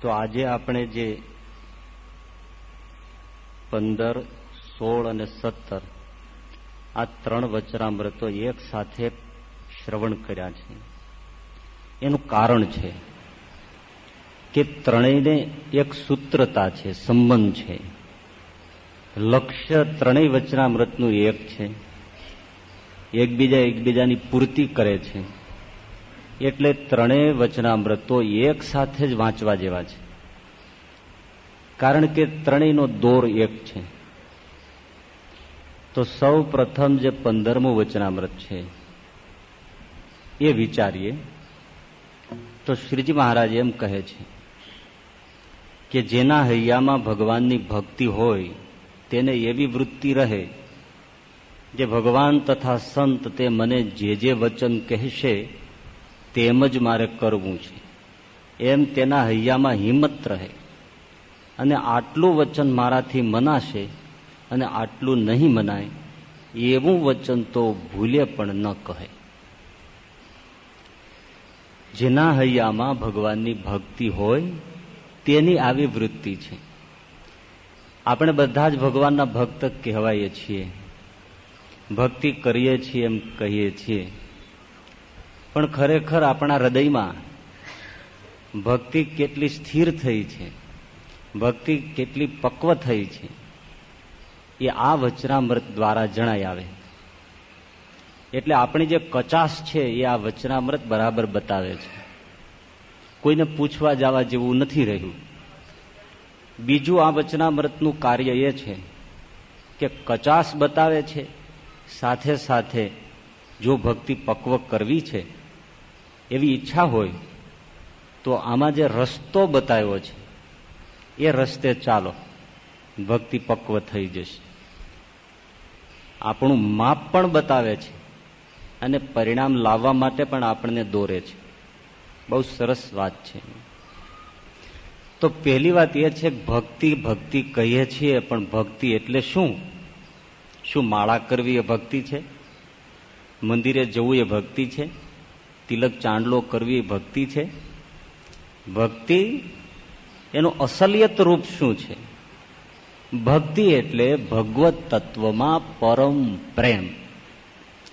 તો આજે આપણે જે પંદર, સોળ અને સત્તર, આ ત્રણ વચરામૃતો એક સાથે શ્રવણ કર્યા છે. એનું કારણ છે કે ત્રણેયને એક સૂત્રતા છે, સંબંધ છે. લક્ષ્ય ત્રણેય વચનામૃતનું એક છે. એકબીજા એકબીજાની પૂર્તિ કરે છે. એટલે ત્રણેય વચનામૃતો એક સાથે જ વાંચવા જેવા છે. કારણ કે ત્રણેયનો દોર એક છે. તો સૌ પ્રથમ જે પંદરમું વચનામૃત છે, એ વિચારીએ, તો શ્રીજી મહારાજ એમ કહે છે કે જેના હૈયામાં ભગવાનની ભક્તિ હોય, તેને એવી વૃત્તિ રહે જે ભગવાન તથા સંત તે મને જે જે વચન કહેશે તેમ જ મારે કરવું છે. એમ તેના હૈયામાં હિંમત રહે. અને આટલું વચન મારાથી મનાશે અને આટલું નહીં મનાય, એવું વચન તો ભૂલે પણ ન કહે. જેના હૈયામાં ભગવાનની ભક્તિ હોય, તેની આવી વૃત્તિ છે. આપણે બધા જ ભગવાનના ભક્ત કહેવાય છીએ. ભક્તિ કરીએ છીએ એમ કહીએ છીએ. પણ ખરેખર આપણા હૃદયમાં ભક્તિ કેટલી સ્થિર થઈ છે, ભક્તિ કેટલી પક્વ થઈ છે, એ આ વચનામૃત દ્વારા જણાય આવે. એટલે આપણી જે કચાશ છે, એ આ વચનામૃત બરાબર બતાવે છે. કોઈને પૂછવા જવા જેવું નથી રહ્યું. બીજું આ વચનામૃતનું કાર્ય એ છે કે કચાશ બતાવે છે, સાથે સાથે જો ભક્તિ પક્વ કરવી છે એવી ઈચ્છા હોય, તો આમાં જે રસ્તો બતાવ્યો છે, એ રસ્તે ચાલો. ભક્તિ પક્વ થઈ જશે. આપણું માપ પણ બતાવે છે અને પરિણામ લાવવા માટે પણ આપણને દોરે છે. બહુ સરસ વાત છે. તો પહેલી વાત એ છે, ભક્તિ ભક્તિ કહીએ છીએ, પણ ભક્તિ એટલે શું? શું માળા કરવી એ ભક્તિ છે? મંદિરે જવું એ ભક્તિ છે? તિલક ચાંદલો કરવી ભક્તિ છે? ભક્તિ એનું અસલિયત રૂપ શું છે? ભક્તિ એટલે ભગવત તત્વમાં પરમ પ્રેમ.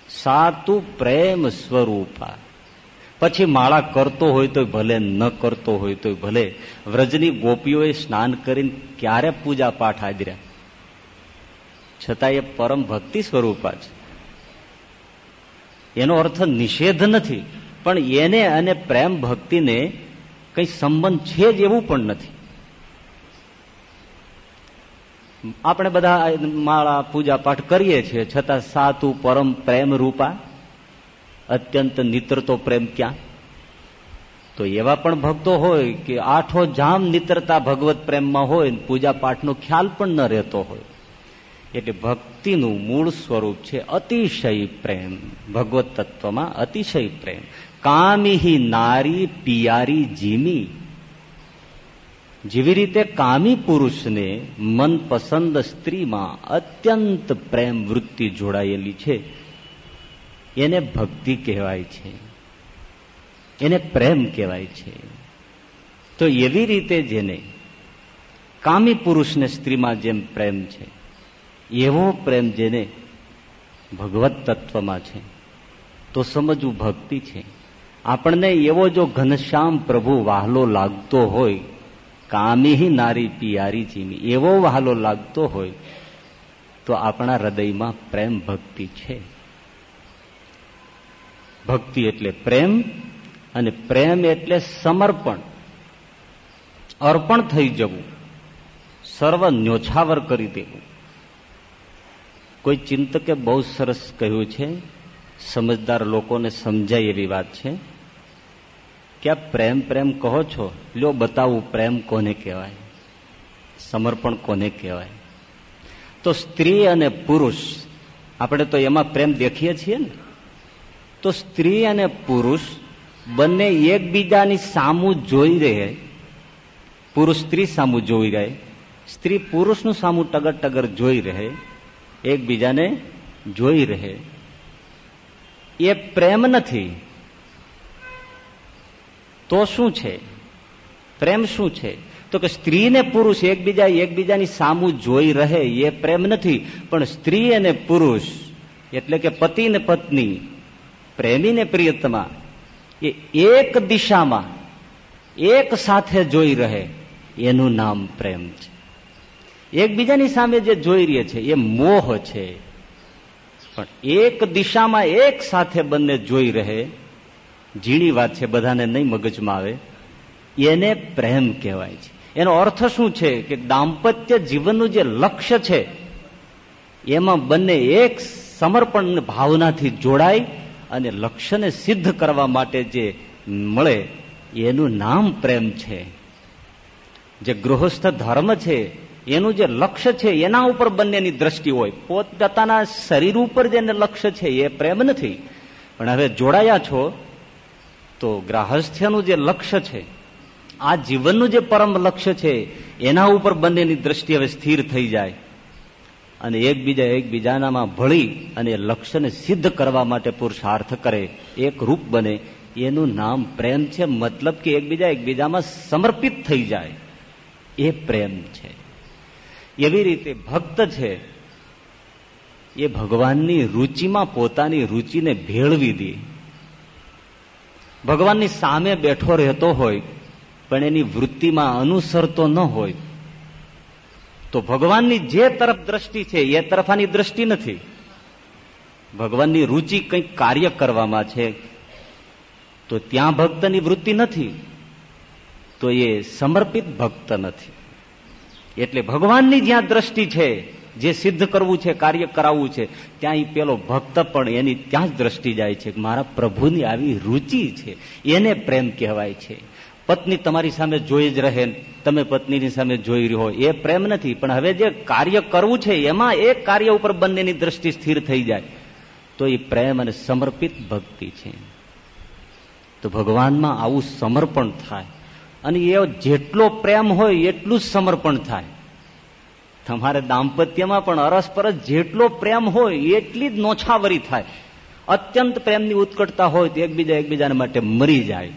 સાતું પ્રેમ સ્વરૂપા. પછી માળા કરતો હોય તો ભલે, ન કરતો હોય તો ભલે, વ્રજની ગોપીઓએ સ્નાન કરીને ક્યારે પૂજા પાઠ આદર્યા? છતાં એ પરમ ભક્તિ સ્વરૂપા છે એનો અર્થ નિષેધ નથી. પણ એને અને પ્રેમ ભક્તિને કઈ સંબંધ છે જ એવું પણ નથી. આપણે બધા માળા પૂજા પાઠ કરીએ છીએ, છતાં સાતું પરમ પ્રેમ રૂપા, અત્યંત નિત્રતો પ્રેમ ક્યાં? તો એવા પણ ભક્તો હોય કે આઠો જામ નિત્રતા ભગવત પ્રેમમાં હોય પૂજા પાઠનો ખ્યાલ પણ ન રહેતો હોય. એટલે ભક્તિનું મૂળ સ્વરૂપ છે અતિશય પ્રેમ, ભગવત તત્વમાં અતિશય પ્રેમ. કામી નારી પિયારી જીમી. જેવી રીતે કામી પુરુષને મનપસંદ સ્ત્રીમાં અત્યંત પ્રેમ વૃત્તિ જોડાયેલી છે, એને ભક્તિ કહેવાય છે, એને પ્રેમ કહેવાય છે. તો એવી રીતે જેને કામી પુરુષને સ્ત્રીમાં જેમ પ્રેમ છે, એવો પ્રેમ જેને ભગવત તત્વમાં છે, તો સમજવું ભક્તિ છે. આપણને એવો જો ઘનશ્યામ પ્રભુ વહાલો લાગતો હોય કામી નારી પિયારી ચીની એવો વહાલો લાગતો હોય, તો આપણા હૃદયમાં પ્રેમ ભક્તિ છે. ભક્તિ એટલે પ્રેમ અને પ્રેમ એટલે સમર્પણ. અર્પણ થઈ જવું. સર્વ ન્યોછાવર કરી દેવું. કોઈ ચિંતકે બહુ સરસ કહ્યું છે, સમજદાર લોકોને સમજાય એવી વાત છે. કે પ્રેમ પ્રેમ કહો છો લ્યો બતાવું પ્રેમ કોને કહેવાય સમર્પણ કોને કહેવાય તો સ્ત્રી અને પુરુષ, આપણે તો એમાં પ્રેમ દેખીએ છીએ ને? તો સ્ત્રી અને પુરુષ બંને એકબીજાની સામું જોઈ રહે. પુરુષ સ્ત્રી સામું જોઈ રહે. સ્ત્રી પુરુષનું સામું ટગર ટગર જોઈ રહે. એકબીજાને જોઈ રહે. એ પ્રેમ નથી. તો શું છે? પ્રેમ શું છે? તો કે સ્ત્રી ને પુરુષ એકબીજા એકબીજાની સામું જોઈ રહે એ પ્રેમ નથી, પણ સ્ત્રી અને પુરુષ, એટલે કે પતિ ને પત્ની, પ્રેમી ને પ્રિયતમા, એ એક દિશામાં, એક સાથે જોઈ રહે, એનું નામ પ્રેમ છે. એકબીજાની સામે જે જોઈ રહી છે, એ મોહ છે. પણ એક દિશામાં એક સાથે બંને જોઈ રહે ઝીણી વાત છે, બધાને નહીં મગજમાં આવે. એને પ્રેમ કહેવાય છે. એનો અર્થ શું છે કે દાંપત્ય જીવનનું જે લક્ષ્ય છે, એમાં બંને એક સમર્પણ ભાવનાથી જોડાય અને લક્ષ્યને સિદ્ધ કરવા માટે જે મળે, એનું નામ પ્રેમ છે. જે ગૃહસ્થ ધર્મ છે, એનું જે લક્ષ્ય છે, એના ઉપર બંનેની દ્રષ્ટિ હોય. પોતપોતાના શરીર ઉપર જેને લક્ષ્ય છે, એ પ્રેમ નથી. પણ હવે જોડાયા છો તો ગ્રાહસ્થ્યનું જે લક્ષ્ય છે, આ જીવનનું જે પરમ લક્ષ્ય છે, એના ઉપર બંનેની દ્રષ્ટિ હવે સ્થિર થઈ જાય. અને એકબીજા એકબીજાનામાં ભળી અને લક્ષ્યને સિદ્ધ કરવા માટે પુરુષાર્થ કરે, એક રૂપ બને, એનું નામ પ્રેમ છે, મતલબ કે એકબીજા એકબીજામાં સમર્પિત થઈ જાય. એ પ્રેમ છે. એવી રીતે ભક્ત છે, એ ભગવાનની રુચિમાં પોતાની રુચિને ભેળવી દે. ભગવાનની સામે બેઠો રહેતો હોય, પણ એની વૃત્તિમાં અનુસરતો ન હોય, તો ભગવાનની જે તરફ દ્રષ્ટિ છે, એ તરફાની દ્રષ્ટિ નથી. ભગવાનની રુચિ કંઈક કાર્ય કરવામાં છે, તો ત્યાં ભક્તની વૃત્તિ નથી, તો એ સમર્પિત ભક્ત નથી. એટલે ભગવાનની જ્યાં દ્રષ્ટિ છે જે સિદ્ધ કરવું છે, કાર્ય કરાવવું છે ત્યાં પેલો ભક્ત પણ એની ત્યાં જ દ્રષ્ટિ જાય છે મારા પ્રભુની આવી રુચિ છે, એને પ્રેમ કહેવાય છે. પત્ની તમારી સામે જોઈ જ રહે, તમે પત્નીની સામે જોઈ રહ્યો એ પ્રેમ નથી, પણ હવે જે કાર્ય કરવું છે, એમાં એ કાર્ય ઉપર બંનેની દ્રષ્ટિ સ્થિર થઈ જાય. તો એ પ્રેમ અને સમર્પિત ભક્તિ છે. તો ભગવાનમાં આવું સમર્પણ થાય. અને એ જેટલો પ્રેમ હોય, એટલું જ સમર્પણ થાય. તમારે દાંપત્યમાં પણ અરસપરસ જેટલો પ્રેમ હોય, એટલી જ નોછાવરી થાય. અત્યંત પ્રેમની ઉત્કટતા હોય તો એકબીજા એકબીજાને માટે મરી જાય.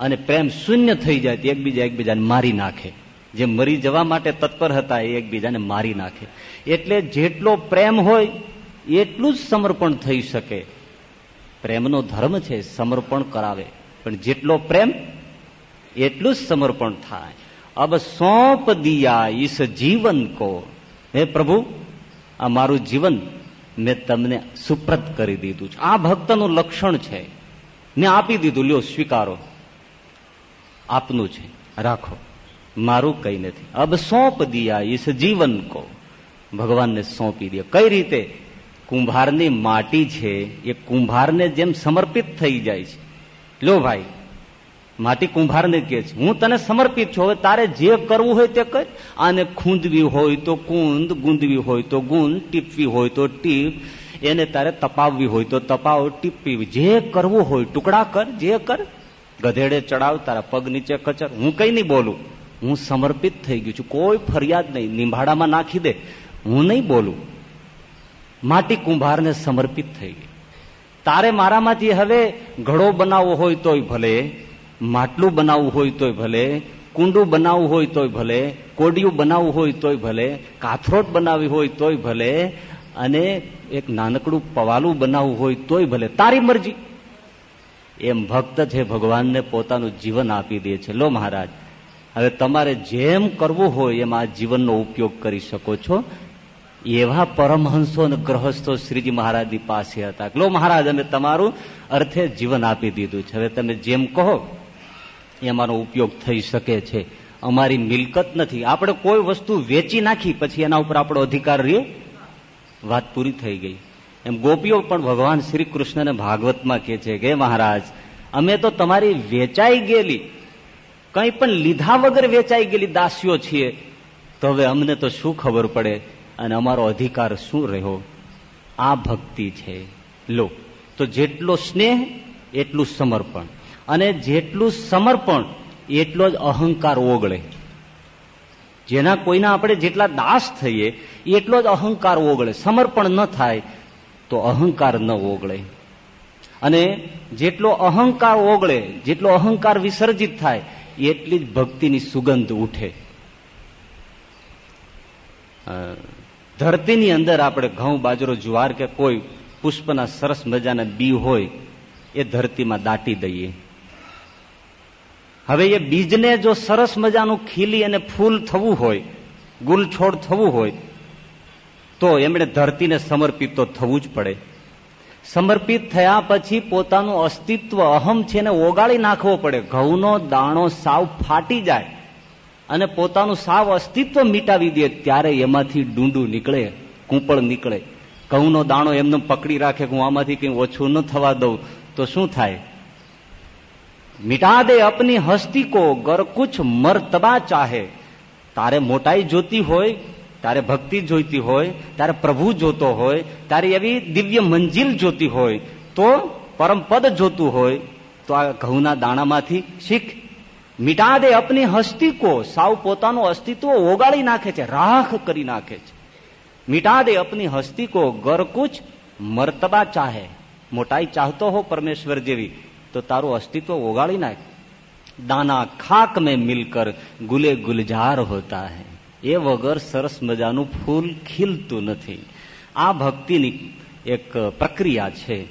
અને પ્રેમ શૂન્ય થઈ જાય તો એકબીજા એકબીજાને મારી નાખે. જે મરી જવા માટે તત્પર હતા એ એકબીજાને મારી નાખે. એટલે જેટલો પ્રેમ હોય, એટલું જ સમર્પણ થઈ શકે. પ્રેમનો ધર્મ છે, સમર્પણ કરાવે. પણ જેટલો પ્રેમ, એટલું જ સમર્પણ થાય. અબ સોંપ દિયા ઈસ જીવન કો હે પ્રભુ આ મારું જીવન મેં તમને સુપ્રત કરી દીધું છે આ ભક્તનું લક્ષણ છે મેં આપી દીધું લ્યો સ્વીકારો આપનું છે રાખો મારું કઈ નથી અબ સોંપ દિયા ઈસ જીવન કો ભગવાનને સોંપી દે કઈ રીતે કુંભારની માટી છે એ કુંભારને જેમ સમર્પિત થઈ જાય છે લો ભાઈ માટી કુંભારને કે છે, હું તને સમર્પિત છું, હવે તારે જે કરવું હોય તે કર. આને ખૂંદવી હોય તો કુંદ ગુંદવી હોય તો ગુંદ, ટીપવી હોય તો ટીપ. એને તારે તપાવવી હોય તો તપાવ, ટીપવી. જે કરવું હોય ટુકડા કર, જે કર. ગધેડે ચડાવ, તારા પગ નીચે કચર. હું કઈ નહીં બોલું. હું સમર્પિત થઈ ગયું છું. કોઈ ફરિયાદ નહીં. નિંભાડામાં નાખી દે. હું નહીં બોલું. માટી કુંભારને સમર્પિત થઈ ગઈ. તારે મારામાંથી હવે ઘડો બનાવવો હોય તોય ભલે માટલું બનાવવું હોય તોય ભલે, કુંડું બનાવવું હોય તોય ભલે, કોડિયું બનાવવું હોય તોય ભલે, કાથરોટ બનાવવી હોય તોય ભલે, અને એક નાનકડું પવાલું બનાવવું હોય તોય ભલે, તારી મરજી. એમ ભક્ત છે, ભગવાનને પોતાનું જીવન આપી દે છે. લો મહારાજ, હવે તમારે જેમ કરવું હોય એમ આ જીવનનો ઉપયોગ કરી શકો છો. એવા પરમહંસો અને ગ્રહસ્થો શ્રીજી મહારાજની પાસે હતા. લો મહારાજ અમે તમારું અર્થે જીવન આપી દીધું છે. હવે તમે જેમ કહો એમાંનો ઉપયોગ થઈ શકે છે. અમારી મિલકત નથી. આપણે કોઈ વસ્તુ વેચી નાખી, પછી એના ઉપર આપણો અધિકાર રહ્યો? વાત પૂરી થઈ ગઈ. એમ ગોપીઓ પણ ભગવાન શ્રી કૃષ્ણને ભાગવતમાં કહે છે કે, મહારાજ, અમે તો તમારી વેચાઈ ગયેલી, કંઈ પણ લીધા વગર વેચાઈ ગયેલી દાસીઓ છીએ. તો હવે અમને તો શું ખબર પડે? અને અમારો અધિકાર શું રહ્યો? આ ભક્તિ છે. લો, તો જેટલો સ્નેહ, એટલું સમર્પણ. અને જેટલું સમર્પણ, એટલો જ અહંકાર ઓગળે. જેના કોઈના આપણે જેટલા દાસ થઈએ, એટલો જ અહંકાર ઓગળે. સમર્પણ ન થાય, તો અહંકાર ન ઓગળે. અને જેટલો અહંકાર ઓગળે, જેટલો અહંકાર વિસર્જિત થાય, એટલી જ ભક્તિની સુગંધ ઉઠે. ધરતીની અંદર આપણે ઘઉં, બાજરો, જુવાર કે કોઈ પુષ્પના સરસ મજાના બી હોય, એ ધરતીમાં દાટી દઈએ. હવે એ બીજને જો સરસ મજાનું ખીલી અને ફૂલ થવું હોય, ગુલછોડ થવું હોય, તો એમણે ધરતીને સમર્પિત તો થવું જ પડે. સમર્પિત થયા પછી પોતાનું અસ્તિત્વ અહમ છે એને ઓગાળી નાખવો પડે. ઘઉંનો દાણો સાવ ફાટી જાય અને પોતાનું સાવ અસ્તિત્વ મીટાવી દે ત્યારે એમાંથી ડુંડું નીકળે, કૂંપળ નીકળે. ઘઉંનો દાણો એમને પકડી રાખે હું આમાંથી કંઈ ઓછું ન થવા દઉં, તો શું થાય? મિટા દે અપની હસ્તી કો ગર કુછ મરતબા ચાહે તારે મોટાઈ જોતી હોય તારે ભક્તિ જોઈતી હોય તારે પ્રભુ જોતો હોય તારે એવી દિવ્ય મંજિલ જોતી હોય તો પરમપદ જોતું હોય તો આ ઘઉંના દાણામાંથી શીખ મિટા દે અપની હસ્તી કો સાવ પોતાનું અસ્તિત્વ ઓગાળી નાખે છે રાખ કરી નાખે છે મિટા દે અપની હસ્તી કો ગર કુછ મર્તબા ચાહે મોટાઈ ચાહતો હો પરમેશ્વર જેવી તો તારું અસ્તિત્વ ઓગાળી નાખ. દાના ખાક મેં મિલકર ગુલે ગુલજાર હોતા હૈ. એ વગર સરસ મજાનું ફૂલ ખીલતું નથી. આ ભક્તિની એક પ્રક્રિયા છે.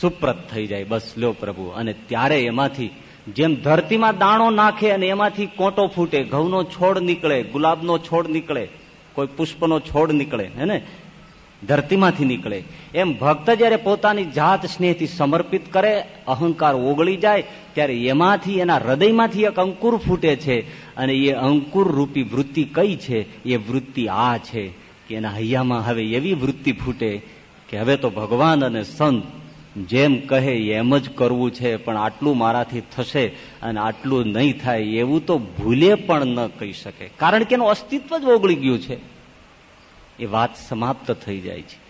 સુપ્રત થઈ જાય બસ, લ્યો પ્રભુ. અને ત્યારે એમાંથી જેમ ધરતીમાં દાણો નાખે અને એમાંથી કોટો ફૂટે, ઘઉંનો છોડ નીકળે, ગુલાબનો છોડ નીકળે, કોઈ પુષ્પનો છોડ નીકળે, હે ધરતીમાંથી નીકળે. એમ ભક્ત જયારે પોતાની જાત સ્નેહથી સમર્પિત કરે, અહંકાર ઓગળી જાય, ત્યારે એમાંથી, એના હૃદયમાંથી એક અંકુર ફૂટે છે. અને એ અંકુર રૂપી વૃત્તિ કઈ છે? એ વૃત્તિ આ છે કે એના હૈયામાં હવે એવી વૃત્તિ ફૂટે કે હવે તો ભગવાન અને સંત જેમ કહે એમ જ કરવું છે, પણ આટલું મારાથી થશે અને આટલું નહીં થાય એવું તો ભૂલે પણ ન કહી શકે. કારણ કે એનું અસ્તિત્વ જ ઓગળી ગયું છે. એ વાત સમાપ્ત થઈ જાય છે.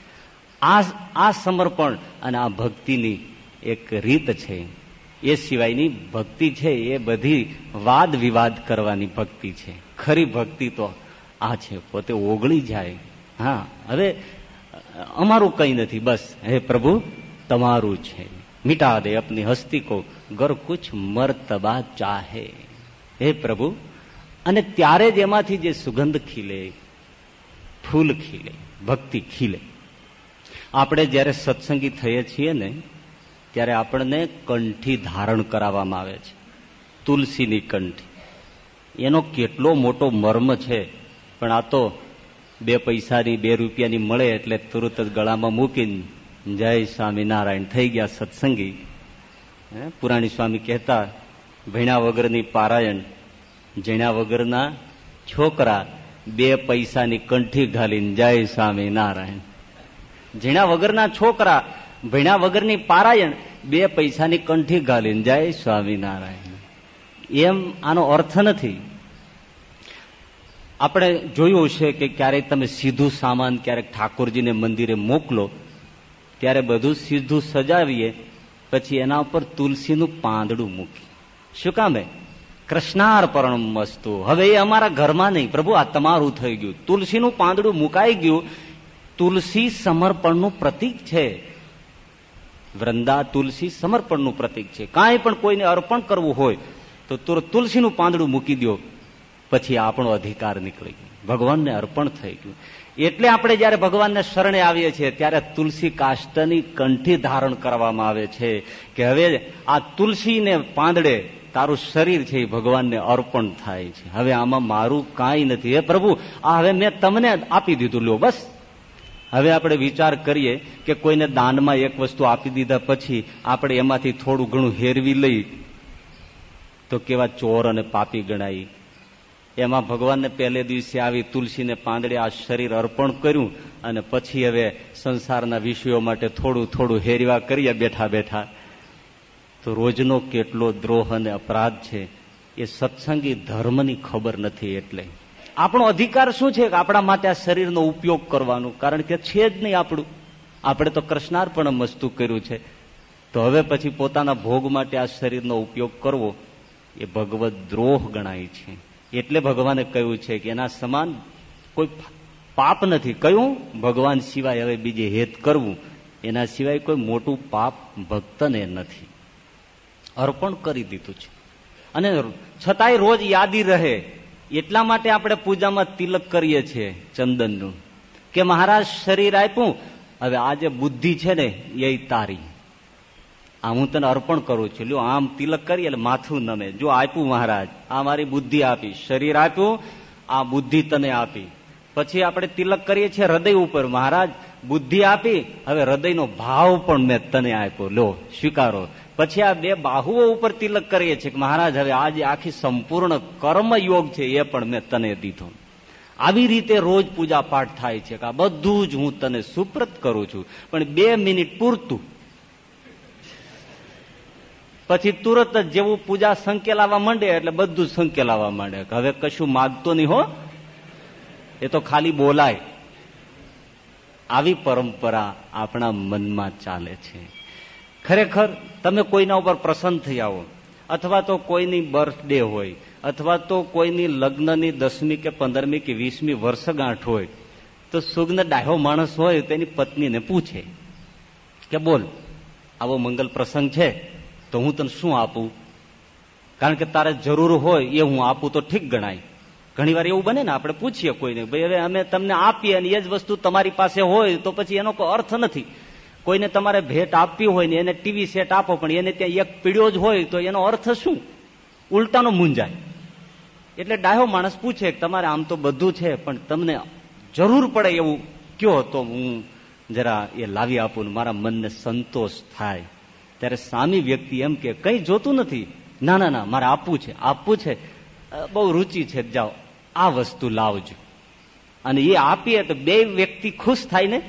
આ આ સમર્પણ અને આ ભક્તિની એક રીત છે. એ સિવાયની ભક્તિ છે એ બધી વાદ વિવાદ કરવાની ભક્તિ છે. ખરી ભક્તિ તો આ છે, પોતે ઓગળી જાય. હા, હવે, અમારું કઈ નથી, બસ. હે પ્રભુ, તમારું છે. મિટા દે આપની હસ્તી કો ગર કુછ મરતબા ચાહે. હે પ્રભુ, અને ત્યારે જ એમાંથી જે સુગંધ ખીલે ફૂલ ખીલે, ભક્તિ ખીલે. આપણે જ્યારે સત્સંગી થઈએ છીએ ને, ત્યારે આપણને કંઠી ધારણ કરાવવામાં આવે છે. તુલસીની કંઠી. એનો કેટલો મોટો મર્મ છે, પણ આ તો બે પૈસાની, બે રૂપિયાની મળે એટલે તુરત જ ગળામાં મૂકીને, જય સ્વામિનારાયણ, થઈ ગયા સત્સંગી. પુરાણી સ્વામી કહેતા ભણ્યા વગરની પારાયણ જણ્યા વગરના છોકરા બે પૈસાની કંઠી ઘાલીને, જય સ્વામિનારાયણ. ઝીણા વગરના છોકરા, ભીણા વગરની પારાયણ, બે પૈસાની કંઠી ઘાલીને, જય સ્વામિનારાયણ. એમ આનો અર્થ નથી. આપણે જોયું છે કે ક્યારેક તમે સીધું સામાન ક્યારેક ઠાકોરજીને મંદિરે મોકલો, ત્યારે બધું સીધું સજાવીએ, પછી એના ઉપર તુલસીનું પાંદડું મૂકી શું કામ કૃષ્ણાર્પણ મસ્તુ હવે એ અમારા ઘરમાં નહીં. પ્રભુ, આ તમારું થઈ ગયું. તુલસીનું પાંદડું મુકાઈ ગયું. તુલસી સમર્પણનું પ્રતીક છે. વૃંદા તુલસી સમર્પણનું પ્રતીક છે. કાંઈ પણ કોઈને અર્પણ કરવું હોય, તો તુલસીનું પાંદડું મૂકી દો પછી આપણો અધિકાર નીકળી ગયો. ભગવાનને અર્પણ થઈ ગયું. એટલે આપણે જયારે ભગવાનને શરણે આવીએ છીએ, ત્યારે તુલસી કાષ્ટની કંઠી ધારણ કરવામાં આવે છે કે હવે આ તુલસીને પાંદડે તારું શરીર છે એ ભગવાનને અર્પણ થાય છે. હવે આમાં મારું કાંઈ નથી. હે પ્રભુ, આ હવે મેં તમને આપી દીધું. લો બસ. હવે આપણે વિચાર કરીએ કે કોઈને દાનમાં એક વસ્તુ આપી દીધા પછી આપણે એમાંથી થોડું ઘણું હેરવી લઈ. તો કેવા ચોર અને પાપી ગણાય. એમાં ભગવાનને પહેલે દિવસે આવી તુલસીને પાંદડે આ શરીર અર્પણ કર્યું અને પછી હવે સંસારના વિષયો માટે થોડું થોડું હેરવા કરીએ બેઠા બેઠા. તો રોજનો કેટલો દ્રોહ અને અપરાધ છે એ સત્સંગી ધર્મની ખબર નથી એટલે. આપણો અધિકાર શું છે? કે આપણા માટે આ શરીરનો ઉપયોગ કરવાનો. કારણ કે છે જ નહીં આપણું. આપણે તો કૃષ્ણાર્પણ મસ્તું કર્યું છે. તો હવે પછી પોતાના ભોગ માટે આ શરીરનો ઉપયોગ કરવો, એ ભગવત દ્રોહ ગણાય છે. એટલે ભગવાને કહ્યું છે કે એના સમાન કોઈ પાપ નથી. કયું? ભગવાન સિવાય હવે બીજે હેત કરવું. એના સિવાય કોઈ મોટું પાપ ભક્તને નથી. અર્પણ કરી દીધું છે. અને છતાંય રોજ યાદી રહે, એટલા માટે આપણે પૂજામાં તિલક કરીએ છીએ ચંદનનું. કે મહારાજ શરીર આપ્યું, હવે આ જે બુદ્ધિ છે ને, એ તારી. આ હું તને અર્પણ કરું છું. લ્યો, આમ તિલક કરી એટલે માથું નમે. જો આપ્યું મહારાજ, આ મારી બુદ્ધિ આપી. શરીર આપ્યું, આ બુદ્ધિ તને આપી. પછી આપણે તિલક કરીએ છીએ હૃદય ઉપર. મહારાજ, બુદ્ધિ આપી, હવે હૃદયનો ભાવ પણ મેં તને આપ્યો. લો સ્વીકારો. પછી આ બે બાહુઓ ઉપર તિલક કરીએ છીએ કે મહારાજ, હવે આજે આખી સંપૂર્ણ કર્મ યોગ છે એ પણ મેં તને દીધો. આવી રીતે રોજ પૂજા પાઠ થાય છે કે આ બધું જ હું તને સુપ્રત કરું છું. પણ બે મિનિટ પૂરતું. પછી તુરત જ જેવું પૂજા સંકેલાવા માંડે એટલે બધું સંકેલાવા માંડે હવે કશું માગતો નહીં હો. એ તો ખાલી બોલાય. આવી પરંપરા આપણા મનમાં ચાલે છે. ખરેખર તમે કોઈના ઉપર પ્રસન્ન થઈ આવો અથવા તો કોઈની બર્થડે હોય, અથવા તો કોઈની લગ્નની દસમી કે પંદરમી કે વીસમી વર્ષગાંઠ હોય, તો સુગ્ન ડાહ્યો માણસ હોય તેની પત્નીને પૂછે કે બોલ, આવો મંગલ પ્રસંગ છે, તો હું તને શું આપું? કારણ કે તારે જરૂર હોય એ હું આપું તો ઠીક ગણાય. ઘણીવાર એવું બને ને આપણે પૂછીએ કોઈને, ભાઈ હવે અમે તમને આપીએ અને એ જ વસ્તુ તમારી પાસે હોય તો પછી એનો કોઈ અર્થ નથી. કોઈને તમારે ભેટ આપવી હોય ને એને ટીવી સેટ આપો, પણ એને ત્યાં એક પીડ્યો જ હોય તો એનો અર્થ શું? ઉલટાનો મૂંઝાય. એટલે ડાયો માણસ પૂછે કે તમારે આમ તો બધું છે, પણ તમને જરૂર પડે એવું કયો તો હું જરા એ લાવી આપું ને મારા મનને સંતોષ થાય. ત્યારે સામી વ્યક્તિ એમ કે, કઈ જોતું નથી. ના ના ના, મારે આપવું છે આપવું છે. બહુ રુચિ છે, જાઓ, આ વસ્તુ લાવજો. અને એ આપીએ તો બે વ્યક્તિ ખુશ થાય ને?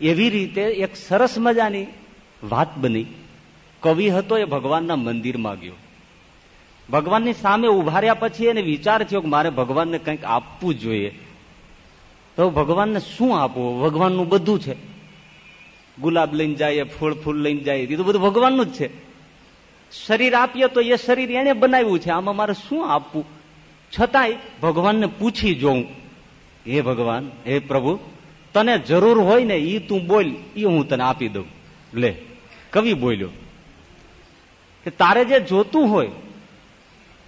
એવી રીતે એક સરસ મજાની વાત બની. કવિ હતો એ ભગવાનના મંદિરમાં ગયો. ભગવાનની સામે ઊભા પછી એને વિચાર થયો કે મારે ભગવાનને કંઈક આપવું જોઈએ. તો ભગવાનને શું આપવું? ભગવાનનું બધું છે. ગુલાબ લઈને જાય ફૂલ ફૂલ લઈને જાય. એ તો બધું ભગવાનનું જ છે. શરીર આપીએ તો એ શરીર એને બનાવ્યું છે. આમાં મારે શું આપવું? છતાંય ભગવાનને પૂછી જોઉં. હે ભગવાન, હે પ્રભુ તને જરૂર હોય ને એ તું બોલ એ હું તને આપી દઉં. લે, કવિ બોલ્યો કે તારે જે જોતું હોય,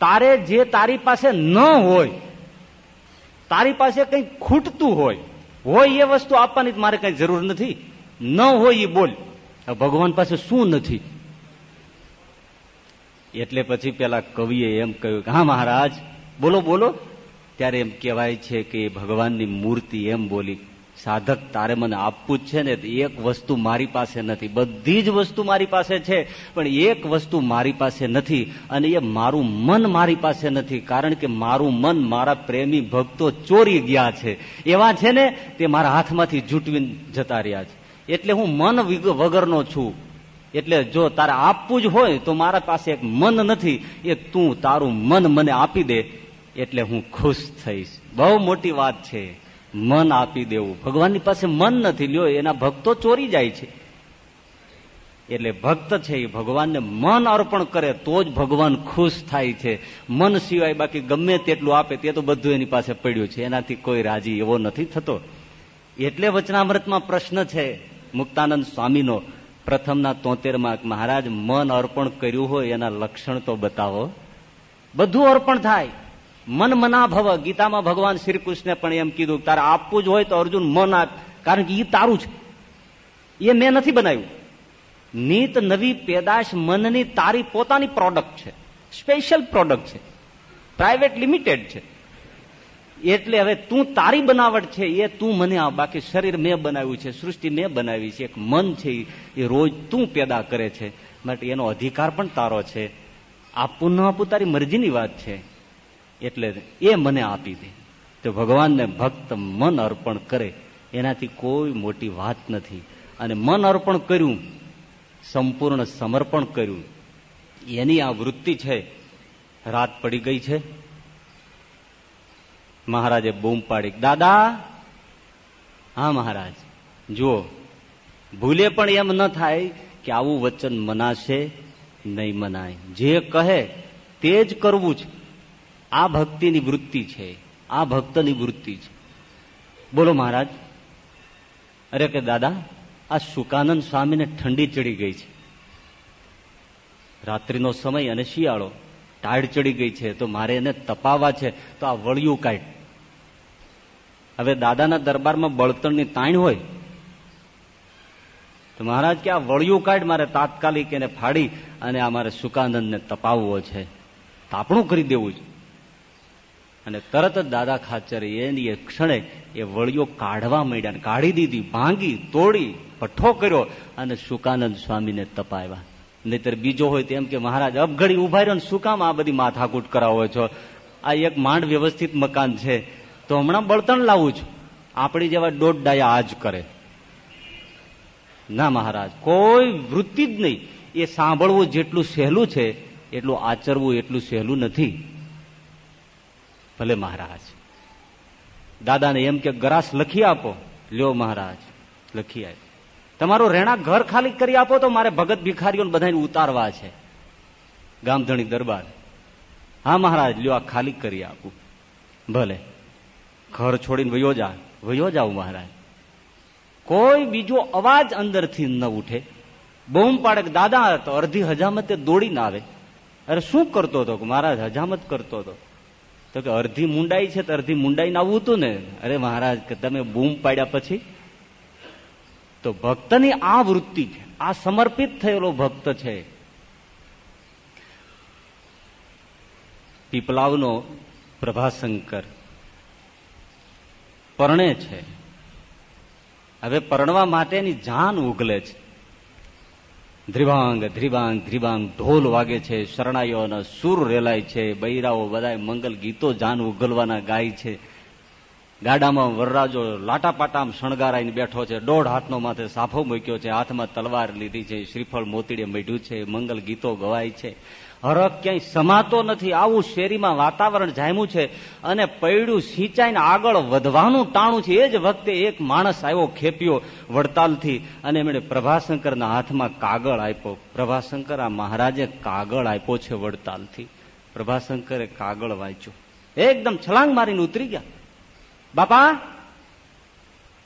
તારે જે તારી પાસે ન હોય, તારી પાસે કંઈ ખૂટતું હોય હોય એ વસ્તુ આપવાની મારે કઈ જરૂર નથી. ન હોય એ બોલ. ભગવાન પાસે શું નથી? એટલે પછી પેલા કવિએ એમ કહ્યું કે, હા, મહારાજ, બોલો બોલો. ત્યારે એમ કહેવાય છે કે ભગવાનની મૂર્તિ એમ બોલી સાધક, તારે મને આપવું જ છે ને એક વસ્તુ મારી પાસે નથી. બધી જ વસ્તુ મારી પાસે છે, પણ એક વસ્તુ મારી પાસે નથી અને એ મારું મન મારી પાસે નથી, કારણ કે મારું મન મારા પ્રેમી ભક્તો ચોરી ગયા છે. એવા છે ને, તે મારા હાથમાંથી જૂટવીને જતા રહ્યા છે. એટલે હું મન વગરનો છું. એટલે જો તારે આપવું જ હોય, તો મારા પાસે એક મન નથી. એ તું તારું મન મને આપી દે, એટલે હું ખુશ થઈશ. બહુ મોટી વાત છે. મન આપી દેવું. ભગવાનની પાસે મન નથી લ્યો, એના ભક્તો ચોરી જાય છે. એટલે ભક્ત છે એ ભગવાનને મન અર્પણ કરે તો જ ભગવાન ખુશ થાય છે. મન સિવાય બાકી ગમે તેટલું આપે તે તો બધું એની પાસે પડ્યું છે. એનાથી કોઈ રાજી એવો નથી થતો. એટલે વચનામૃતમાં પ્રશ્ન છે, મુક્તાનંદ સ્વામીનો, પ્રથમના તોતેરમાં મહારાજ, મન અર્પણ કર્યું હોય એના લક્ષણ તો બતાવો. બધું અર્પણ થાય. મન મના ભવ, ગીતામાં ભગવાન શ્રી કૃષ્ણે પણ એમ કીધું તારે આપવું જ હોય તો અર્જુન મન આપ, કારણ કે એ તારું છે. એ મેં નથી બનાવ્યું. નીત નવી પેદાશ મનની તારી પોતાની પ્રોડક્ટ છે. સ્પેશિયલ પ્રોડક્ટ છે. પ્રાઇવેટ લિમિટેડ છે. એટલે હવે તું તારી બનાવટ છે, એ તું મને આ બાકી શરીર મેં બનાવ્યું છે, સૃષ્ટિ મેં બનાવી છે, એક મન છે એ રોજ તું પેદા કરે છે. માટે એનો અધિકાર પણ તારો છે. આપવું ન આપવું તારી મરજીની વાત છે. એટલે એ મને આપી દે. તો ભગવાનને ભક્ત મન અર્પણ કરે, એનાથી કોઈ મોટી વાત નથી. અને મન અર્પણ કર્યું, સંપૂર્ણ સમર્પણ કર્યું. એની આ વૃત્તિ છે, રાત પડી ગઈ છે. મહારાજે બૂમ પાડી, દાદા! હા, મહારાજ. જુઓ, ભૂલે પણ એમ ન થાય કે આવું વચન મનાશે, નહીં મનાય. જે કહે, તે જ કરવું છે. આ ભક્તિની વૃત્તિ છે, આ ભક્તની વૃત્તિ છે. બોલો મહારાજ, અરે કે દાદા, આ સુકાનંદ સ્વામીને ઠંડી ચડી ગઈ છે. રાત્રિનો સમય અને શિયાળો, ટાઢ ચડી ગઈ છે, તો મારે એને તપાવવા છે, તો આ વળિયું કાઢ હવે દાદાના દરબારમાં બળતણની તાણ હોય. તો મહારાજ કે આ વળિયું કાઢ મારે તાત્કાલિક એને ફાડી અને આ મારે સુકાનંદને તપાવવો છે. તાપણું કરી દેવું છે. અને તરત જ દાદા ખાચર એની એ ક્ષણે એ વળીઓ કાઢવા માંડ્યા કાઢી દીધી, ભાંગી, તોડી પઠ્ઠો કર્યો અને સુકાનંદ સ્વામીને તપાવ્યા. નહીતર બીજો હોય તેમ કે, મહારાજ અપઘડી ઊભા રહ્યો શું કામ આ બધી માથાકૂટ કરાવો છો? આ એક માંડ વ્યવસ્થિત મકાન છે. તો હમણાં બળતણ લાવું છું. આપણી જેવા દોઢ ડાયા આજ કરે. ના મહારાજ, કોઈ વૃત્તિ જ નહીં. એ સાંભળવું જેટલું સહેલું છે, એટલું આચરવું એટલું સહેલું નથી. ભલે મહારાજ. દાદાને એમ કે, ગ્રાસ લખી આપો. લ્યો મહારાજ, લખી આપ. તમારું રહેણા ઘર ખાલી કરી આપો તો મારે ભગત ભિખારીઓને બધાને ઉતારવા છે. ગામધણી દરબાર. હા મહારાજ, લ્યો આ ખાલી કરી આપું. ભલે. ઘર છોડીને વયો જા. વયો જાવ મહારાજ. કોઈ બીજો અવાજ અંદરથી ન ઉઠે. બૂમ પાડે દાદા, તો અડધી હજામતે દોડીને આવે. અરે શું કરતો હતો મહારાજ, હજામત કરતો હતો. તો કે અડધી મુંડાઈ છે તો અડધી મુંડાઈ આવવું હતું ને? અરે મહારાજ, કે તમે બૂમ પાડ્યા પછી? તો ભક્તની આ વૃત્તિ છે, આ સમર્પિત થયેલો ભક્ત છે. પીપલાવનો પ્રભાશંકર. પરણે છે. હવે પરણવા માટેની જાન ઉગલે છે. ધ્રિભાંગ ધ્રિભાંગ ધ્રિવાંગ, ઢોલ વાગે છે શરણાઈઓના સુર રેલાય છે, બૈરાઓ બધા મંગલ ગીતો જાન ઉગલવાના ગાય છે. ગાડામાં વરરાજો લાટાપાટામ શણગારાઈને બેઠો છે, દોઢ હાથનો માથે સાફો મૂક્યો છે, હાથમાં તલવાર લીધી છે, શ્રીફળ મોતીડે મઢ્યું છે, મંગલ ગીતો ગવાય છે. હરક ક્યાંય સમાતો નથી. આવું શેરીમાં વાતાવરણ જામ્યું છે અને પૈડું સિંચાઈને આગળ વધવાનું ટાણું છે. એ જ વખતે એક માણસ આવ્યો ખેપ્યો વડતાલથી અને એમણે પ્રભાશંકરના હાથમાં કાગળ આપ્યો. પ્રભાશંકર, આ મહારાજે કાગળ આપ્યો છે વડતાલથી. પ્રભાશંકરે કાગળ વાંચ્યું. એકદમ છલાંગ મારીને ઉતરી ગયા. બાપા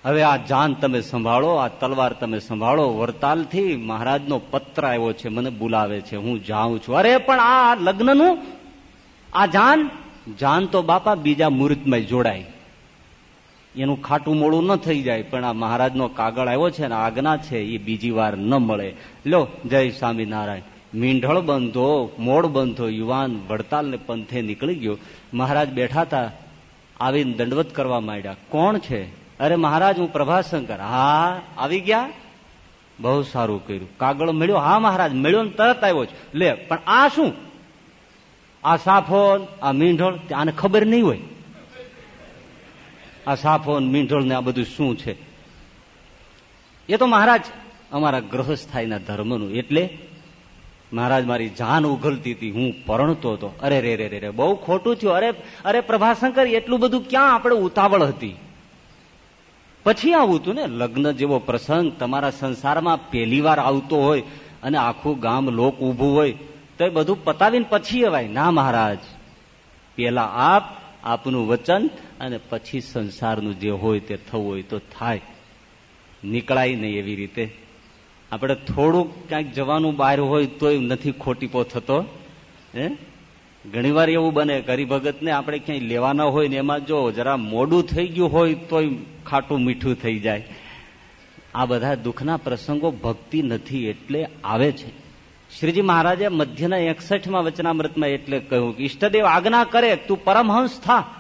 હવે આ જાન તમે સંભાળો, આ તલવાર તમે સંભાળો. વરતાલથી મહારાજનો પત્ર આવ્યો છે, મને બોલાવે છે, હું જાઉં છું. અરે, પણ આ લગ્નનું, આ જાન જાન તો બાપા બીજા મુહૂર્તમાં જોડાય. એનું ખાટું મોડું ન થઈ જાય, પણ આ મહારાજનો કાગળ આવ્યો છે ને આજ્ઞા છે, એ બીજી વાર ન મળે. લો, જય સ્વામિનારાયણ. મીંઢળ બંધો, મોડ બંધો, યુવાન વડતાલ ને પંથે નીકળી ગયો. મહારાજ બેઠા હતા, આવીને દંડવત કરવા માંડ્યા. કોણ છે? અરે મહારાજ, હું પ્રભાશંકર. હા, આવી ગયા? બહુ સારું કર્યું. કાગળ મળ્યો? હા, મહારાજ, મળ્યો ને તરત આવ્યો છે. લે, પણ આ શું? આ સાફોન, આ મીંઢોળ આને ખબર નહીં હોય. આ સાફોન, મીંઢોળ ને આ બધું શું છે? એ તો મહારાજ, અમારા ગ્રહસ્થાયના ધર્મનું. એટલે મહારાજ મારી જાન ઉઘલતી હતી. હું પરણતો હતો. અરે રે રે રે, બહુ ખોટું થયું. અરે અરે પ્રભાશંકર, એટલું બધું ક્યાં આપણે ઉતાવળ હતી? પછી આવું હતું ને, લગ્ન જેવો પ્રસંગ તમારા સંસારમાં પહેલી વાર આવતો હોય અને આખું ગામ લોક ઉભું હોય, તો એ બધું પતાવીને પછી અવાય. ના મહારાજ પેલા આપ, આપનું વચન અને પછી સંસારનું જે હોય તે થવું હોય તો થાય. નીકળાય નહીં એવી રીતે. આપણે થોડુંક ક્યાંક જવાનું બહાર હોય તોય નથી ખોટીપો થતો, હે? ઘણી વાર એવું બને હરિભગત ને આપણે ક્યાંય લેવાના હોય ને એમાં જો જરા મોડું થઈ ગયું હોય તોય ખાટું મીઠું થઈ જાય. આ બધા દુઃખના પ્રસંગો ભક્તિ નથી એટલે આવે છે. શ્રીજી મહારાજે મધ્યના એકસઠમાં વચનામૃતમાં એટલે કહ્યું કે ઈષ્ટદેવ આજ્ઞા કરે, તું પરમહંસ થા.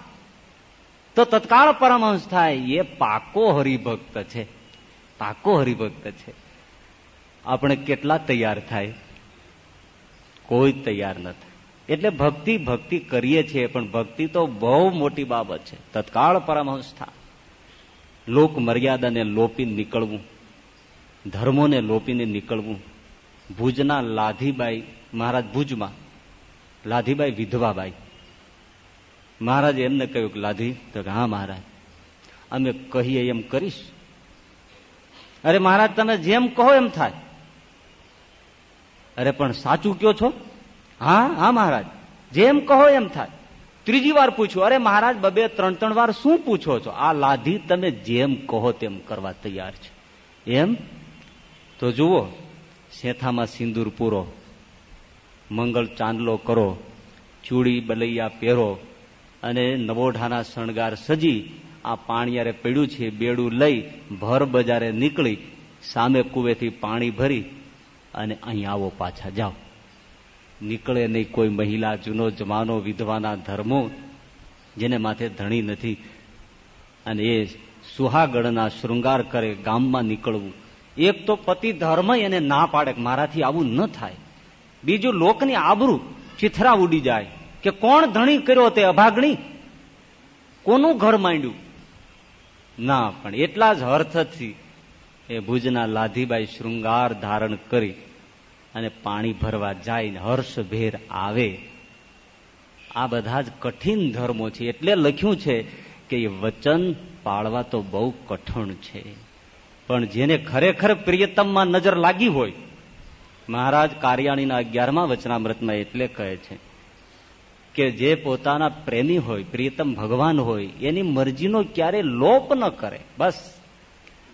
તો તત્કાળ પરમહંસ થાય. એ પાકો હરિભક્ત છે. પાકો હરિભક્ત છે. આપણે કેટલા તૈયાર થાય? કોઈ તૈયાર ન થાય એટલે ભક્તિ ભક્તિ કરીએ છીએ, પણ ભક્તિ તો બહુ મોટી બાબત છે. તત્કાળ પરમહંસ્થા લોક મર્યાદાને લોપી નીકળવું, ધર્મોને લોપીને નીકળવું. ભુજના લાધીબાઈ મહારાજ ભુજમાં, લાધીબાઈ વિધવાબાઈ. મહારાજે એમને કહ્યું કે લાધી, તો હા મહારાજ, અમે કહીએ એમ કરીશ. અરે મહારાજ, તમે જેમ કહો એમ થાય. અરે પણ સાચું કયો છો? હા હા, મહારાજ. જેમ કહો એમ થાય. ત્રીજી વાર પૂછ્યું, અરે મહારાજ, બબે ત્રણ ત્રણ વાર શું પૂછો છો? આ લાધી તમે જેમ કહો તેમ કરવા તૈયાર છે. એમ? તો જુઓ, શેથામાં સિંદૂર પૂરો, મંગળ ચાંદલો કરો, ચૂડી બલૈયા પહેરો, અને નવોઢાના શણગાર સજી, આ પાણીયારે પડ્યું છે, બેડું લઈ, ભર બજારે નીકળી, સામે કુવેથી પાણી ભરી, અને અહીં આવો પાછા જાઓ. નીકળે નહીં કોઈ મહિલા, જૂનો જમાનો, વિધવાના ધર્મો, જેને માથે ધણી નથી. અને એ સુહાગઢના શૃંગાર કરે ગામમાં નીકળવું. એક તો પતિ ધર્મ એને ના પાડે મારાથી આવું ન થાય. બીજું લોકની આબરૂ ચિથરા ઉડી જાય કે કોણ ધણી કર્યો તે અભાગણી? કોનું ઘર માંડ્યું? ના, પણ એટલા જ અર્થથી એ ભુજના લાધીબાઈ શૃંગાર ધારણ કરી અને પાણી ભરવા જાય ને હર્ષભેર આવે. આ બધા જ કઠિન ધર્મો છે. એટલે લખ્યું છે કે વચન પાળવા તો બહુ કઠણ છે. પણ જેને ખરેખર પ્રિયતમમાં નજર લાગી હોય, મહારાજ કારિયાણીના અગિયારમાં વચનામૃતમાં એટલે કહે છે કે જે પોતાના પ્રેમી હોય, પ્રિયતમ ભગવાન હોય, એની મરજીનો ક્યારે લોપ ન કરે. બસ.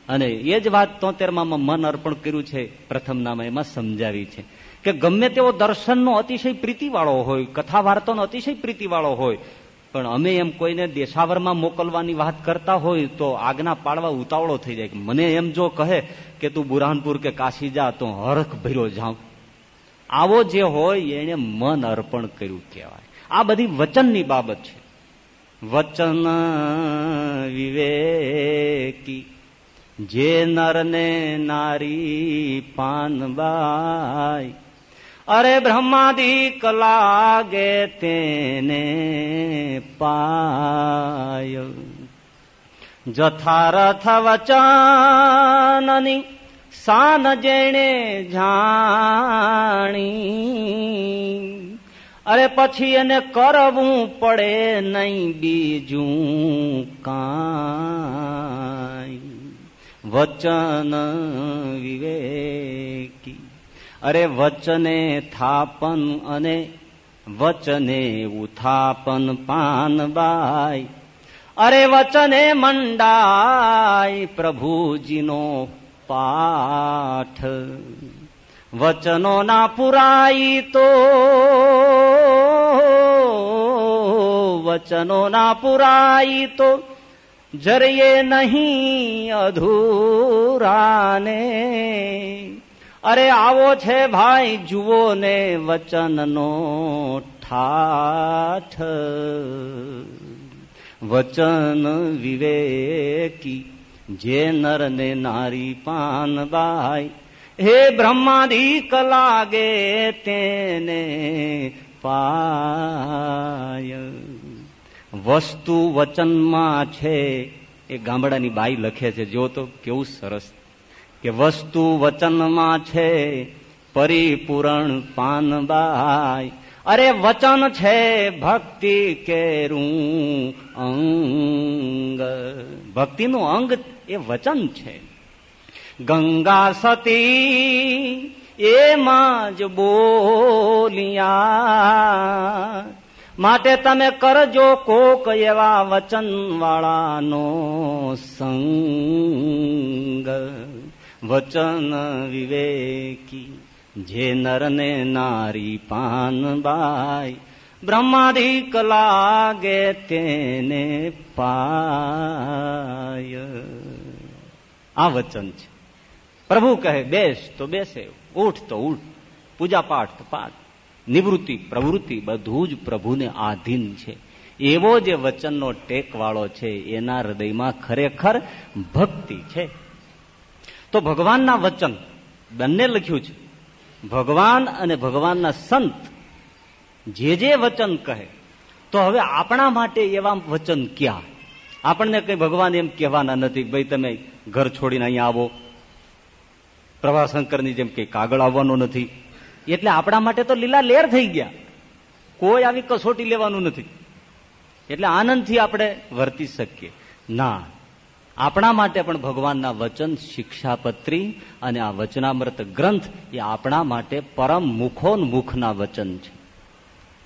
અને એ જ વાત તોતેરમાં મન અર્પણ કર્યું છે, પ્રથમ નામ એમાં સમજાવી છે કે ગમે તેવો દર્શનનો અતિશય પ્રીતિવાળો હોય કથા વાર્તાનો અતિશય પ્રીતિવાળો હોય, પણ અમે એમ કોઈને દેશાવરમાં મોકલવાની વાત કરતા હોય તો આજ્ઞા પાડવા ઉતાવળો થઈ જાય મને એમ જો કહે કે તું બુરહાનપુર કે કાશી જા તો હરખ ભર્યો જાઉં. આવો જે હોય એને મન અર્પણ કર્યું કહેવાય. આ બધી વચનની બાબત છે. વચન વિવેકી જે નરને નારી પાનબાઈ અરે બ્રહ્માદિક લાગે તેને પાય. જથારથ વચનની સાન જેણે જાણી, અરે પછી એને કરવું પડે નહીં બીજું કાંઈ. વચન વિવેકી. અરે વચને થાપન અને વચને ઉથાપન પાનબાઈ અરે વચને મંડાય પ્રભુજીનો પાઠ. વચનો ના પુરાઈ તો વચનો ના પુરાઈ તો જરીએ નહીં અધૂરાને અરે આવો છે ભાઈ જુઓ ને વચનનો ઠાઠ વચન વિવેકી જે નર ને નારી પાનબાઈ હે બ્રહ્માદિક લાગે તેને પાય વસ્તુ વચનમાં છે, એ ગામડાની બાઈ લખે છે. જો તો કેવું સરસ. કે વસ્તુ વચનમાં છે, પરિપૂરણ પાનબાઈ. અરે વચન છે, ભક્તિ કેરું અંગ. ભક્તિનું અંગ એ વચન છે. ગંગા સતી, એમાં જ બોલિયા. માટે તમે કરજો કોક એવા વચન વાળાનો સંગ. વચન વિવેકી, જે નરને નારી પાનબાઈ બ્રહ્માધિક લાગે તેને પાય. આ વચન છે. પ્રભુ કહે, બેસ તો બેસે, ઉઠ તો ઉઠ પૂજા પાઠ તો પાઠ. નિવૃત્તિ, પ્રવૃત્તિ બધું જ પ્રભુને આધીન છે. એવો જે વચનનો ટેક વાળો છે, એના હૃદયમાં ખરેખર ભક્તિ છે. તો ભગવાનના વચન, બંને લખ્યું છે. ભગવાન અને ભગવાનના સંત, જે જે વચન કહે, તો હવે આપણા માટે એવા વચન ક્યાં? આપણને કઈ ભગવાન એમ કહેવાના નથી, ભાઈ તમે ઘર છોડીને અહીંયા આવો. પ્રભાશંકરની જેમ કઈ કાગળ આવવાનો નથી. એટલે આપણા માટે તો લીલા લેર થઈ ગયા. કોઈ આવી કસોટી લેવાનું નથી. એટલે આનંદથી આપણે વર્તી શકીએ. ના, આપણા માટે પણ ભગવાનના વચન શિક્ષાપત્રી અને આ વચનામૃત ગ્રંથ એ આપણા માટે પરમ મુખોન્મુખના વચન છે.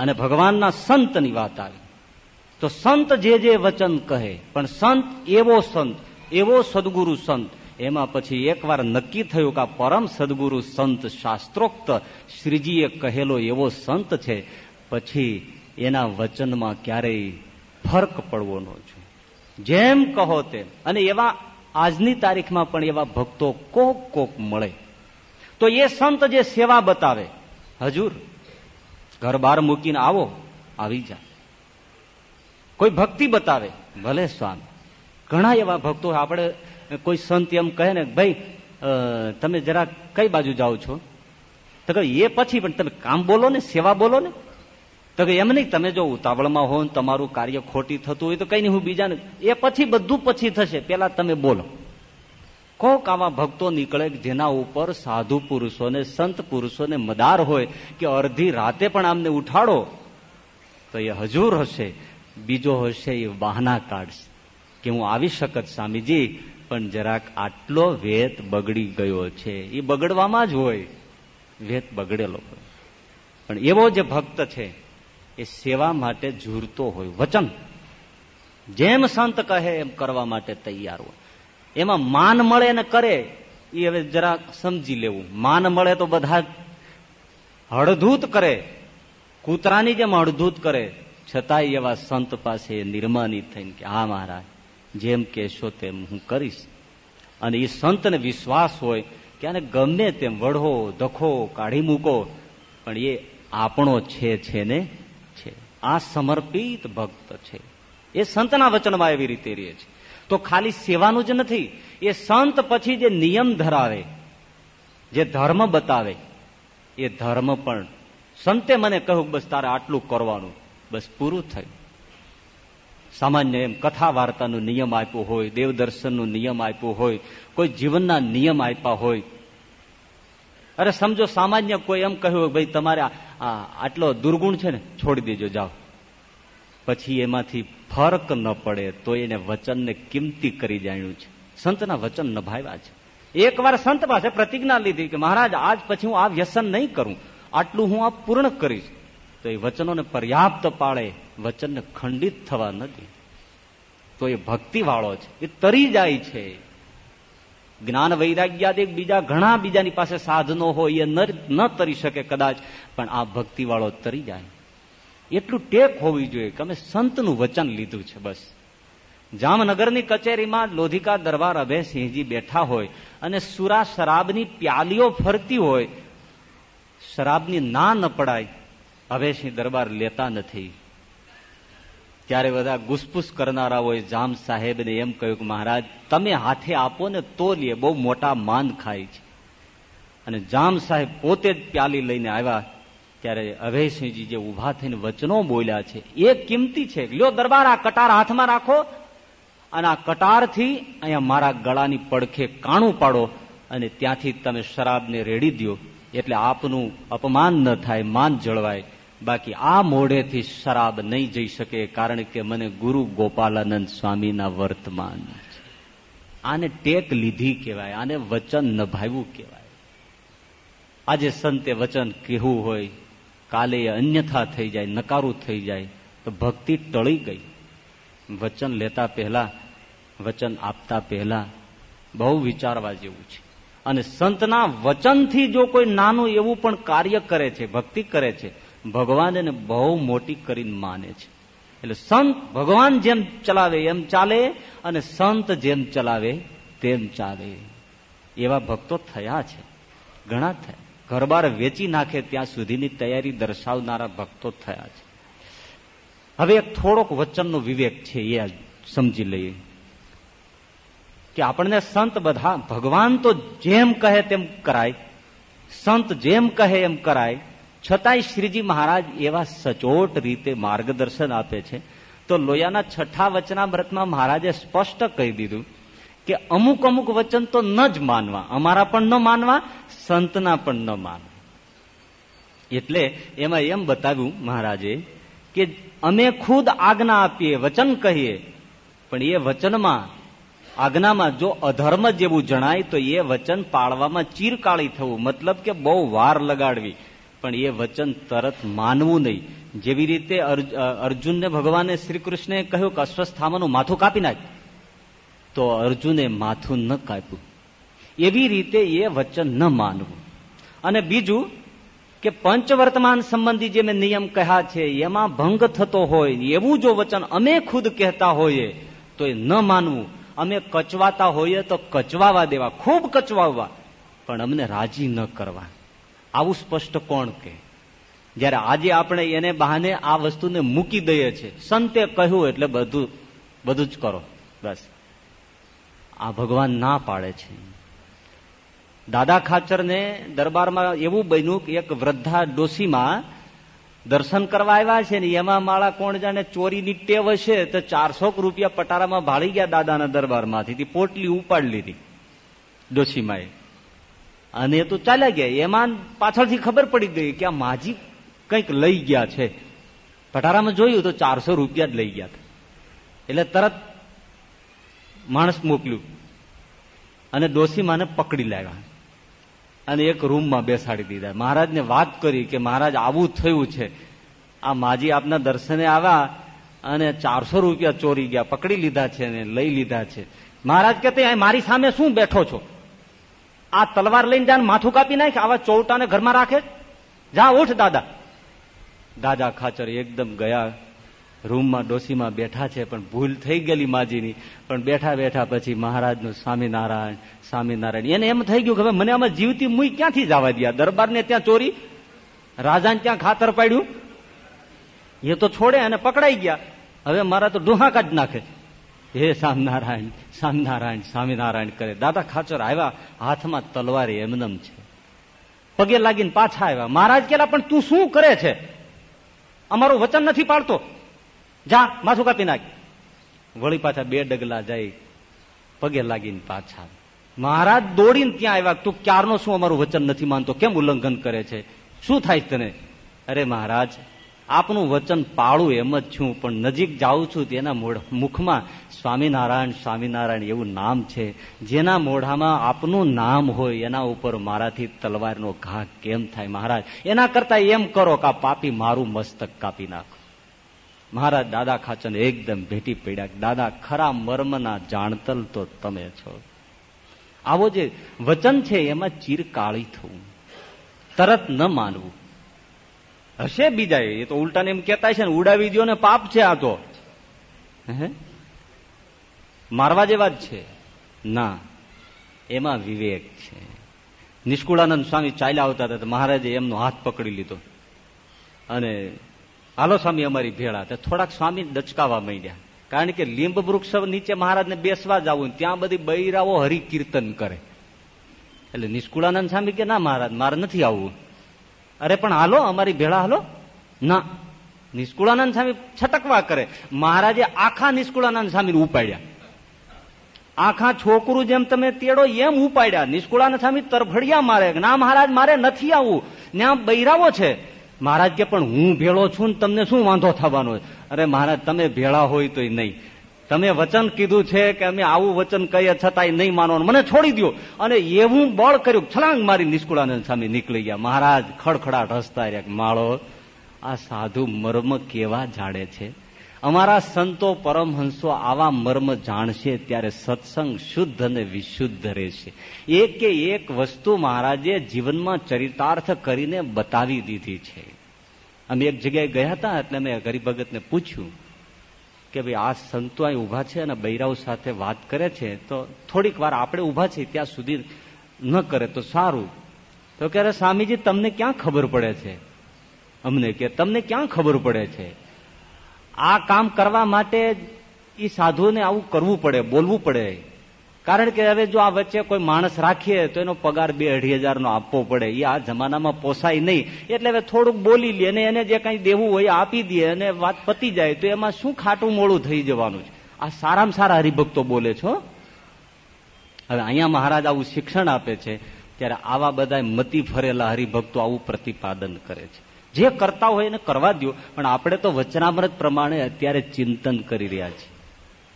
અને ભગવાનના સંતની વાત આવી. તો સંત જે જે વચન કહે, પણ સંત એવો સંત, એવો સદગુરુ સંત એમાં પછી એકવાર નક્કી થયું કે આ પરમ સદગુરુ સંત શાસ્ત્રોક્ત શ્રીજીએ કહેલો એવો સંત છે, પછી એના વચનમાં ક્યારેય ફરક પડવો ન જોઈએ. જેમ કહો તેમ. અને એવા આજની તારીખમાં પણ એવા ભક્તો કોક કોક મળે. તો એ સંત જે સેવા બતાવે, હજુર, ઘર બહાર મૂકીને આવો, આવી જા. કોઈ ભક્તિ બતાવે, ભલે સ્વામી. ઘણા એવા ભક્તો આપણે કોઈ સંત એમ કહે ને ભાઈ તમે જરા કઈ બાજુ જાઓ છો? તો કે એ પછી પણ તમે કામ બોલો ને, સેવા બોલો ને. તો કે એમ નહીં, તમે જો ઉતાવળમાં હો તમારું કાર્ય ખોટી થતું હોય તો કઈ નહીં, હું બીજાને એ પછી બધું પછી થશે, પેલા તમે બોલો. કોક આવા ભક્તો નીકળે જેના ઉપર સાધુ પુરુષોને, સંત પુરુષોને મદાર હોય કે અડધી રાતે પણ આમને ઉઠાડો, તો એ હજુર હશે, બીજો હશે એ બહાના કાઢશે. કે હું આવી શકત, સ્વામીજી પણ જરાક આટલો વેત બગડી ગયો છે. એ બગડવામાં જ હોય. વેત બગડેલો હોય. પણ એવો જે ભક્ત છે, એ સેવા માટે ઝૂરતો હોય. વચન. જેમ સંત કહે, એમ કરવા માટે તૈયાર હોય. એમાં માન મળે ને કરે એ હવે જરા સમજી લેવું. માન મળે તો બધા હળધૂત કરે. કૂતરાની જેમ હળધૂત કરે. છતાંય એવા સંત પાસે નિર્માની થઈને કે, હા, મહારાજ જેમ કહેશો તેમ હું કરીશ. અને એ સંતને વિશ્વાસ હોય કે આને ગમે તેમ વઢો દખો કાઢી મૂકો, પણ એ આપણો છે છે ને છે. આ સમર્પિત ભક્ત છે. એ સંતના વચનમાં એવી રીતે રહે છે. તો ખાલી સેવાનું જ નથી, એ સંત પછી જે નિયમ ધરાવે, જે ધર્મ બતાવે, એ ધર્મ પણ સંતે મને કહ્યું બસ તારે આટલું કરવાનું, બસ પૂરું થયું. સામાન્ય એમ કથા વાર્તાનો નિયમ આપ્યો હોય, દેવદર્શનનો નિયમ આપ્યો હોય, કોઈ જીવનના નિયમ આપ્યા હોય. અરે સમજો, સામાન્ય કોઈ એમ કહ્યું હોય, ભાઈ તમારે આટલો દુર્ગુણ છે ને, છોડી દેજો, જાઓ. પછી એમાંથી ફરક ન પડે તો એને વચનને કિંમતી કરી જાણ્યું છે. સંતના વચન નભાવ્યા છે. એકવાર સંત પાસે પ્રતિજ્ઞા લીધી કે, મહારાજ, આજ પછી હું આ વ્યસન નહીં કરું. આટલું હું આ પૂર્ણ કરીશ. તો એ વચનોને પર્યાપ્ત પાળે વચનને ખંડિત થવા નથી. તો એ ભક્તિ વાળો છે. એ તરી જાય છે. જ્ઞાન વૈરાગ્યાદિ બીજા ઘણા બીજાની પાસે સાધનો હોય એ ન તરી શકે કદાચ, પણ આ ભક્તિ વાળો તરી જાય. એટલું ટેક હોવી જોઈએ કે અમે સંતનું વચન લીધું છે બસ. જામનગરની કચેરીમાં લોધિકા દરબાર અભયસિંહજી બેઠા હોય અને સુરા શરાબની પ્યાલીઓ ફરતી હોય, શરાબની ના ન પડાય, અભયસિંહ દરબાર લેતા નથી. ત્યારે બધા ગુસપુસ કરનારા હોય જામ સાહેબને એમ કહ્યું કે મહારાજ, તમે હાથે આપો ને તો લે બહુ મોટા માન ખાય છે. અને જામ સાહેબ પોતે જ પ્યાલી લઈને આવ્યા, ત્યારે અભયસિંહજી જે ઊભા થઈને વચનો બોલ્યા છે, એ કિંમતી છે, લ્યો દરબાર આ કટાર હાથમાં રાખો. અને આ કટારથી અહીંયા મારા ગળાની પડખે કાણું પાડો અને ત્યાંથી તમે શરાબને રેડી દો એટલે આપનું અપમાન ન થાય, માન જળવાય. બાકી આ મોઢેથી શરાબ નહીં જઈ શકે કારણ કે મને ગુરુ ગોપાલાનંદ સ્વામીના વર્તમાન આને ટેક લીધી કહેવાય, આને વચન નભાવ્યું કહેવાય. આજે સંતે વચન કહેવું હોય, કાલે અન્યથા થઈ જાય, નકારું થઈ જાય, તો ભક્તિ ટળી ગઈ. વચન લેતા પહેલા, વચન આપતા પહેલા બહુ વિચારવા જેવું છે. અને સંતના વચનથી જો કોઈ નાનું એવું પણ કાર્ય કરે છે, ભક્તિ કરે છે ભગવાન એને બહુ મોટી કરીને માને છે. એટલે સંત ભગવાન જેમ ચલાવે એમ ચાલે અને સંત જેમ ચલાવે તેમ ચાલે. એવા ભક્તો થયા છે. ઘણા થયા. ઘરબાર વેચી નાખે ત્યાં સુધીની તૈયારી દર્શાવનારા ભક્તો થયા છે. હવે એક થોડોક વચનનો વિવેક છે એ સમજી લઈએ. કે આપણને સંત બધા ભગવાન તો જેમ કહે તેમ કરાય. સંત જેમ કહે એમ કરાય. છતાંય શ્રીજી મહારાજ એવા સચોટ રીતે માર્ગદર્શન આપે છે. તો લોયાના છઠ્ઠા વચનામૃતમાં મહારાજે સ્પષ્ટ કહી દીધું કે અમુક અમુક વચન તો ન જ માનવા. અમારા પણ ન માનવા, સંતના પણ ન માનવા. એટલે એમાં એમ બતાવ્યું મહારાજે કે અમે ખુદ આજ્ઞા આપીએ, વચન કહીએ. પણ એ વચનમાં, આજ્ઞામાં જો અધર્મ જેવું જણાય તો એ વચન પાળવામાં ચીરકાળી થવું. મતલબ કે બહુ વાર લગાડવી. પણ એ વચન તરત માનવું નહીં. જેવી રીતે અર્જુનને ભગવાને શ્રી કૃષ્ણે કહ્યું કે અસ્વસ્થામાનું માથું કાપી નાખ. તો અર્જુને માથું ન કાપ્યું. એવી રીતે એ વચન ન માનવું. અને બીજું કે પંચવર્તમાન સંબંધી જે મેં નિયમ કહ્યા છે, એમાં ભંગ થતો હોય એવું જો વચન અમે ખુદ કહેતા હોઈએ, તો એ ન માનવું. અમે કચવાતા હોઈએ તો કચવાવા દેવા, ખૂબ કચવાવવા. પણ અમને રાજી ન કરવા. આવું સ્પષ્ટ કોણ કે? જયારે આજે આપણે એને બહાને આ વસ્તુને મૂકી દઈએ છીએ, સંતે કહ્યું એટલે બધું બધું જ કરો. બસ. આ ભગવાન ના પાડે છે. દાદા ખાચરને દરબારમાં એવું બન્યું કે એક વૃદ્ધા ડોસીમાં દર્શન કરવા આવ્યા છે ને, એમાં માળા કોણ જાણે ચોરીની ટેવ હશે તો ચારસો રૂપિયા પટારામાં ભાળી ગયા દાદાના દરબારમાંથી. પોટલી ઉપાડી લીધી ડોસીમાં અને એ તો ચાલ્યા ગયા. એમાં પાછળથી ખબર પડી ગઈ કે આ માજી કંઈક લઈ ગયા છે. પટારામાં જોયું તો ચારસો રૂપિયા જ લઈ ગયા એટલે તરત માણસ મોકલ્યું અને ડોસીમાને પકડી લાવ્યા. અને એક રૂમમાં બેસાડી દીધા. મહારાજને વાત કરી કે મહારાજ, આવું થયું છે. આ માજી આપના દર્શને આવ્યા અને ચારસો રૂપિયા ચોરી ગયા. પકડી લીધા છે અને લઈ લીધા છે. મહારાજ કે મારી સામે શું બેઠો છો? આ તલવાર લઈને જાને માથું કાપી નાખે, આવા ચોટાને ઘરમાં રાખે? જા, ઉઠ, દાદા. દાદા ખાચર એકદમ ગયા. રૂમમાં ડોસીમાં બેઠા છે, પણ ભૂલ થઈ ગયેલી માજીની. પણ બેઠા બેઠા પછી મહારાજનું સ્વામિનારાયણ સ્વામિનારાયણ. એને એમ થઈ ગયું કે મને આમાં જીવતી મુઈ ક્યાંથી જવા દયા દરબારને ત્યાં ચોરી? રાજાને ત્યાં ખાતર પાડ્યું? એ તો છોડે અને પકડાઈ ગયા. હવે મારા તો ડુહા કાઢ નાખે. હે સ્વામિનારાયણ સ્વામિનારાયણ સ્વામિનારાયણ કરે. દાદા ખાચર આવ્યા, હાથમાં તલવાર એમનમ છે. પગે લાગીને પાછા આવ્યા. મહારાજ કેલા પણ તું શું કરે છે? અમારું વચન નથી પાડતો. જા, માથું કાપી નાખ. વળી પાછા બે ડગલા જાય પગે લાગીને પાછા મહારાજ દોડીને ત્યાં આવ્યા, તું ક્યારનો શું અમારું વચન નથી માનતો? કેમ ઉલ્લંઘન કરે છે? શું થાય તને? અરે મહારાજ આપનું વચન પાળું એમ જ છું, પણ નજીક જાઉં છું તેના મુખમાં સ્વામિનારાયણ સ્વામિનારાયણ એવું નામ છે. જેના મોઢામાં આપનું નામ હોય, એના ઉપર મારાથી તલવારનો ઘા કેમ થાય? મહારાજ, એના કરતા એમ કરો કે પાપી મારું મસ્તક કાપી નાખો. મહારાજ, દાદા ખાચન એકદમ ભેટી પડ્યા દાદા, ખરા મર્મના જાણતલ તો તમે છો. આવો જે વચન છે એમાં ચીરકાળી થવું. તરત ન માનવું. હશે બીજા એ તો ઉલટાને એમ કેતા છે ને, ઉડાવી દો ને પાપ છે આ તો. હે? મારવા જેવા જ છે. ના, એમાં વિવેક છે. નિષ્કુળાનંદ સ્વામી ચાલ્યા આવતા હતા મહારાજે એમનો હાથ પકડી લીધો. અને, હાલો સ્વામી, અમારી ભેળા થોડાક સ્વામી ડચકાવા માંડ્યા. કારણ કે લીંબ વૃક્ષ નીચે મહારાજને બેસવા જવું ત્યાં બધી બૈરાઓ હરિકીર્તન કરે. એટલે નિષ્કુળાનંદ સ્વામી કે, ના મહારાજ, મારે નથી આવવું. અરે પણ હાલો, અમારી ભેળા હાલો. ના, નિષ્કુળાનંદ સ્વામી છટકવા કરે. મહારાજે આખા નિષ્કુળાનંદ સ્વામી ઉપાડ્યા. આખા છોકરું જેમ તમે તેડો એમ ઉપાડ્યા. નિષ્કુળાનંદ સ્વામી તરફડિયા મારે ના મહારાજ, મારે નથી આવવું ત્યાં બૈરાવો છે. મહારાજ કે, પણ હું ભેળો છું ને તમને શું વાંધો થવાનો અરે મહારાજ, તમે ભેળા હોય તો નહીં. તમે વચન કીધું છે કે અમે આવું વચન કહીએ છતાંય નહીં માનવાનું. મને છોડી દો અને એવું બળ કર્યું. છલાંગ મારી નિષ્કુળાનંદ સામે નીકળી ગયા. મહારાજ ખડખડાટ હસતા રહ્યા માળો, આ સાધુ મર્મ કેવા જાણે છે? અમારા સંતો પરમહંસો આવા મર્મ જાણશે ત્યારે સત્સંગ શુદ્ધ અને વિશુદ્ધ રહેશે. એક કે એક વસ્તુ મહારાજે જીવનમાં ચરિતાર્થ કરીને બતાવી દીધી છે. અમે એક જગ્યાએ ગયા હતા એટલે મેં ગરીભગતને પૂછ્યું કે ભાઈ આ સંતો અહીં ઊભા છે અને બૈરાઓ સાથે વાત કરે છે, તો થોડીક વાર આપણે ઊભા છીએ ત્યાં સુધી ન કરે તો સારું. તો કે સ્વામીજી, તમને ક્યાં ખબર પડે છે? અમને કે તમને ક્યાં ખબર પડે છે? આ કામ કરવા માટે એ સાધુને આવું કરવું પડે, બોલવું પડે. કારણ કે હવે જો આ વચ્ચે કોઈ માણસ રાખીએ, તો એનો પગાર બે અઢી હજાર નો આપવો પડે. એ આ જમાનામાં પોસાય નહીં. એટલે હવે થોડુંક બોલી લે અને એને જે કંઈ દેવું હોય આપી દે અને વાત પતી જાય, તો એમાં શું ખાટું મોડું થઈ જવાનું છે? આ સારામાં સારા હરિભક્તો બોલે છો હવે અહીંયા મહારાજ આવું શિક્ષણ આપે છે, ત્યારે આવા બધા મતી ફરેલા હરિભક્તો આવું પ્રતિપાદન કરે છે. જે કરતા હોય એને કરવા દો પણ આપણે તો વચનામૃત પ્રમાણે અત્યારે ચિંતન કરી રહ્યા છીએ.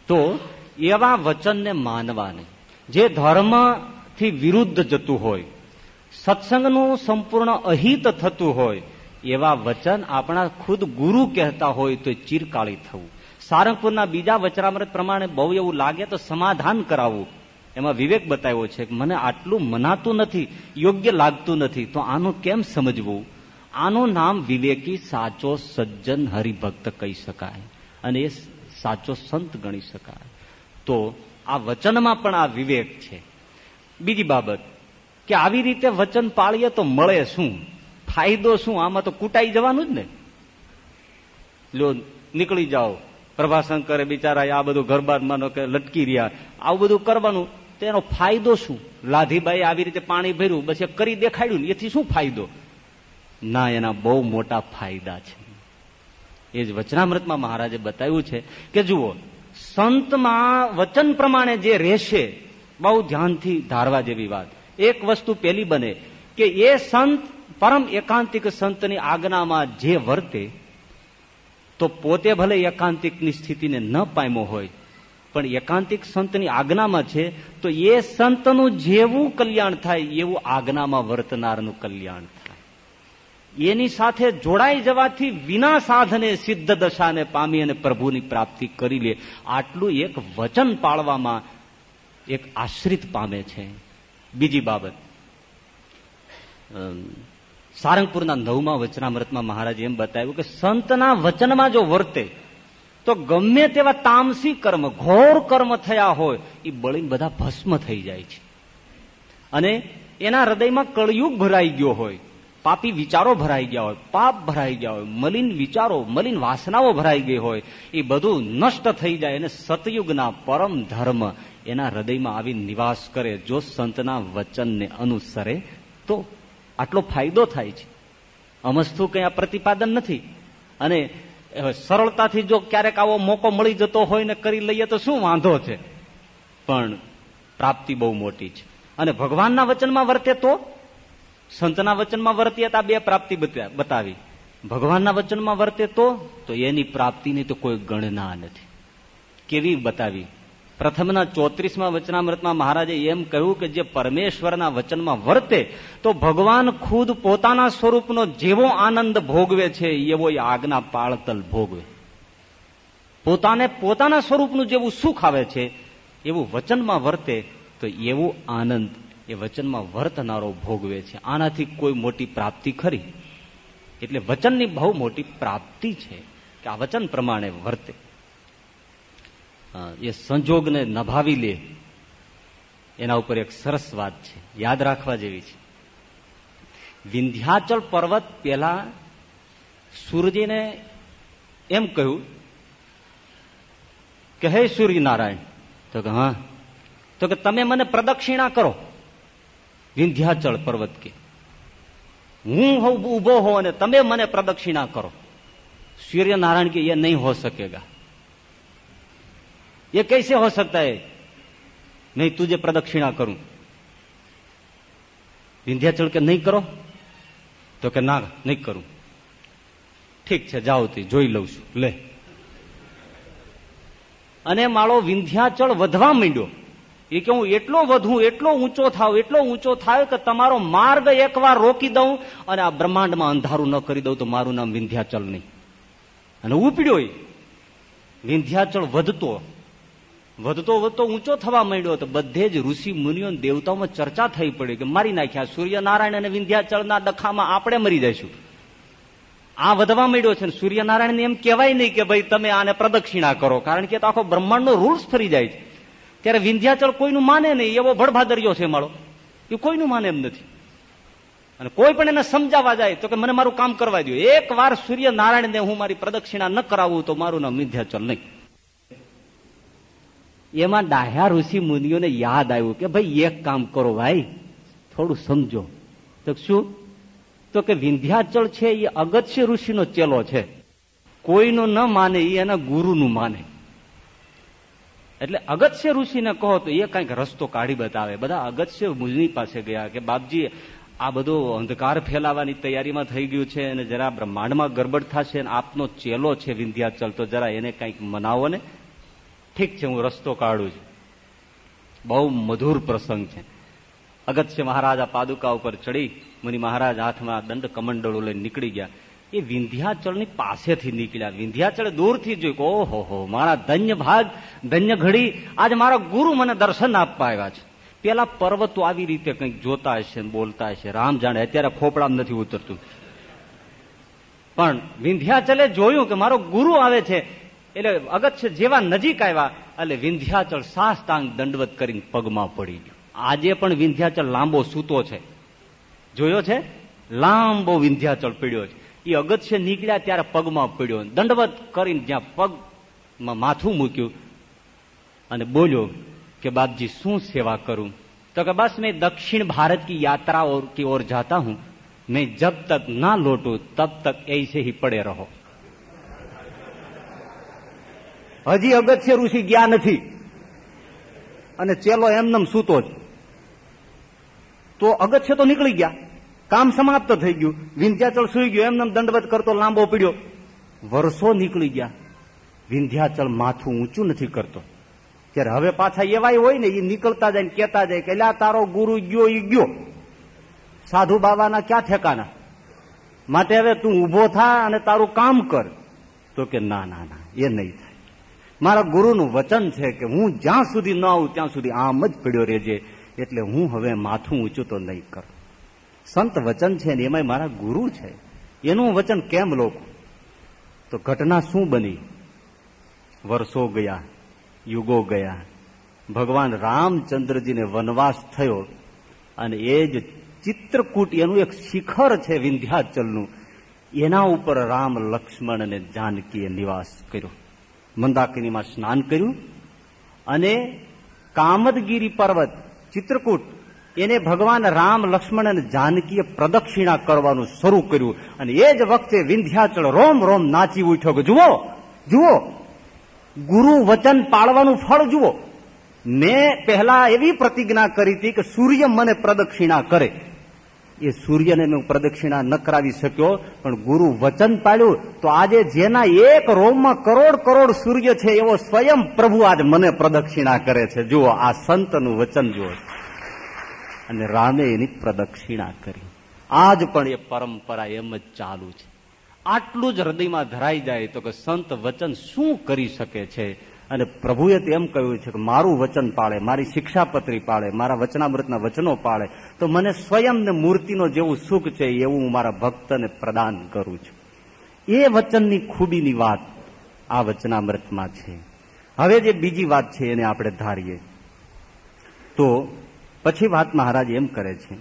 તો એવા વચનને માનવાને, જે ધર્મથી વિરુદ્ધ જતું હોય, સત્સંગનું સંપૂર્ણ અહિત થતું હોય, એવા વચન આપણા ખુદ ગુરુ કહેતા હોય તો ચિરકાળી થવું. સારંગપુરના બીજા વચરામૃત પ્રમાણે બહુ એવું લાગે તો સમાધાન કરાવવું. એમાં વિવેક બતાવ્યો છે કે મને આટલું મનાતું નથી, યોગ્ય લાગતું નથી, તો આનું કેમ સમજવું? આનું નામ વિવેકી સાચો સજ્જન હરિભક્ત કહી શકાય અને એ સાચો સંત ગણી શકાય. તો આ વચનમાં પણ આ વિવેક છે. બીજી બાબત, કે આવી રીતે વચન પાળીએ તો મળે શું? ફાયદો શું? આમાં તો કૂટાઈ જવાનું જ ને. લો, નીકળી જાઓ. પ્રભાશંકરે બિચારા આ બધું ગરબાર માનો કે લટકી રહ્યા. આવું બધું કરવાનું તેનો ફાયદો શું? લાધીબાઈ આવી રીતે પાણી ભર્યું, બસ એ કરી દેખાડ્યું એથી શું ફાયદો? ના, એના બહુ મોટા ફાયદા છે. એ જ વચનામૃતમાં મહારાજે બતાવ્યું છે કે જુઓ સંતમાં વચન પ્રમાણે જે રહેશે, બહુ ધ્યાનથી ધારવા જેવી વાત. એક વસ્તુ પેલી બને કે એ સંત, પરમ એકાંતિક સંતની આજ્ઞામાં જે વર્તે, તો પોતે ભલે એકાંતિકની સ્થિતિને ન પામ્યો હોય, પણ એકાંતિક સંતની આજ્ઞામાં છે, તો એ સંતનું જેવું કલ્યાણ થાય, એવું આજ્ઞામાં વર્તનારનું કલ્યાણ. એની સાથે જોડાઈ જવાથી વિના સાધને સિદ્ધ દશાને પામી અને પ્રભુની પ્રાપ્તિ કરી લે. આટલું એક વચન પાળવામાં એક આશ્રિત પામે છે. બીજી બાબત. સારંગપુરના નવમા વચનામૃતમાં મહારાજે એમ બતાવ્યું કે સંતના વચનમાં જો વર્તે, તો ગમે તેવા તામસી કર્મ, ઘોર કર્મ થયા હોય, એ બળીને બધા ભસ્મ થઈ જાય છે. અને એના હૃદયમાં કળયુગ ભરાઈ ગયો હોય પાપી વિચારો ભરાઈ ગયા હોય, પાપ ભરાઈ ગયા હોય, મલિન વિચારો, મલિન વાસનાઓ ભરાઈ ગઈ હોય, એ બધું નષ્ટ થઈ જાય અને સતયુગના પરમ ધર્મ એના હૃદયમાં આવી નિવાસ કરે. જો સંતના વચનને અનુસરે તો આટલો ફાયદો થાય છે. અમસ્તુ કઈ આ પ્રતિપાદન નથી. અને સરળતાથી જો ક્યારેક આવો મોકો મળી જતો હોય ને કરી લઈએ તો શું વાંધો છે? પણ પ્રાપ્તિ બહુ મોટી છે. અને ભગવાનના વચનમાં વર્તે તો સંતના વચનમાં વર્તીએ તો આ બે પ્રાપ્તિ બતાવી. ભગવાનના વચનમાં વર્તે તો એની પ્રાપ્તિની તો કોઈ ગણના નથી. કેવી બતાવી? પ્રથમના ચોત્રીસમાં વચનામૃતમાં મહારાજે એમ કહ્યું કે જે પરમેશ્વરના વચનમાં વર્તે, તો ભગવાન ખુદ પોતાના સ્વરૂપનો જેવો આનંદ ભોગવે છે, એવો એ આજ્ઞા પાળતલ ભોગવે. પોતાને પોતાના સ્વરૂપનું જેવું સુખ આવે છે, એવું વચનમાં વર્તે, તો એવો આનંદ એ વચનમાં વર્તનારો ભોગવે છે. આનાથી કોઈ મોટી પ્રાપ્તિ ખરી? એટલે વચનની બહુ મોટી પ્રાપ્તિ છે કે આ વચન પ્રમાણે વર્તે. એ સંજોગને નભાવી લે. એના ઉપર એક સરસ વાત છે. યાદ રાખવા જેવી છે. વિંધ્યાચલ પર્વત પેલા સૂર્યજીને એમ કહ્યું કે હે સૂર્યનારાયણ. તો કે, હા. તો કે, તમે મને પ્રદક્ષિણા કરો. વિંધ્યાચળ પર્વત કે હું ઉભો હો અને તમે મને પ્રદક્ષિણા કરો સૂર્યનારાયણ કે એ નહીં હો સકેગા ये कैसे हो सकता है नहीं तुझे प्रदक्षिणा करूं विंध्याचल के नहीं કરો તો કે ના નહીં કરું ઠીક છે જાઓ તે જોઈ લઉં છું લે અને માળો વિંધ્યાચળ વધવા માંડ્યો એ કે હું એટલો વધુ, એટલો ઊંચો થાવ એટલો ઊંચો થાય કે તમારો માર્ગ એકવાર રોકી દઉં અને આ બ્રહ્માંડમાં અંધારું ન કરી દઉં તો મારું નામ વિંધ્યાચલ નહીં. અને ઉપડ્યો વિંધ્યાચળ વધતો. વધતો વધતો ઊંચો થવા માંડ્યો તો બધે જ ઋષિ મુનિઓ દેવતાઓમાં ચર્ચા થઈ પડી કે મારી નાખ્યા, સૂર્યનારાયણ અને વિંધ્યાચળના ડખામાં આપણે મરી જઈશું. આ વધવા માંડ્યો છે સૂર્યનારાયણ એમ કહેવાય નહીં કે ભાઈ તમે આને પ્રદક્ષિણા કરો, કારણ કે તો આખો બ્રહ્માંડનો રૂલ્સ ફરી જાય છે. ત્યારે વિંધ્યાચળ કોઈનું માને નહીં, એવો ભડભાદરિયો છે મારો એ કોઈનું માને એમ નથી. અને કોઈ પણ એને સમજાવવા જાય, તો કે મને મારું કામ કરવા દો એક વાર સૂર્યનારાયણને હું મારી પ્રદક્ષિણા ન કરાવું, તો મારું નામ વિંધ્યાચલ નહીં. એમાં ડાહ્યા ઋષિ મુનિઓને યાદ આવ્યું કે, ભાઈ, એક કામ કરો ભાઈ, થોડું સમજો. તો શું? તો કે વિંધ્યાચળ છે, એ અગત્ય ઋષિનો ચેલો છે. કોઈનો ન માને, એ એના ગુરુનું માને. એટલે અગત્ય ઋષિને કહો તો એ કંઈક રસ્તો કાઢી બતાવે. બધા અગત્ય મુનિ પાસે ગયા કે, બાપજી, આ બધો અંધકાર ફેલાવાની તૈયારીમાં થઈ ગયું છે અને જરા બ્રહ્માંડમાં ગરબડ થશે આપનો ચેલો છે વિંધ્યાચલ, તો જરા એને કંઈક મનાવો ને. ઠીક છે, હું રસ્તો કાઢું છું. બહુ મધુર પ્રસંગ છે. અગત્ય, મહારાજા પાદુકા ઉપર ચડી. મુનિ મહારાજ હાથમાં દંડ કમંડળો લઈને નીકળી ગયા. એ વિંધ્યાચળની પાસેથી નીકળ્યા. વિંધ્યાચળ દૂરથી જોયું ઓહો હો, મારા ધન્ય ભાગ, ધન્ય ઘડી, આજ મારા ગુરુ મને દર્શન આપવા આવ્યા છે. પેલા પર્વતો આવી રીતે કંઈક જોતા હશે બોલતા હશે. રામ જાણે અત્યારે ખોપડામ નથી ઉતરતું. પણ વિંધ્યાચલે જોયું કે મારો ગુરુ આવે છે, એટલે અગત્ય જેવા નજીક આવ્યા, એટલે વિંધ્યાચળ સાષ્ટાંગ દંડવત કરીને પગમાં પડી ગયો. આજે પણ વિંધ્યાચળ લાંબો સૂતો છે. જોયો છે? લાંબો વિંધ્યાચળ પીડ્યો છે. એ અગત્ય નીકળ્યા ત્યારે પગમાં પડ્યો. દંડવત કરીને જ્યાં પગમાં માથું મૂક્યું અને બોલ્યો કે, બાપજી, શું સેવા કરું? તો કે, બસ, મેં દક્ષિણ ભારત કી યાત્રા કી ઓર જાતા હું. મેં જબ તક ના લોટું, તબ તક એ હી પડે રહો. હજી અગત્ય ઋષિ ગયા નથી. અને ચેલો એમનેમ સૂતો જ. તો અગત્ય તો નીકળી ગયા. કામ સમાપ્ત થઈ ગયું. વિંધ્યાચળ સુઈ ગયો. એમને દંડવત કરતો લાંબો પીડ્યો. વર્ષો નીકળી ગયા. વિંધ્યાચળ માથું ઊંચું નથી કરતો. ત્યારે હવે પાછા એવાય હોય ને એ નીકળતા જાય ને કેતા જાય કે, લા તારો ગુરુ ગયો એ ગયો. સાધુ બાબાના ક્યાં ઠેકાના માટે હવે તું ઊભો થા અને તારું કામ કર. તો કે, ના ના ના, એ નહીં થાય. મારા ગુરુનું વચન છે કે હું જ્યાં સુધી ન આવું, ત્યાં સુધી આમ જ પડ્યો રહેજે. એટલે હું હવે માથું ઊંચું તો નહીં કરું. સંત વચન છે ને એમાં મારા ગુરુ છે. એનું વચન કેમ લોકો તો ઘટના શું બની? વર્ષો ગયા, યુગો ગયા, ભગવાન રામચંદ્રજીને વનવાસ થયો અને એ જ ચિત્રકૂટ એનું એક શિખર છે વિંધ્યાચલનું. એના ઉપર રામ લક્ષ્મણ અને જાનકીએ નિવાસ કર્યો. મંદાકિનીમાં સ્નાન કર્યું અને કામદગીરી પર્વત, ચિત્રકૂટ એને ભગવાન રામ લક્ષ્મણ અને જાનકીએ પ્રદક્ષિણા કરવાનું શરૂ કર્યું. અને એ જ વખતે વિંધ્યાચળ રોમ રોમ નાચી ઉઠ્યો કે, જુઓ જુઓ, ગુરુ વચન પાળવાનું ફળ જુઓ. મેં પહેલા એવી પ્રતિજ્ઞા કરી હતી કે સૂર્ય મને પ્રદક્ષિણા કરે. એ સૂર્યને હું પ્રદક્ષિણા ન કરાવી શક્યો, પણ ગુરુ વચન પાડ્યું તો આજે જેના એક રોમમાં કરોડ કરોડ સૂર્ય છે એવો સ્વયં પ્રભુ આજ મને પ્રદક્ષિણા કરે છે. જુઓ, આ સંતનું વચન જુઓ. અને રામે એની પ્રદક્ષિણા કરી. આજ પણ એ પરંપરા એમ જ ચાલુ છે. આટલું જ હૃદયમાં ધરાઈ જાય તો કે સંત વચન શું કરી શકે છે? અને પ્રભુએ તો એમ કહ્યું છે કે મારું વચન પાળે, મારી શિક્ષાપત્રી પાળે, મારા વચનામૃતના વચનો પાળે. તો મને સ્વયં ને મૂર્તિનો જેવું સુખ છે એવું હું મારા ભક્તને પ્રદાન કરું છું. એ વચનની ખૂબીની વાત આ વચનામૃતમાં છે. હવે જે બીજી વાત છે એને આપણે ધારીએ. તો પછી વાત મહારાજ એમ કરે છે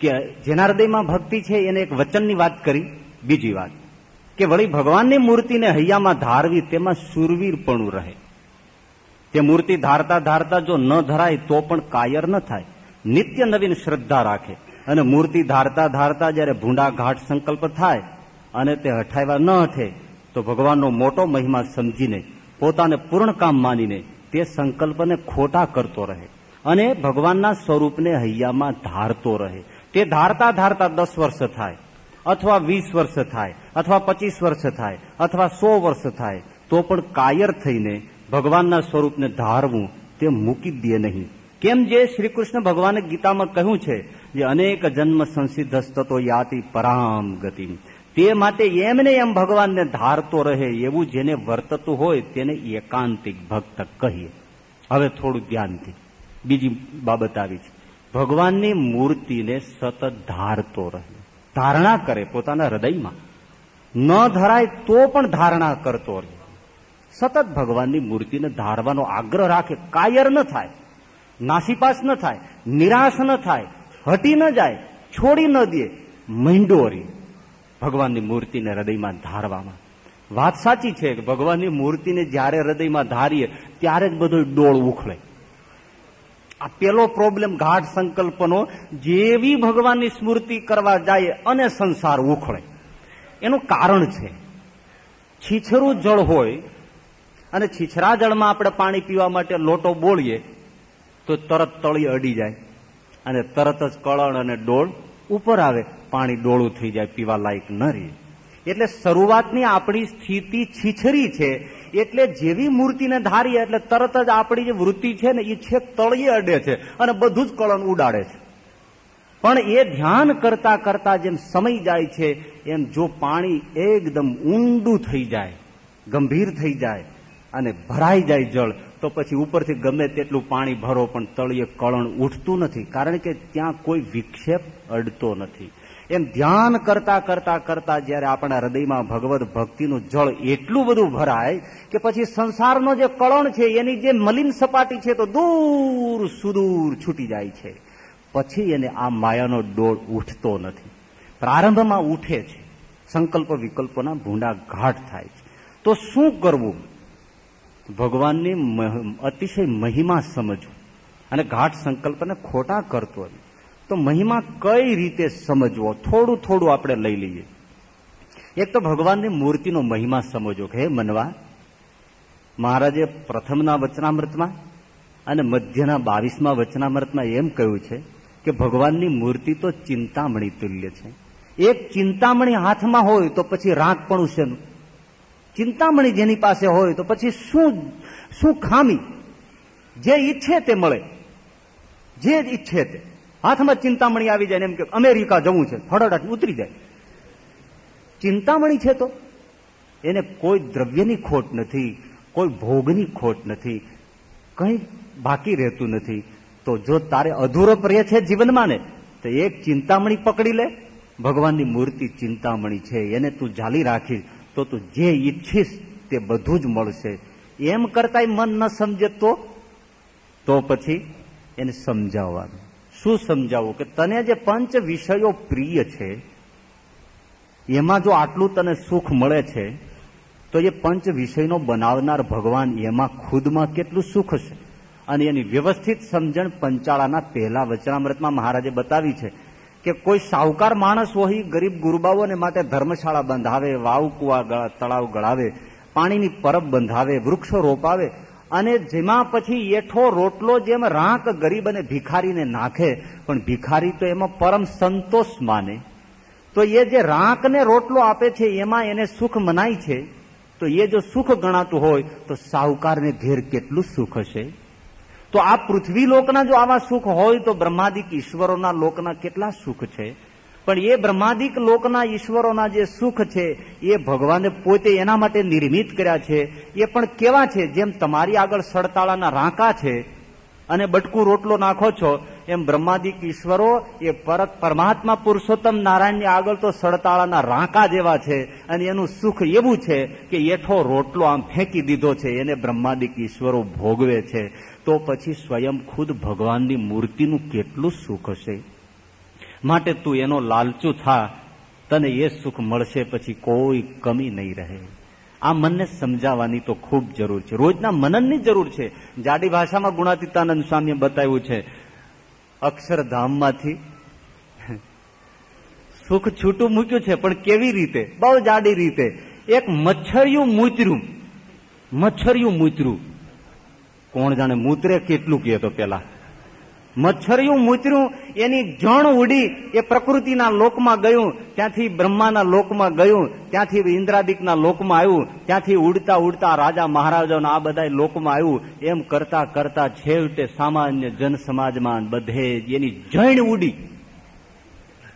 કે જેના હૃદયમાં ભક્તિ છે, એને એક વચનની વાત કરી. બીજી વાત, કે વળી ભગવાનની મૂર્તિને હૈયામાં ધારવી તેમાં સુરવીરપણું રહે. તે મૂર્તિ ધારતા ધારતા જો ન ધરાય તો પણ કાયર ન થાય. નિત્ય નવીન શ્રદ્ધા રાખે. અને મૂર્તિ ધારતા ધારતા જયારે ભૂંડા ઘાટ સંકલ્પ થાય અને તે હઠાવ્યા ન હઠે તો ભગવાનનો મોટો મહિમા સમજીને, પોતાને પૂર્ણ કામ માનીને તે સંકલ્પને ખોટા કરતો રહે. અને ભગવાનના સ્વરૂપને હૈયામાં ધારતો રહે. તે ધારતા ધારતા દસ વર્ષ થાય, અથવા વીસ વર્ષ થાય, અથવા પચીસ વર્ષ થાય, અથવા સો વર્ષ થાય, તો પણ કાયર થઈને ભગવાનના સ્વરૂપને ધારવું તે મૂકી દે નહીં. કેમ જે શ્રી કૃષ્ણ ભગવાને ગીતામાં કહ્યું છે જે અનેક જન્મ સંસિદ્ધસ્તતો યાતિ પરામ ગતિ તે માટે એમને એમ ભગવાનને ધારતો રહે એવું જેને વર્તતું હોય તેને એકાંતિક ભક્ત કહીએ. હવે થોડું ધ્યાનથી. બીજી બાબત આવી છે. ભગવાનની મૂર્તિને સતત ધારતો રહે. ધારણા કરે પોતાના હૃદયમાં. ન ધરાય તો પણ ધારણા કરતો રહે. સતત ભગવાનની મૂર્તિને ધારવાનો આગ્રહ રાખે. કાયર ન થાય, નાસીપાસ ન થાય, નિરાશ ન થાય, હટી ન જાય, છોડી ન દે મંડોરી ભગવાનની મૂર્તિને હૃદયમાં ધારવામાં. વાત સાચી છે કે ભગવાનની મૂર્તિને જ્યારે હૃદયમાં ધારીએ, ત્યારે જ બધો ડોળ ઉખળે. આ પેલો પ્રોબ્લેમ ગાઢ સંકલ્પનો, જેવી ભગવાનની સ્મૃતિ કરવા જાય અને સંસાર ઉખળે. એનું કારણ છે, છીછરું જળ હોય અને છીછરા જળમાં આપણે પાણી પીવા માટે લોટો બોળીએ, તો તરત તળી અડી જાય અને તરત જ કળણ અને ડોળ ઉપર આવે, પાણી ડોળું થઈ જાય, પીવા લાયક ન રહે. એટલે શરૂઆતની આપણી સ્થિતિ છીછરી છે એટલે જેવી મૂર્તિને ધારીએ એટલે તરત જ આપણી જે વૃત્તિ છે ને એ છેક તળિયે અડે છે અને બધું જ કળણ ઉડાડે છે. પણ એ ધ્યાન કરતા કરતા જેમ સમય જાય છે, એમ જો પાણી એકદમ ઊંડું થઈ જાય, ગંભીર થઈ જાય અને ભરાઈ જાય જળ, તો પછી ઉપરથી ગમે તેટલું પાણી ભરો પણ તળિયે કળણ ઉઠતું નથી. કારણ કે ત્યાં કોઈ વિક્ષેપ અડતો નથી. એમ ધ્યાન કરતા કરતા કરતા જયારે આપણા હૃદયમાં ભગવત ભક્તિનું જળ એટલું બધું ભરાય કે પછી સંસારનો જે કળણ છે, એની જે મલિન સપાટી છે, તો દૂર સુદૂર છૂટી જાય છે. પછી એને આ માયાનો ડોળ ઉઠતો નથી. પ્રારંભમાં ઉઠે છે. સંકલ્પ વિકલ્પોના ભૂંડા ઘાટ થાય છે. તો શું કરવું? ભગવાનની અતિશય મહિમા સમજવું. અને ઘાટ સંકલ્પને ખોટા કરતો તો મહિમા કઈ રીતે સમજવો? થોડું થોડું આપણે લઈ લઈએ. એક તો ભગવાનની મૂર્તિનો મહિમા સમજો કે મનવા, મહારાજે પ્રથમના વચનામૃતમાં અને મધ્યના બાવીસમાં વચનામૃતમાં એમ કહ્યું છે કે ભગવાનની મૂર્તિ તો ચિંતામણી તુલ્ય છે. એક ચિંતામણી હાથમાં હોય તો પછી રાગ પણ શેનું ચિંતામણી જેની પાસે હોય તો પછી શું શું ખામી? જે ઈચ્છે તે મળે. જે ઈચ્છે તે. હાથમાં ચિંતામણી આવી જાય એમ કે અમેરિકા જવું છે ફળોડાટ ઉતરી જાય. ચિંતામણી છે તો? એને કોઈ દ્રવ્યની ખોટ નથી, કોઈ ભોગની ખોટ નથી, કંઈ બાકી રહેતું નથી. તો જો તારે અધૂરો પ્રિય છે જીવનમાં ને, તો એક ચિંતામણી પકડી લે. ભગવાનની મૂર્તિ ચિંતામણી છે, એને તું જાલી રાખીશ, તો તું જે ઈચ્છીશ તે બધું જ મળશે. એમ કરતા મન ન સમજે તો પછી એને સમજાવવાનું. શું સમજાવું કે તને જે પંચ વિષયો પ્રિય છે, એમાં જો આટલું તને સુખ મળે છે, તો એ પંચ વિષયનો બનાવનાર ભગવાન એમાં ખુદમાં કેટલું સુખ છે? અને એની વ્યવસ્થિત સમજણ પંચાળાના પહેલા વચનામૃતમાં મહારાજે બતાવી છે કે કોઈ સાહુકાર માણસ હોય ગરીબ ગુરુબાઓને માટે ધર્મશાળા બંધાવે વાવ કુવા તળાવ ગળાવે, પાણીની પરબ બંધાવે, વૃક્ષો રોપાવે અને જેમાં પછી એઠો રોટલો જેમ રાંક ગરીબ અને ભિખારીને નાખે, પણ ભિખારી તો એમાં પરમ સંતોષ માને. તો એ જે રાંકને રોટલો આપે છે, એમાં એને સુખ મનાય છે. તો એ જો સુખ ગણાતું હોય, તો સાહુકારને ઘેર કેટલું સુખ હશે? તો આ પૃથ્વી લોકના જો આવા સુખ હોય, તો બ્રહ્માદિક ઈશ્વરોના લોકના કેટલા સુખ છે? પણ એ બ્રહ્માદિક લોકના ઈશ્વરોના જે સુખ છે, એ ભગવાને પોતે એના માટે નિર્મિત કર્યા છે. એ પણ કેવા છે? જેમ તમારી આગળ સડતાળાના રાંકા છે અને બટકું રોટલો નાખો છો, એમ બ્રહ્માદિક ઈશ્વરો એ પરત પરમાત્મા પુરુષોત્તમ નારાયણની આગળ તો સડતાળાના રાંકા જેવા છે અને એનું સુખ એવું છે કે એઠો રોટલો આમ ફેંકી દીધો છે, એને બ્રહ્માદિક ઈશ્વરો ભોગવે છે. તો પછી સ્વયં ખુદ ભગવાનની મૂર્તિનું કેટલું સુખ હશે? માટે તું એનો લાલચુ થા, તને એ સુખ મળશે પછી કોઈ કમી નહીં રહે. આ મનને સમજાવવાની તો ખૂબ જરૂર છે. રોજના મનનની જરૂર છે. જાડી ભાષામાં ગુણાતીતાનંદ સ્વામીએ બતાવ્યું છે, અક્ષરધામમાંથી સુખ છૂટું મૂક્યું છે, પણ કેવી રીતે? બહુ જાડી રીતે. એક મચ્છરિયું મૂતર્યું. મચ્છરિયું મૂતર્યું. કોણ જાણે મૂતરે કેટલું કહે તો પેલા? મચ્છરિયું મૂતર્યું, એની જણ ઉડી, એ પ્રકૃતિના લોકમાં ગયું, ત્યાંથી બ્રહ્માના લોકમાં ગયું, ત્યાંથી ઇન્દ્રાદિકના લોકમાં આવ્યું, ત્યાંથી ઉડતા ઉડતા રાજા મહારાજાના આ બધા લોકમાં આવ્યું, એમ કરતા કરતા છેવટે સામાન્ય જનસમાજમાં બધે એની જણ ઉડી,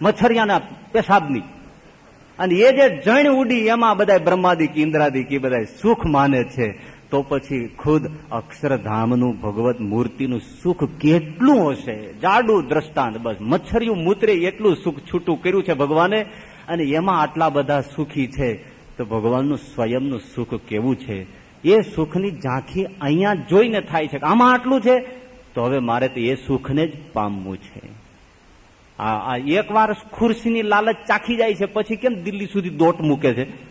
મચ્છરિયાના પેશાબની. અને એ જે જણ ઉડી, એમાં બધા બ્રહ્માદિક, ઇન્દ્રાદિક, એ બધા સુખ માને છે. તો પછી ખુદ અક્ષરધામનું ભગવત મૂર્તિનું સુખ કેટલું હશે? જાડું દ્રષ્ટાંત બસ. મચ્છરિયું મૂત્રે એટલું સુખ છૂટું કર્યું છે ભગવાને, અને એમાં આટલા બધા સુખી છે, તો ભગવાનનું સ્વયંનું સુખ કેવું છે? એ સુખની ઝાંખી અહીંયા જોઈને થાય છે. આમાં આટલું છે? તો હવે મારે તો એ સુખને જ પામવું છે. આ એક વાર ખુરશીની લાલચ ચાખી જાય છે, પછી કેમ દિલ્હી સુધી દોટ મૂકે છે?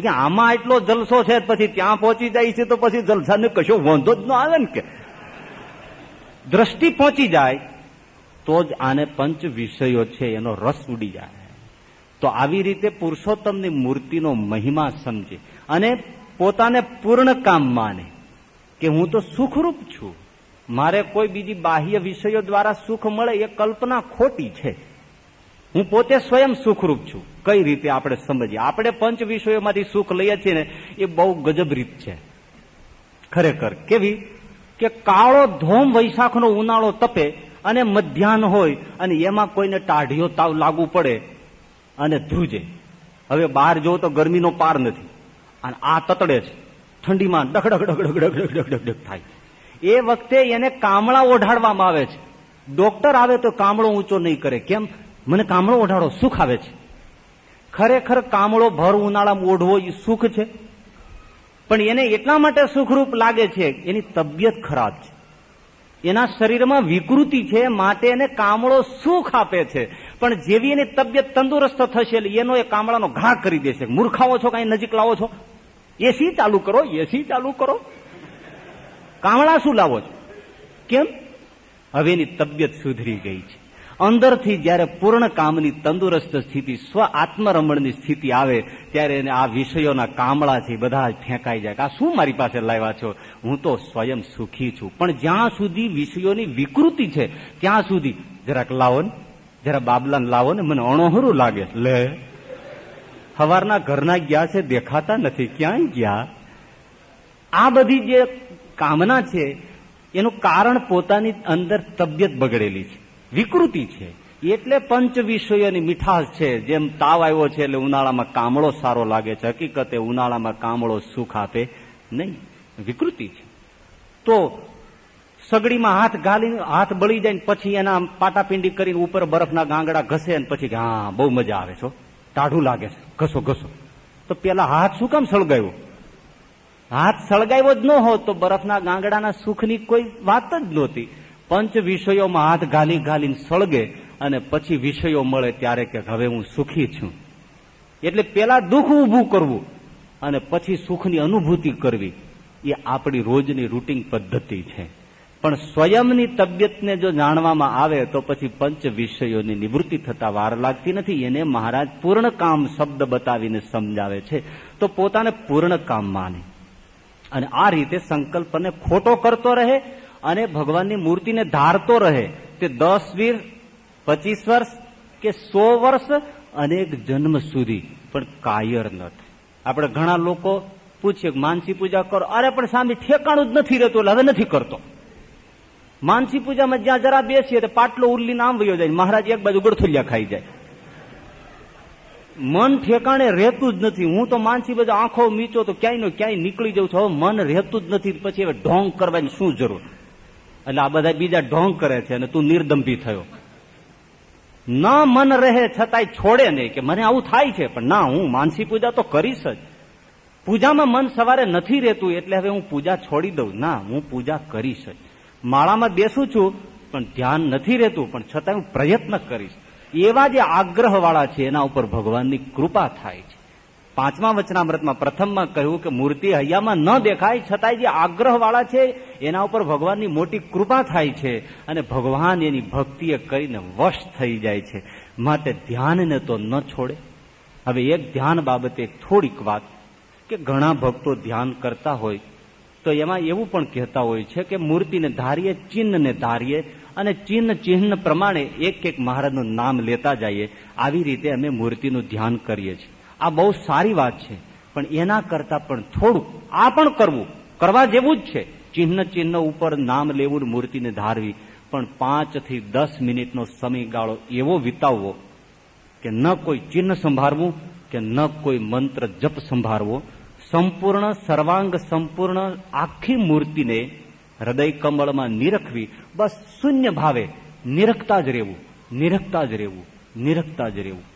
કે આમાં એટલો જલસો છે પછી ત્યાં પહોંચી જાય છે તો પછી જલસાને કશો વાંધો જ ન આવે ને કે. દ્રષ્ટિ પહોંચી જાય તો જ આને પંચ વિષયો છે, એનો રસ ઉડી જાય. તો આવી રીતે પુરુષોત્તમની મૂર્તિનો મહિમા સમજે અને પોતાને પૂર્ણ કામ માને કે હું તો સુખરૂપ છું. મારે કોઈ બીજી બાહ્ય વિષયો દ્વારા સુખ મળે એ કલ્પના ખોટી છે. હું પોતે સ્વયં સુખરૂપ છું. કઈ રીતે આપણે સમજીએ? આપણે પંચ વિષયોમાંથી સુખ લઈએ છીએ ને, એ બહુ ગજબ રીત છે. ખરેખર. કેવી? કે કાળો ધોમ વૈશાખનો ઉનાળો તપે અને મધ્યાહન હોય અને એમાં કોઈને ટાઢીયો તાવ લાગુ પડે અને ધ્રુજે. હવે બહાર જો તો ગરમીનો પાર નથી. અને આ તતડે છે. ઠંડીમાં ડગડગ ડગડગ ડગડગ ડગડગ ડગ થાય. એ વખતે એને કામળા ઓઢાડવામાં આવે છે. ડોક્ટર આવે તો કામળો ઊંચો નહીં કરે. કેમ? મને કામળો ઓઢાડો, સુખ આવે છે. ખરેખર કામળો ભર ઉનાળામાં ઓઢવો એ સુખ છે. પણ એને એટલા માટે સુખરૂપ લાગે છે, એની તબિયત ખરાબ છે. એના શરીરમાં વિકૃતિ છે, માટે એને કામળો સુખ આપે છે. પણ જેવી એની તબિયત તંદુરસ્ત થશે એનો એ કામળાનો ઘા કરી દેશે. મૂર્ખાવો છો, કઈ નજીક લાવો છો? એસી ચાલુ કરો, એસી ચાલુ કરો. કામળા શું લાવો છો? કેમ? હવે એની તબિયત સુધરી ગઈ છે. અંદરથી જયારે પૂર્ણ કામની તંદુરસ્ત સ્થિતિ સ્વ આત્મરમણની સ્થિતિ આવે ત્યારે એને આ વિષયોના કામળા છે બધા ફેંકાઈ જાય આ શું મારી પાસે લાવ્યા છો? હું તો સ્વયં સુખી છું. પણ જ્યાં સુધી વિષયોની વિકૃતિ છે ત્યાં સુધી જરાક લાવો ને જરા બાબલાને લાવો ને મને અણોહરું લાગે. લે. સવારના ઘરના ગયા છે દેખાતા નથી. ક્યાંય ગયા? આ બધી જે કામના છે એનું કારણ પોતાની અંદર તબિયત બગડેલી છે. વિકૃતિ છે. એટલે પંચ વિષયોની મીઠાશ છે. જેમ તાવ આવ્યો છે એટલે ઉનાળામાં કામળો સારો લાગે છે. હકીકતે ઉનાળામાં કામળો સુખ આપે નહીં. વિકૃતિ છે. તો સગડીમાં હાથ ગાલી હાથ બળી જાય પછી એના પાટાપિંડી કરીને ઉપર બરફના ગાંગડા ઘસે અને પછી હા, બહુ મજા આવે છો ટાઢું લાગે છે. ઘસો ઘસો. તો પેલા હાથ શું કામ સળગાવ્યો હાથ સળગાવ્યો જ ન હોત તો બરફના ગાંગડાના સુખની કોઈ વાત જ નહોતી. પંચ વિષયોમાં હાથ ગાલી ગાલીને સળગે અને પછી વિષયો મળે ત્યારે કે હવે હું સુખી છું. એટલે પેલા દુઃખ ઊભું કરવું અને પછી સુખની અનુભૂતિ કરવી, એ આપણી રોજની રૂટીન પદ્ધતિ છે. પણ સ્વયંની તબિયતને જો જાણવામાં આવે તો પછી પંચ વિષયોની નિવૃત્તિ થતા વાર લાગતી નથી. એને મહારાજ પૂર્ણ કામ શબ્દ બતાવીને સમજાવે છે. તો પોતાને પૂર્ણ કામ માને. અને આ રીતે સંકલ્પને ખોટો કરતો રહે અને ભગવાનની મૂર્તિને ધારતો રહે તે દસ વીર, પચીસ વર્ષ કે સો વર્ષ અનેક જન્મ સુધી. પણ કાયર ન આપણે ઘણા લોકો પૂછીએ માનસી પૂજા કરો. અરે, પણ સામે ઠેકાણું જ નથી રહેતું, એટલે હવે નથી કરતો. માનસી પૂજામાં જ્યાં જરા બેસીએ તો પાટલો ઉલ્લી નામ વયો જાય મહારાજ એક બાજુ ગળથુલિયા ખાઈ જાય. મન ઠેકાણે રહેતું જ નથી. હું તો માનસી બધા આંખો મીચો તો ક્યાંય નો ક્યાંય નીકળી જઉં છું. હવે મન રહેતું જ નથી. પછી હવે ઢોંગ કરવાની શું જરૂર? એટલે આ બધા બીજા ઢોંગ કરે છે અને તું નિર્દંભી થયો. ન મન રહે છતાંય છોડે નહીં, કે મને આવું થાય છે, પણ ના, હું માનસી પૂજા તો કરીશ જ. પૂજામાં મન સવારે નથી રહેતું, એટલે હવે હું પૂજા છોડી દઉં. ના, હું પૂજા કરીશ જ. માળામાં બેસું છું, પણ ધ્યાન નથી રહેતું, પણ છતાં હું પ્રયત્ન કરીશ. એવા જે આગ્રહ વાળા છે, એના ઉપર ભગવાનની કૃપા થાય છે. પાંચમા વચનામૃતમાં પ્રથમમાં કહ્યું કે મૂર્તિ હૈયામાં ન દેખાય, છતાંય જે આગ્રહ વાળા છે, એના ઉપર ભગવાનની મોટી કૃપા થાય છે અને ભગવાન એની ભક્તિએ કરીને વશ થઈ જાય છે. માટે ધ્યાનને તો ન છોડે. હવે એક ધ્યાન બાબતે થોડીક વાત કે ઘણા ભક્તો ધ્યાન કરતા હોય તો એમાં એવું પણ કહેતા હોય છે કે મૂર્તિને ધારીએ, ચિહ્નને ધારીએ અને ચિહ્ન ચિહ્ન પ્રમાણે એક એક મહારાજનું નામ લેતા જઈએ. આવી રીતે અમે મૂર્તિનું ધ્યાન કરીએ છીએ. આ બહુ સારી વાત છે. પણ એના કરતા પણ થોડુંક આ પણ કરવું. કરવા જેવું જ છે. ચિહ્ન ચિહ્ન ઉપર નામ લેવું મૂર્તિને ધારવી. પણ પાંચથી દસ મિનિટનો સમયગાળો એવો વિતાવવો કે ન કોઈ ચિહ્ન સંભાળવું, કે ન કોઈ મંત્ર જપ સંભાળવો. સંપૂર્ણ સર્વાંગ સંપૂર્ણ આખી મૂર્તિને હૃદય કમળમાં નિરખવી. બસ શૂન્ય ભાવે નિરખતા જ રહેવું. નિરખતા જ રહેવું. નિરખતા જ રહેવું.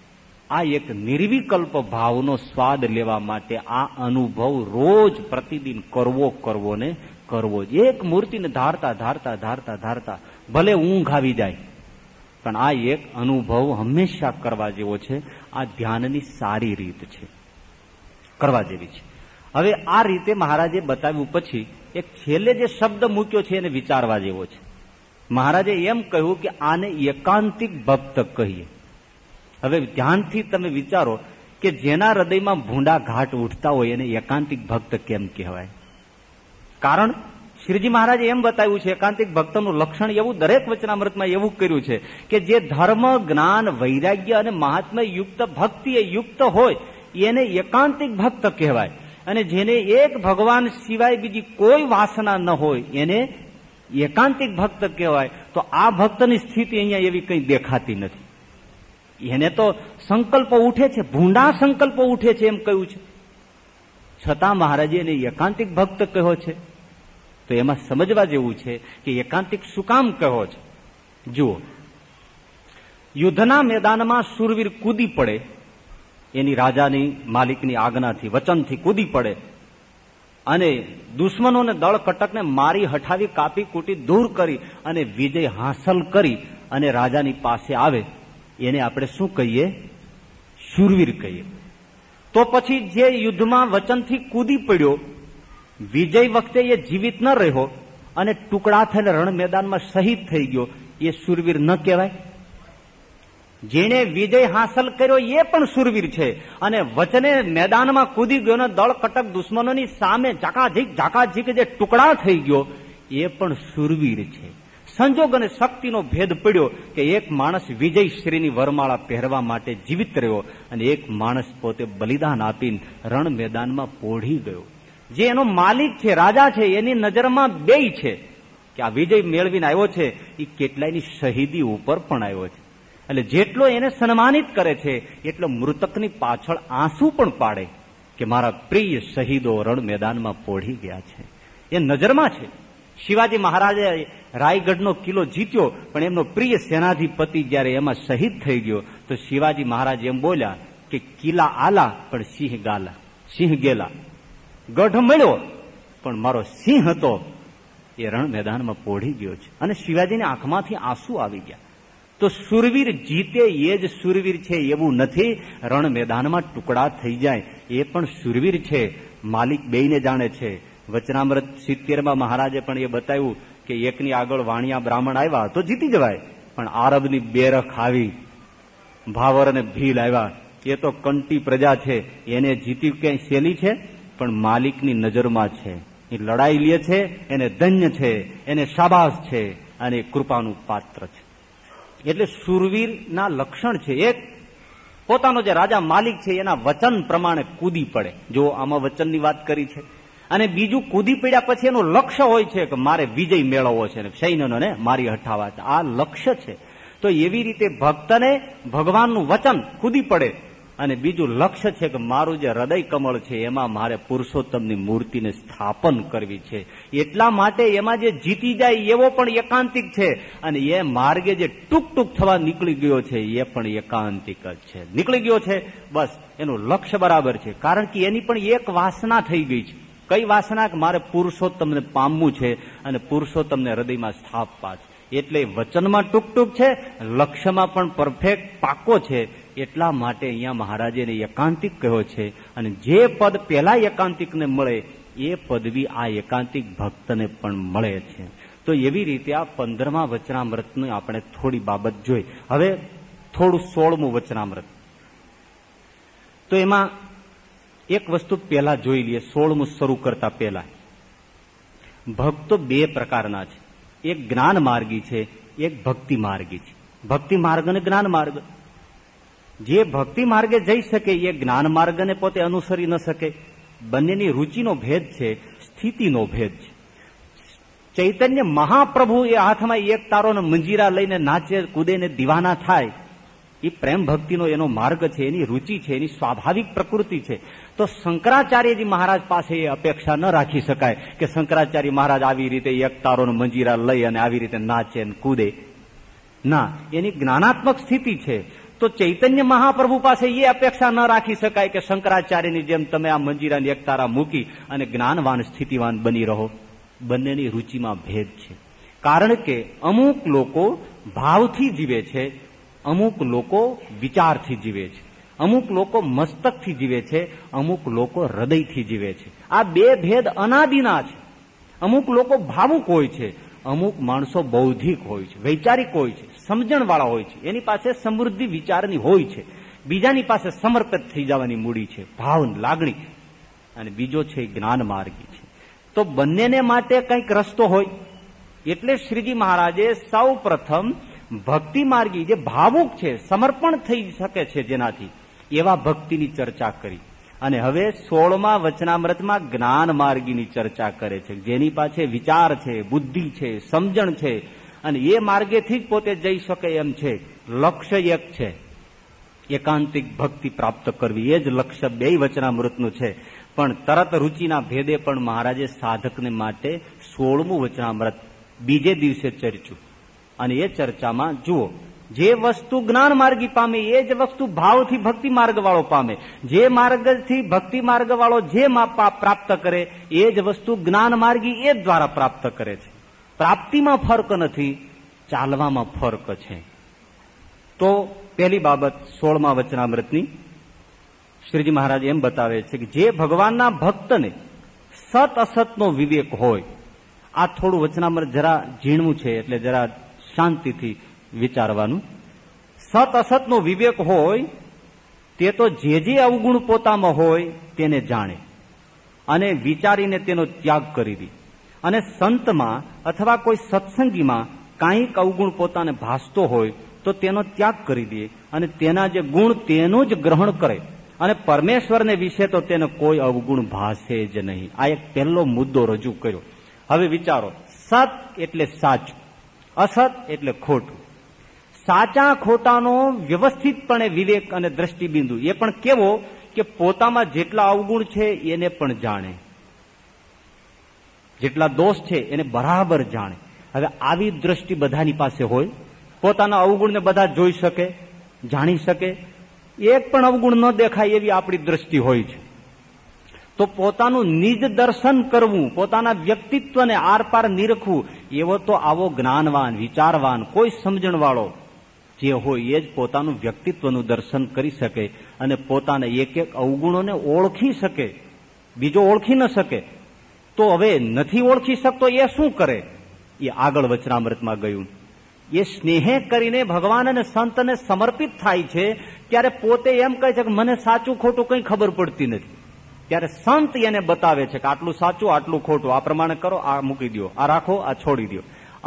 આ એક નિર્વિકલ્પ ભાવનો સ્વાદ લેવા માટે આ અનુભવ રોજ પ્રતિદિન કરવો કરવો ને કરવો એક મૂર્તિને ધારતા ધારતા ધારતા ધારતા ભલે ઊંઘ આવી જાય, પણ આ એક અનુભવ હંમેશા કરવા જેવો છે. આ ધ્યાનની સારી રીત છે. કરવા જેવી છે. હવે આ રીતે મહારાજે બતાવ્યું પછી એક છેલ્લે જે શબ્દ મૂક્યો છે એને વિચારવા જેવો છે. મહારાજે એમ કહ્યું કે આને એકાંતિક ભક્ત કહીએ. હવે ધ્યાનથી તમે વિચારો કે જેના હૃદયમાં ભૂંડા ઘાટ ઉઠતા હોય એને એકાંતિક ભક્ત કેમ કહેવાય? કારણ શ્રીજી મહારાજે એમ બતાવ્યું છે, એકાંતિક ભક્તનું લક્ષણ એવું દરેક વચનામૃતમાં એવું કર્યું છે કે જે ધર્મ, જ્ઞાન, વૈરાગ્ય અને મહાત્મય યુક્ત ભક્તિ એ યુક્ત હોય, એને એકાંતિક ભક્ત કહેવાય. અને જેને એક ભગવાન સિવાય બીજી કોઈ વાસના ન હોય, એને એકાંતિક ભક્ત કહેવાય. તો આ ભક્તની સ્થિતિ અહીંયા એવી કંઈ દેખાતી નથી. એને તો સંકલ્પો ઉઠે છે, ભૂંડા સંકલ્પો ઉઠે છે એમ કહ્યું છે. છતાં મહારાજે એને એકાંતિક ભક્ત કહ્યો છે. તો એમાં સમજવા જેવું છે કે એકાંતિક શું કામ કહો છે? જુઓ. યુદ્ધના મેદાનમાં સુરવીર કૂદી પડે, એની રાજાની માલિકની આજ્ઞાથી, વચનથી કૂદી પડે અને દુશ્મનોને દળ કટકને મારી હઠાવી કાપી કૂટી દૂર કરી અને વિજય હાંસલ કરી અને રાજાની પાસે આવે. એને આપણે શું કહીએ? શુરવીર કહીએ. તો પછી જે યુદ્ધમાં વચનથી કૂદી પડ્યો, વિજય વખતે એ જીવિત ન રહ્યો અને ટુકડા થઈને રણ મેદાનમાં શહીદ થઈ ગયો, એ સુરવીર ન કહેવાય. જેણે વિજય હાંસલ કર્યો એ પણ સુરવીર છે અને વચને મેદાનમાં કૂદી ગયો ને દળ કટક દુશ્મનોની સામે ઝાકાઝીક ઝાકાઝીક જે ટુકડા થઈ ગયો, એ પણ સુરવીર છે. સંજોગ અને શક્તિનો ભેદ પડ્યો કે એક માણસ વિજય શ્રીની વરમાળા પહેરવા માટે જીવિત રહ્યો અને એક માણસ પોતે બલિદાન આપીને રણ મેદાનમાં પોઢી ગયો. જે એનો માલિક છે, રાજા છે, એની નજરમાં બે છે કે આ વિજય મેળવીને આવ્યો છે એ કેટલાયની શહીદી ઉપર પણ આવ્યો છે. એટલે જેટલો એને સન્માનિત કરે છે, એટલો મૃતકની પાછળ આંસુ પણ પાડે કે મારા પ્રિય શહીદો રણ મેદાનમાં પોઢી ગયા છે. એ નજરમાં છે. શિવાજી મહારાજે રાયગઢનો કિલ્લો જીત્યો, પણ એમનો પ્રિય સેનાધિપતિ જયારે એમાં શહીદ થઈ ગયો, તો શિવાજી મહારાજ એમ બોલ્યા કે કિલ્લા આલા, પણ સિંહ ગાલા, સિંહ ગેલા. ગઢ મળ્યો, પણ મારો સિંહ હતો. એ રણ મેદાનમાં પોઢી ગયો છે. અને શિવાજીની આંખમાંથી આંસુ આવી ગયા. તો સુરવીર જીતે એ જ સુરવીર છે એવું નથી રણ મેદાનમાં ટુકડા થઈ જાય, એ પણ સુરવીર છે. માલિક બેયને જાણે છે. વચનામૃત સિત્તેરમાં મહારાજે પણ એ બતાવ્યું કે એકની આગળ વાણિયા બ્રાહ્મણ આવ્યા તો જીતી જવાય. પણ આરબની બેરખ આવી. ભાવર અને ભીલ આવ્યા. એ તો કંટી પ્રજા છે. એને જીતી ક્યાંય શેલી છે? પણ માલિકની નજરમાં છે. એ લડાઈ લે છે, એને ધન્ય છે, એને શાબાશ છે અને કૃપાનું પાત્ર છે. એટલે સુરવીરના લક્ષણ છે એક. પોતાનો જે રાજા માલિક છે, એના વચન પ્રમાણે કૂદી પડે. જો આમાં વચનની વાત કરી છે. અને બીજું કૂદી પડ્યા પછી એનું લક્ષ્ય હોય છે કે મારે વિજય મેળવવો છે સૈન્યનો મારી હઠાવા આ લક્ષ્ય છે. તો એવી રીતે ભક્તને ભગવાનનું વચન કૂદી પડે અને બીજું લક્ષ્ય છે કે મારું જે હૃદય કમળ છે એમાં મારે પુરુષોત્તમની મૂર્તિને સ્થાપન કરવી છે. એટલા માટે એમાં જે જીતી જાય એવો પણ એકાંતિક છે અને એ માર્ગે જે ટૂંક ટૂંક થવા નીકળી ગયો છે એ પણ એકાંતિક જ છે. નીકળી ગયો છે. બસ, એનું લક્ષ્ય બરાબર છે. કારણ કે એની પણ એક વાસના થઈ ગઈ છે. કઈ વાસના કે મારે પુરુષોત્તમને પામવું છે અને પુરુષોત્તમને હૃદયમાં સ્થાપવા છે? એટલે વચનમાં ટૂંક ટૂંક છે, લક્ષ્યમાં પણ પરફેક્ટ પાકો છે. એટલા માટે અહીંયા મહારાજે એકાંતિક કહ્યો છે. અને જે પદ પહેલા એકાંતિકને મળે, એ પદવી આ એકાંતિક ભક્તને પણ મળે છે. તો એવી રીતે આ પંદરમા વચનામૃતની આપણે થોડી બાબત જોઈ. હવે થોડું સોળમું વચનામૃત. તો એમાં એક વસ્તુ પહેલા જોઈ લઈએ, સોળમું શરૂ કરતા પહેલા. ભક્તો બે પ્રકારના છે. એક જ્ઞાન માર્ગી છે, એક ભક્તિ માર્ગી છે. ભક્તિ માર્ગ અને જ્ઞાન માર્ગ. જે ભક્તિ માર્ગે જઈ શકે, એ જ્ઞાન માર્ગને પોતે અનુસરી ન શકે. બંનેની રુચિનો ભેદ છે, સ્થિતિનો ભેદ છે. ચૈતન્ય મહાપ્રભુ એ હાથમાં એક તારો મંજીરા લઈને નાચે, કૂદે ને દીવાના થાય. એ પ્રેમ ભક્તિનો એનો માર્ગ છે, એની રુચિ છે, એની સ્વાભાવિક પ્રકૃતિ છે. તો શંકરાચાર્યજી મહારાજ પાસે એ અપેક્ષા ન રાખી શકાય કે શંકરાચાર્ય મહારાજ આવી રીતે એકતારો મંજીરા લઈ અને આવી રીતે નાચે કૂદે. ના, એની જ્ઞાનાત્મક સ્થિતિ છે. તો ચૈતન્ય મહાપ્રભુ પાસે એ અપેક્ષા ન રાખી શકાય કે શંકરાચાર્યની જેમ તમે આ મંજીરાની એકતારા મૂકી અને જ્ઞાનવાન, સ્થિતિવાન બની રહો. બંનેની રુચિમાં ભેદ છે. કારણ કે અમુક લોકો ભાવથી જીવે છે, અમુક લોકો વિચારથી જીવે છે. અમુક લોકો મસ્તકથી જીવે છે, અમુક લોકો હૃદયથી જીવે છે. આ બે ભેદ અનાદિના છે. અમુક લોકો ભાવુક હોય છે, અમુક માણસો બૌદ્ધિક હોય છે, વૈચારિક હોય છે, સમજણવાળા હોય છે. એની પાસે સમૃદ્ધિ વિચારની હોય છે. બીજાની પાસે સમર્પિત થઈ જવાની મૂડી છે, ભાવ લાગણી. અને બીજો છે જ્ઞાન માર્ગી છે. તો બંનેને માટે કંઈક રસ્તો હોય. એટલે શ્રીજી મહારાજે સૌ પ્રથમ ભક્તિ માર્ગી જે ભાવુક છે, સમર્પણ થઈ શકે છે જેનાથી એવા ભક્તિની ચર્ચા કરી. અને હવે સોળમા વચનામૃતમાં જ્ઞાન માર્ગીની ચર્ચા કરે છે. જેની પાસે વિચાર છે, બુદ્ધિ છે, સમજણ છે, અને એ માર્ગેથી જ પોતે જઈ શકે એમ છે. લક્ષ્ય એક છે. એકાંતિક ભક્તિ પ્રાપ્ત કરવી એ જ લક્ષ્ય બે વચનામૃતનું છે. પણ તરત રુચિના ભેદે પણ મહારાજે સાધકને માટે સોળમું વચનામૃત બીજે દિવસે ચર્ચ્યું. અને એ ચર્ચામાં જુઓ જે વસ્તુ જ્ઞાન માર્ગી પામે, એ જ વસ્તુ ભાવથી ભક્તિ માર્ગ વાળો પામે. જે માર્ગથી ભક્તિ માર્ગ વાળો જે પ્રાપ્ત કરે, એ જ વસ્તુ જ્ઞાન માર્ગી એ દ્વારા પ્રાપ્ત કરે છે. પ્રાપ્તિમાં ફર્ક નથી, ચાલવામાં ફર્ક છે. તો પહેલી બાબત સોળમા વચનામૃતની. શ્રીજી મહારાજ એમ બતાવે છે કે જે ભગવાનના ભક્તને સત અસતનો વિવેક હોય, આ થોડું વચનામૃત જરા ઝીણવું છે, એટલે જરા શાંતિથી વિચારવાનું. સત અસતનો વિવેક હોય, તે તો જે જે અવગુણ પોતામાં હોય તેને જાણે અને વિચારીને તેનો ત્યાગ કરી દે. અને સંતમાં અથવા કોઈ સત્સંગીમાં કાંઈક અવગુણ પોતાને ભાસતો હોય, તો તેનો ત્યાગ કરી દે અને તેના જે ગુણ તેનું જ ગ્રહણ કરે. અને પરમેશ્વરને વિશે તો તેને કોઈ અવગુણ ભાસે જ નહીં. આ એક પહેલો મુદ્દો રજૂ કર્યો. હવે વિચારો, સત એટલે સાચું, અસત એટલે ખોટું. સાચા ખોટાનો વ્યવસ્થિતપણે વિવેક અને દ્રષ્ટિબિંદુ. એ પણ કેવો કે પોતામાં જેટલા અવગુણ છે, એને પણ જાણે. જેટલા દોષ છે, એને બરાબર જાણે. હવે આવી દ્રષ્ટિ બધાની પાસે હોય. પોતાના અવગુણને બધા જોઈ શકે, જાણી શકે. એક પણ અવગુણ ન દેખાય એવી આપણી દ્રષ્ટિ હોય છે. તો પોતાનું નિજ દર્શન કરવું, પોતાના વ્યક્તિત્વને આરપાર નિરખવું, એવો તો આવો જ્ઞાનવાન, વિચારવાન, કોઈ સમજણવાળો જે હોય એ જ પોતાનું વ્યક્તિત્વનું દર્શન કરી શકે અને પોતાને એક એક અવગુણોને ઓળખી શકે. બીજો ઓળખી ન શકે. તો હવે નથી ઓળખી શકતો, એ શું કરે? એ આગળ વચનામૃતમાં ગયું. એ સ્નેહે કરીને ભગવાન અને સંતને સમર્પિત થાય છે, ત્યારે પોતે એમ કહે છે કે મને સાચું ખોટું કંઈ ખબર પડતી નથી. ત્યારે સંત એને બતાવે છે કે આટલું સાચું, આટલું ખોટું. આ પ્રમાણે કરો, આ મૂકી દો આ રાખો, આ છોડી દો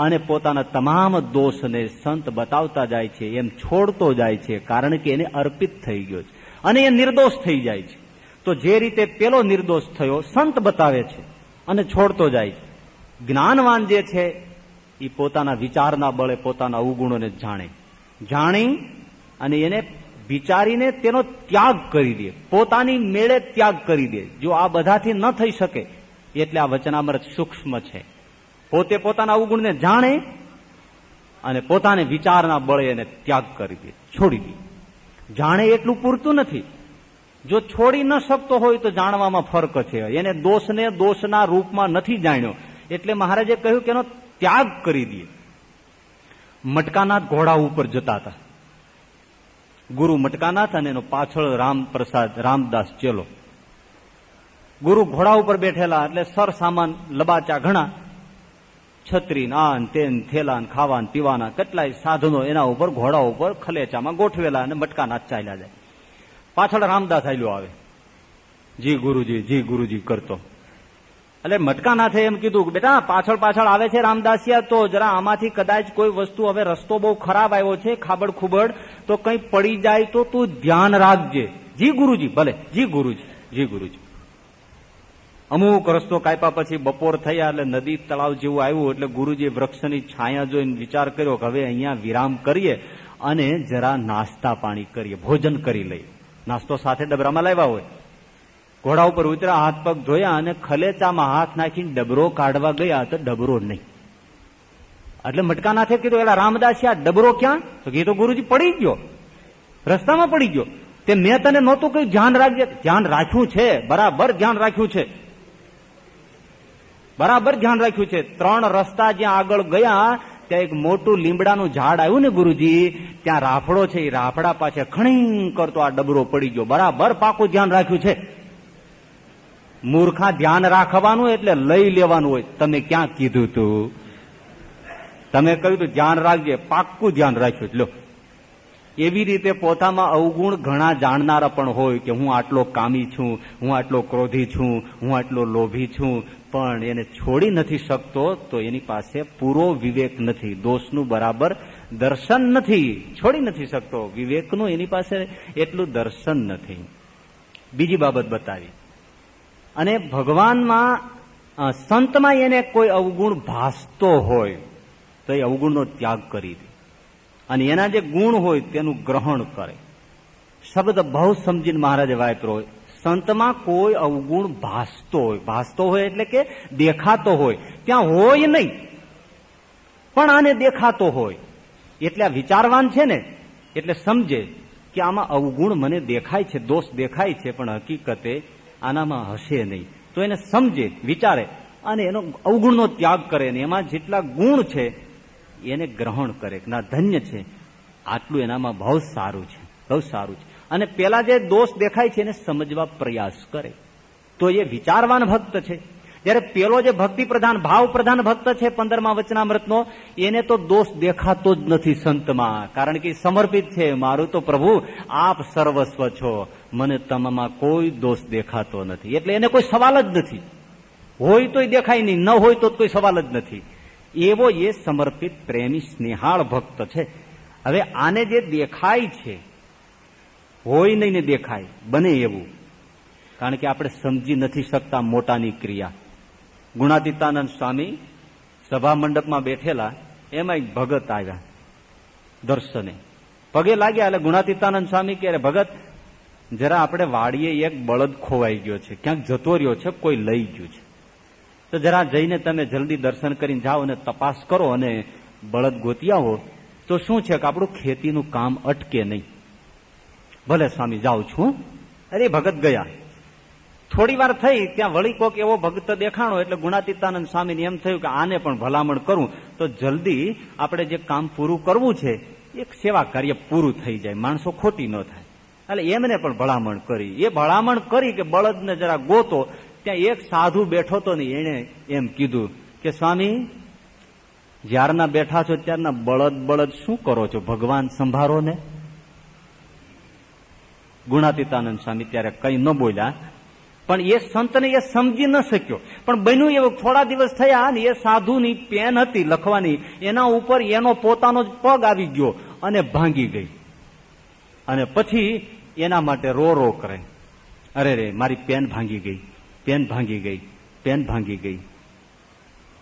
અને પોતાના તમામ દોષને સંત બતાવતા જાય છે, એમ છોડતો જાય છે, કારણ કે એને અર્પિત થઈ ગયો છે. અને એ નિર્દોષ થઈ જાય છે. તો જે રીતે પેલો નિર્દોષ થયો, સંત બતાવે છે અને છોડતો જાય છે. જ્ઞાનવાન જે છે, એ પોતાના વિચારના બળે પોતાના અવગુણોને જાણે. જાણી અને એને વિચારીને તેનો ત્યાગ કરી દે. પોતાની મેળે ત્યાગ કરી દે. જો આ બધાથી ન થઈ શકે, એટલે આ વચનામૃત સૂક્ષ્મ છે. પોતે પોતાના અવગુણને જાણે અને પોતાને વિચારના બળે એને ત્યાગ કરી દે, છોડી દે. જાણે એટલું પૂરતું નથી. જો છોડી ન શકતો હોય તો જાણવામાં ફરક છે. એને દોષને દોષના રૂપમાં નથી જાણ્યો. એટલે મહારાજે કહ્યું કે એનો ત્યાગ કરી દે. મટકાનાથ ઘોડા ઉપર જતા હતા. ગુરુ મટકાનાથ અને એનો પાછળ રામપ્રસાદ, રામદાસ ચેલો. ગુરુ ઘોડા ઉપર બેઠેલા એટલે સર સામાન લબાચા ઘણા છત્રી આન તેન થેલા ખાવાના, પીવાના કેટલાય સાધનો એના ઉપર, ઘોડા ઉપર, ખલેચામાં ગોઠવેલા અને મટકાનાથ ચાલ્યા જાય. પાછળ રામદાસ આયલો આવે. જી ગુરુજી જી ગુરુજી, કરતો. એટલે મટકાનાથે એમ કીધું કે બેટા, પાછળ પાછળ આવે છે રામદાસિયા, તો જરા આમાંથી કદાચ કોઈ વસ્તુ હવે રસ્તો બહુ ખરાબ આવ્યો છે, ખાબડ ખુબડ, તો કંઈ પડી જાય તો તું ધ્યાન રાખજે. જી ગુરુજી, ભલે. જી ગુરુજી જી ગુરુજી. અમુક રસ્તો કાપ્યા પછી બપોર થયા એટલે નદી તળાવ જેવું આવ્યું એટલે ગુરુજી વૃક્ષની છાયા જોઈને વિચાર કર્યો કે હવે અહીંયા વિરામ કરીએ અને જરા નાસ્તા પાણી કરીએ, ભોજન કરી લઈએ. નાસ્તો સાથે ડબરામાં લાવ્યા હોય. ઘોડા ઉપર ઉતર્યા, હાથ પગ ધોયા અને ખલેચામાં હાથ નાખીને ડબરો કાઢવા ગયા તો ડબરો નહીં. એટલે મટકાનાથે કીધું એટલે રામદાસ, આ ડબરો ક્યાં? તો કીધું ગુરુજી પડી ગયો. રસ્તામાં પડી ગયો. તે મેં તને નહોતું કહ્યું, ધ્યાન રાખજે. ધ્યાન રાખ્યું છે, બરાબર, ધ્યાન રાખ્યું છે. બરાબર ધ્યાન રાખ્યું છે. ત્રણ રસ્તા જ્યાં આગળ ગયા, ત્યાં એક મોટું લીમડાનું ઝાડ આવ્યું ને ગુરુજી, ત્યાં રાફડો છે, એ રાફડા પાછળ ખણી કરતો આ ડબરો પડી ગયો. બરાબર પાકું ધ્યાન રાખ્યું છે. મૂર્ખા ધ્યાન રાખવાનું એટલે લઈ લેવાનું હોય. તમે ક્યાં કીધું તું? તમે કહ્યું તું ધ્યાન રાખજે, પાક્કું ધ્યાન રાખ્યું લો. એવી રીતે પોતામાં અવગુણ ઘણા જાણનારા પણ હોય કે હું આટલો કામી છું, હું આટલો ક્રોધી છું, હું આટલો લોભી છું પણ એને છોડી નથી શકતો, તો એની પાસે પૂરો વિવેક નથી. દોષનું બરાબર દર્શન નથી. છોડી નથી શકતો. વિવેકનું એની પાસે એટલું દર્શન નથી. બીજી બાબત બતાવી. અને ભગવાનમાં સંતમાં એને કોઈ અવગુણ ભાસતો હોય, તો એ અવગુણનો ત્યાગ કરી દે. અને એના જે ગુણ હોય તેનું ગ્રહણ કરે. શબ્દ બહુ સમજીને મહારાજે વાપરો સંતમાં કોઈ અવગુણ ભાસતો હોય. ભાસતો હોય એટલે કે દેખાતો હોય. ત્યાં હોય નહીં. પણ આને દેખાતો હોય. એટલે આ વિચારવાન છે ને, એટલે સમજે કે આમાં અવગુણ મને દેખાય છે, દોષ દેખાય છે, પણ હકીકતે આનામાં હશે નહીં. તો એને સમજે, વિચારે. અને એનો અવગુણનો ત્યાગ કરે ને એમાં જેટલા ગુણ છે, એને ગ્રહણ કરે ના ધન્ય છે. આટલું એનામાં બહુ સારું છે, બહુ સારું છે. અને પેલા જે દોષ દેખાય છે એને સમજવા પ્રયાસ કરે. તો એ વિચારવાન ભક્ત છે. જયારે પેલો જે ભક્તિ પ્રધાન ભાવ પ્રધાન ભક્ત છે પંદરમા વચનામૃતનો, એને તો દોષ દેખાતો જ નથી સંતમાં. કારણ કે સમર્પિત છે, મારું તો પ્રભુ, આપ સર્વસ્વ છો. મને તમામાં કોઈ દોષ દેખાતો નથી. એટલે એને કોઈ સવાલ જ નથી. હોય તોય દેખાય નહીં, ન હોય તો કોઈ સવાલ જ નથી. એવો એ સમર્પિત પ્રેમી, સ્નેહાળ ભક્ત છે. હવે આને જે દેખાય છે હોય નહીં ને દેખાય, બને એવું. કારણ કે આપણે સમજી નથી શકતા મોટાની ક્રિયા. ગુણાતીતાનંદ સ્વામી સભા મંડપમાં બેઠેલા એમાં એક ભગત આવ્યા દર્શને. પગે લાગ્યા, એટલે ગુણાતીતાનંદ સ્વામી કે ભગત, જરા આપણે વાડીએ એક બળદ ખોવાઈ ગયો છે. ક્યાંક જતો રહ્યો છે, કોઈ લઈ ગયું છે. તો જરા જઈને તમે જલ્દી દર્શન કરીને જાઓ અને તપાસ કરો અને બળદ ગોતી આવો. તો શું છે કે આપણું ખેતીનું કામ અટકે નહીં. ભલે સ્વામી જાઉં છું અરે, ભગત ગયા. થોડી વાર થઈ, ત્યાં વળી કોક એવો ભક્ત દેખાણો, એટલે ગુણાતીતાનંદ સ્વામીને એમ થયું કે આને પણ ભલામણ કરું. તો જલ્દી આપણે જે કામ પૂરું કરવું છે, એક સેવા કાર્ય પૂરું થઈ જાય, માણસો ખોટી ન થાય. એટલે એમને પણ ભલામણ કરી. એ ભલામણ કરી કે બળદને જરા ગોતો, ત્યાં એક સાધુ બેઠો તો ને એને એમ કીધું કે, સ્વામી, જ્યારના બેઠા છો ત્યારના બળદ બળદ શું કરો છો? ભગવાન સંભાળો ને. ગુણાતીતાનંદ સ્વામી ત્યારે કઈ ન બોલ્યા, પણ એ સંતને એ સમજી ન શક્યો. પણ બન્યું એવું થોડા દિવસ થયા ને એ સાધુની પેન હતી લખવાની, એના ઉપર એનો પોતાનો જ પગ આવી ગયો અને ભાંગી ગઈ. અને પછી એના માટે રો રો કરે. અરે રે, મારી પેન ભાંગી ગઈ, પેન ભાંગી ગઈ, પેન ભાંગી ગઈ.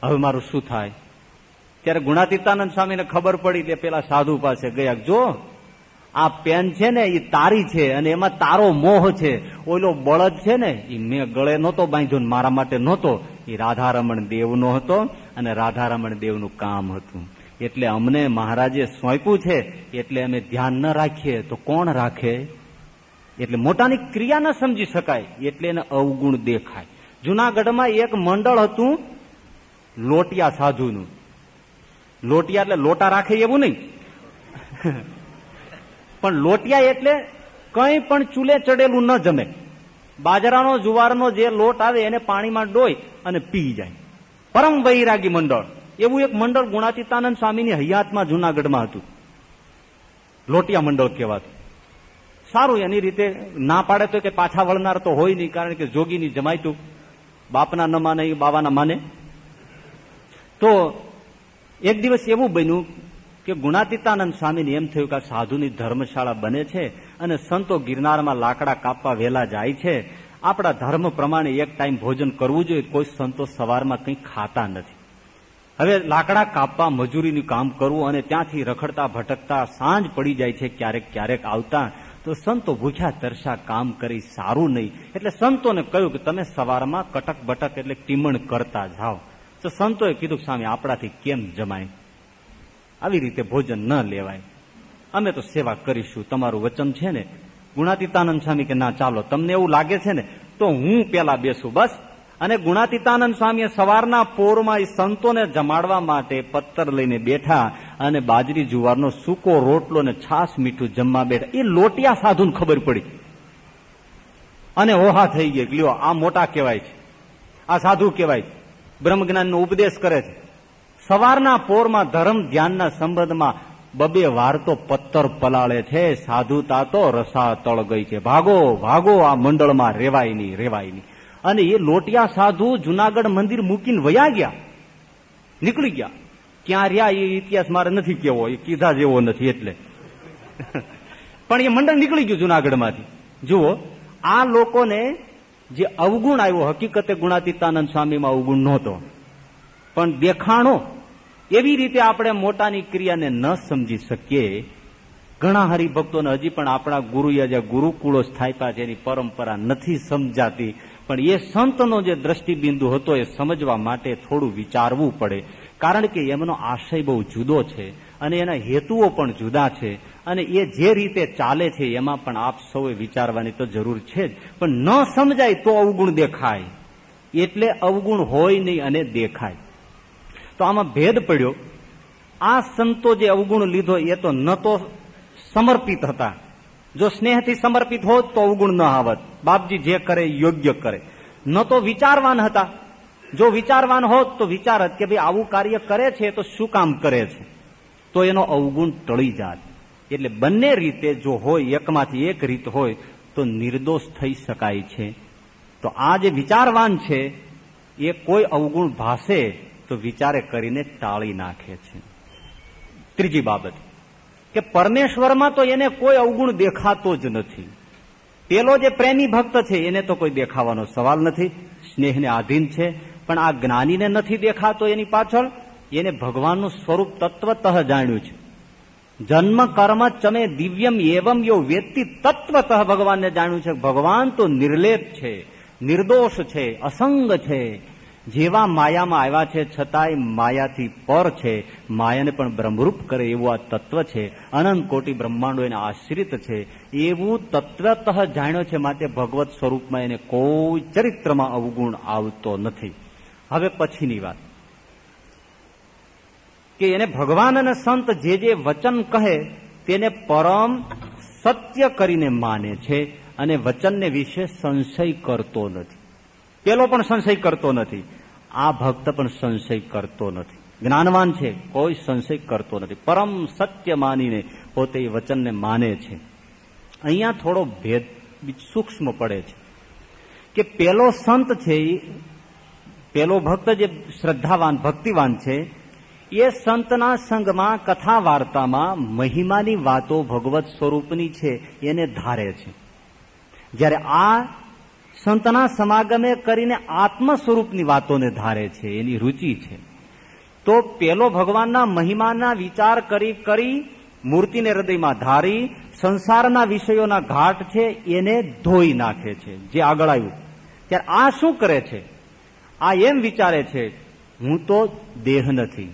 હવે મારું શું થાય? ત્યારે ગુણાતીતાનંદ સ્વામીને ખબર પડી કે પેલા સાધુ પાસે ગયા, જો આ પેન છે ને એ તારી છે અને એમાં તારો મોહ છે. ઓલો બળદ છે ને એ મેં ગળે નહોતો બાંધ્યો મારા માટે નહોતો. એ રાધારમણ દેવનો હતો અને રાધારમણ દેવનું કામ હતું. એટલે અમને મહારાજે સોંપ્યું છે, એટલે અમે ધ્યાન ન રાખીએ તો કોણ રાખે? એટલે મોટાની ક્રિયા ન સમજી શકાય, એટલે એને અવગુણ દેખાય. જુનાગઢમાં એક મંડળ હતું, લોટિયા સાધુનું. લોટિયા એટલે લોટા રાખે એવું નહીં. પણ લોટિયા એટલે કંઈ પણ ચૂલે ચડેલું ન જમે. બાજરાનો, જુવારનો જે લોટ આવે એને પાણીમાં ડોય અને પી જાય. પરમ વૈરાગી મંડળ. એવું એક મંડળ ગુણાતીતાનંદ સ્વામીની હયાતમાં જુનાગઢમાં હતું. લોટિયા મંડળ કહેવાતું. સારું, એની રીતે ના પાડે તો કે પાછા વળનાર તો હોય નહીં, કારણ કે જોગીની જમાયતું બાપના ન માને બાવાના માને. તો એક દિવસ એવું બન્યું કે ગુણાતીતાનંદ સ્વામીને એમ થયું કે સાધુની ધર્મશાળા બને છે અને સંતો ગિરનારમાં લાકડા કાપવા વેલા જાય છે. આપણા ધર્મ પ્રમાણે એક ટાઈમ ભોજન કરવું જોઈએ, કોઈ સંતો સવારમાં કંઈ ખાતા નથી. હવે લાકડા કાપવા, મજૂરીનું કામ કરવું અને ત્યાંથી રખડતા, ભટકતા, સાંજ પડી જાય છે, ક્યારેક ક્યારેક આવતા, તો સંતો ભૂખ્યા તરસા કામ કરી સારું નહીં. એટલે સંતોને કહ્યું કે તમે સવારમાં કટક બટક એટલે ટીમણ કરતા જાઓ. તો સંતોએ કીધું સ્વામી, આપણાથી કેમ જમાય? આવી રીતે ભોજન ન લેવાય. અમે તો સેવા કરીશું, તમારું વચન છે ને? ગુણાતીતાનંદ સ્વામી કે, ના, ચાલો, તમને એવું લાગે છે ને, તો હું પેલા બેસું, બસ. અને ગુણાતીતાનંદ સ્વામીએ સવારના પોરમાં એ સંતોને જમાડવા માટે પત્તર લઈને બેઠા અને બાજરી જુવારનો સૂકો રોટલો ને છાસ મીઠું જમવા બેઠા. એ લોટિયા સાધુને ખબર પડી. અને ઓહા થઈ ગઈ લ્યો, આ મોટા કહેવાય છે. આ સાધુ કહેવાય છે. બ્રહ્મજ્ઞાનનો ઉપદેશ કરે છે. સવારના પોરમાં ધર્મ ધ્યાનના સંબંધમાં બબે વાર તો પત્તર પલાળે છે, સાધુતા તો રસા તળ ગઈ છે. ભાગો ભાગો આ મંડળમાં, રેવાય નહીં રેવાય નહીં. અને એ લોટિયા સાધુ જુનાગઢ મંદિર મૂકીને વયા ગયા. નીકળી ગયા. ક્યાં રહ્યા એ ઇતિહાસ મારે નથી કેવો, એ કીધા જેવો નથી એટલે. પણ એ મંડળ નીકળી ગયું જુનાગઢમાંથી. જુઓ, આ લોકોને જે અવગુણ આવ્યો, હકીકતે ગુણાતીતાનંદ સ્વામીમાં અવગુણ નહોતો. પણ દેખાણો એવી રીતે આપણે મોટાની ક્રિયાને ન સમજી શકીએ. ઘણા હરિભક્તોને હજી પણ આપણા ગુરુએ જે ગુરુકુળો સ્થાપ્યા છે, એની પરંપરા નથી સમજાતી. પણ એ સંતનો જે દ્રષ્ટિબિંદુ હતો, એ સમજવા માટે થોડું વિચારવું પડે. કારણ કે એમનો આશય બહુ જુદો છે અને એના હેતુઓ પણ જુદા છે. અને એ જે રીતે ચાલે છે, એમાં પણ આપ સૌએ વિચારવાની તો જરૂર છે જ. પણ ન સમજાય તો અવગુણ દેખાય. એટલે અવગુણ હોય નહીં અને દેખાય. તો આમાં ભેદ પડ્યો. આ સંતો જે અવગુણ લીધો એ તો ન તો સમર્પિત હતા. જો સ્નેહથી સમર્પિત હોત તો અવગુણ ન આવત. બાપજી જે કરે યોગ્ય કરે. ન તો વિચારવાન હતા. જો વિચારવાન હોત તો વિચારત કે ભાઈ આવું કાર્ય કરે છે તો શું કામ કરે છે? તો એનો અવગુણ ટળી જાત. એટલે બંને રીતે જો હોય, એકમાંથી એક રીત હોય, તો નિર્દોષ થઈ શકાય છે. તો આ જે વિચારવાન છે, એ કોઈ અવગુણ ભાષે તો વિચારે કરીને ટાળી નાખે છે. ત્રીજી બાબત, કે પરમેશ્વરમાં તો એને કોઈ અવગુણ દેખાતો જ નથી. પેલો જે પ્રેમી ભક્ત છે, એને તો કોઈ દેખાવાનો સવાલ નથી. સ્નેહને આધીન છે, પણ આ જ્ઞાનીને નથી દેખાતો એની પાછળ. એને ભગવાનનું સ્વરૂપ તત્વતઃ જાણ્યું છે. જન્મ, કર્મ, ચમે, દિવ્યમ, એવમ, યો વ્યક્તિ તત્વતઃ ભગવાનને જાણ્યું છે. ભગવાન તો નિર્લેપ છે, નિર્દોષ છે, અસંગ છે. જેવા માયામાં આવ્યા છે, છતાંય માયાથી પર છે. માયાને પણ બ્રહ્મરૂપ કરે એવું આ તત્વ છે. અનંત કોટી બ્રહ્માંડો એને આશ્રિત છે. એવું તત્વતઃ જાણ્યો છે માટે ભગવત સ્વરૂપમાં એને કોઈ ચરિત્રમાં અવગુણ આવતો નથી. હવે પછીની વાત. કે એને ભગવાન અને સંત જે જે વચન કહે, તેને પરમ સત્ય કરીને માને છે અને વચનને વિશે સંશય કરતો નથી. પેલો પણ સંશય કરતો નથી. આ ભક્ત પણ સંશય કરતો નથી. જ્ઞાનવાન છે, કોઈ સંશય કરતો નથી. પરમ સત્ય માનીને પોતે વચનને માને છે. અહીંયા થોડો ભેદ સૂક્ષ્મ પડે છે. કે પેલો સંત છે પેલો ભક્ત જે શ્રદ્ધાવાન, ભક્તિવાન છે, એ સંતના સંગમાં કથા વાર્તામાં મહિમાની વાતો ભગવત સ્વરૂપની છે, એને ધારે છે. જ્યારે આ સંતના સમાગમે કરીને આત્મ સ્વરૂપની વાતોને ધારે છે, એની રુચિ છે. તો પેલો ભગવાનના મહિમાના વિચાર કરી કરી, મૂર્તિને હૃદયમાં ધારી, સંસારના વિષયોના ઘાટ છે, એને ધોઈ નાખે છે. જે આગળ આવ્યું. ત્યારે આ શું કરે છે? આ એમ વિચારે છે, હું તો દેહ નથી.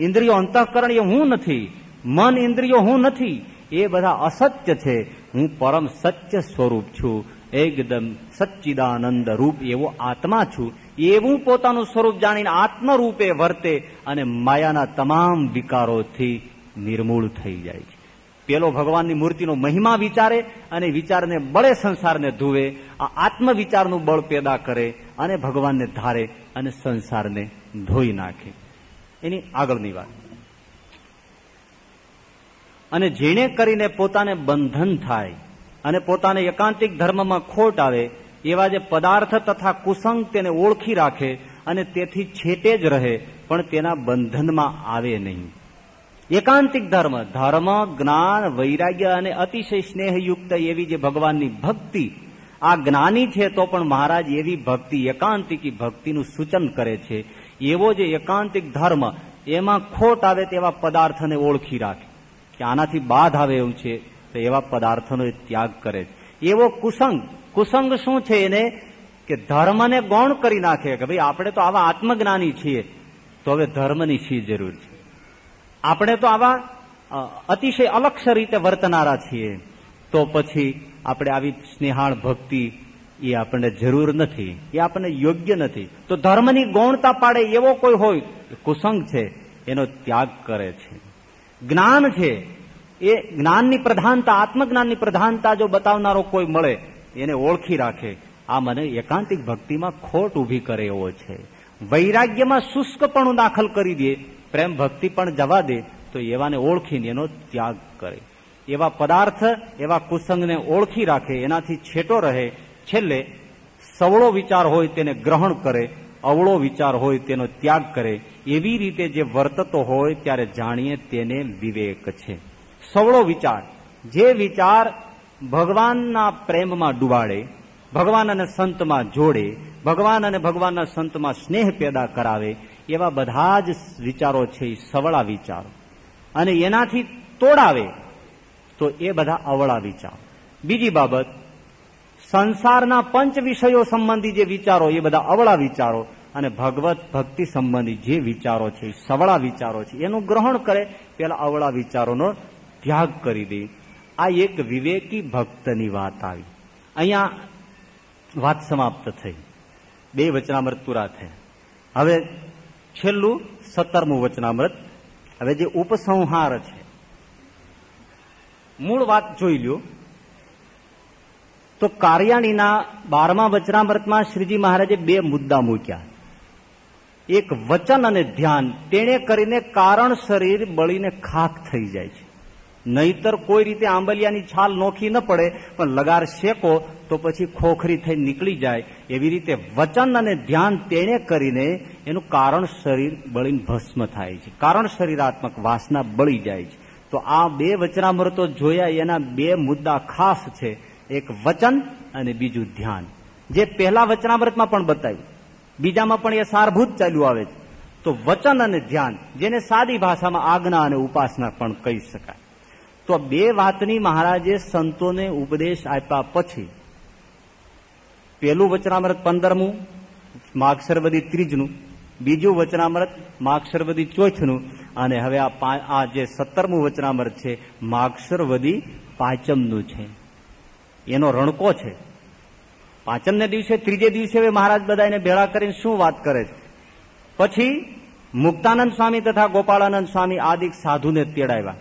ઇન્દ્રિયો અંતઃકરણ એ હું નથી. મન ઇન્દ્રિયો હું નથી. એ બધા અસત્ય છે. હું પરમ સત્ય સ્વરૂપ છું. એકદમ સચ્ચિદાનંદ રૂપ એવો આત્મા છું. એવું પોતાનું સ્વરૂપ જાણીને આત્મરૂપે વર્તે અને માયાના તમામ વિકારોથી નિર્મૂળ થઈ જાય છે. પેલો ભગવાનની મૂર્તિનો મહિમા વિચારે અને વિચારને બળે સંસારને ધુવે, આ આત્મ વિચારનું બળ પેદા કરે અને ભગવાનને ધારે અને સંસારને ધોઈ નાખે. એની આગળની વાત. અને જેણે કરીને પોતાને બંધન થાય અને પોતાને એકાંતિક ધર્મમાં ખોટ આવે, એવા જે પદાર્થ તથા કુસંગ તેને ઓળખી રાખે અને તેથી છેટે જ રહે, પણ તેના બંધનમાં આવે નહીં. એકાંતિક ધર્મ ધર્મ, જ્ઞાન, વૈરાગ્ય અને અતિશય સ્નેહયુક્ત એવી જે ભગવાનની ભક્તિ, આ જ્ઞાની છે તો પણ મહારાજ એવી ભક્તિ, એકાંતિકી ભક્તિનું સૂચન કરે છે. એવો જે એકાંતિક ધર્મ, એમાં ખોટ આવે તેવા પદાર્થને ઓળખી રાખે. કે આનાથી બાધ આવે એવું છે. તો એવા પદાર્થોનો ત્યાગ કરે છે. એવો કુસંગ કુસંગ શું છે એને? કે ધર્મને ગૌણ કરી નાખે કે ભાઈ આપણે તો આવા આત્મજ્ઞાની છીએ. તો હવે ધર્મની શી જરૂર છે? આપણે તો આવા અતિશય અલક્ષ રીતે વર્તનારા છીએ. તો પછી આપણે આવી સ્નેહાળ ભક્તિ એ આપણને જરૂર નથી, એ આપણને યોગ્ય નથી. તો ધર્મની ગૌણતા પાડે એવો કોઈ હોય કુસંગ છે, એનો ત્યાગ કરે છે. જ્ઞાન છે એ જ્ઞાનની પ્રધાનતા, આત્મજ્ઞાનની પ્રધાનતા જો બતાવનારો કોઈ મળે, એને ઓળખી રાખે. આ મને એકાંતિક ભક્તિમાં ખોટ ઊભી કરે એવો છે. વૈરાગ્યમાં શુષ્કપણું દાખલ કરી દે, પ્રેમ ભક્તિ પણ જવા દે, તો એવાને ઓળખીને એનો ત્યાગ કરે. એવા પદાર્થ, એવા કુસંગને ઓળખી રાખે, એનાથી છેટો રહે. છેલ્લે, સવળો વિચાર હોય તેને ગ્રહણ કરે, અવળો વિચાર હોય તેનો ત્યાગ કરે. એવી રીતે જે વર્તતો હોય, ત્યારે જાણીએ તેને વિવેક છે. સવળો વિચાર. જે વિચાર ભગવાનના પ્રેમમાં ડુબાડે, ભગવાન અને સંતમાં જોડે, ભગવાન અને ભગવાનના સંતમાં સ્નેહ પેદા કરાવે, એવા બધા જ વિચારો છે એ સવળા વિચારો. અને એનાથી તોડાવે તો એ બધા અવળા વિચારો. બીજી બાબત, સંસારના પંચ વિષયો સંબંધી જે વિચારો એ બધા અવળા વિચારો અને ભગવત ભક્તિ સંબંધી જે વિચારો છે સવળા વિચારો છે. એનું ગ્રહણ કરે, પેલા અવળા વિચારોનો ત્યાગ કરી દે. આ એક વિવેકી ભક્તની વાત આવી. અહીંયા વાત સમાપ્ત થઈ. બે વચનામૃત પૂરા થયા. હવે છેલ્લું સત્તરમું વચનામૃત. હવે જે ઉપસંહાર છે. મૂળ વાત જોઈ લ્યો. તો કાર્યાણીના બારમા વચનામૃતમાં શ્રીજી મહારાજે બે મુદ્દા મૂક્યા. એક વચન અને ધ્યાન. તેણે કરીને કારણ શરીર બળીને ખાક થઈ જાય છે. નહીતર કોઈ રીતે આંબલિયાની છાલ નોખી ન પડે, પણ લગાર શેકો તો પછી ખોખરી થઈ નીકળી જાય. એવી રીતે વચન અને ધ્યાન તેને કરીને એનું કારણ શરીર બળીને ભસ્મ થાય છે. કારણ શરીરાત્મક વાસના બળી જાય છે. તો આ બે વચનામૃતો જોયા એના બે મુદ્દા ખાસ છે. એક વચન અને બીજું ધ્યાન. જે પહેલા વચનામૃતમાં પણ બતાવ્યું. બીજામાં પણ એ સારભૂત ચાલ્યું આવે છે. તો વચન અને ધ્યાન, જેને સાદી ભાષામાં આજ્ઞા અને ઉપાસના પણ કહી શકાય. તો બે વાતની મહારાજે સંતોને ઉપદેશ આપ્યા પછી પેલું વચનામૃત પંદરમું માક્ષરવદી ત્રીજનું, બીજું વચનામૃત માક્ષરવદી ચોથનું, અને હવે આ આ જે સત્તરમું વચનામૃત છે માક્ષરવદી પાંચમનું છે. એનો રણકો છે. પાંચમને દિવસે ત્રીજે દિવસે હવે મહારાજ બધાને ભેળા કરીને શું વાત કરે છે? પછી મુક્તાનંદ સ્વામી તથા ગોપાળાનંદ સ્વામી આદિક સાધુને તેડાવ્યા.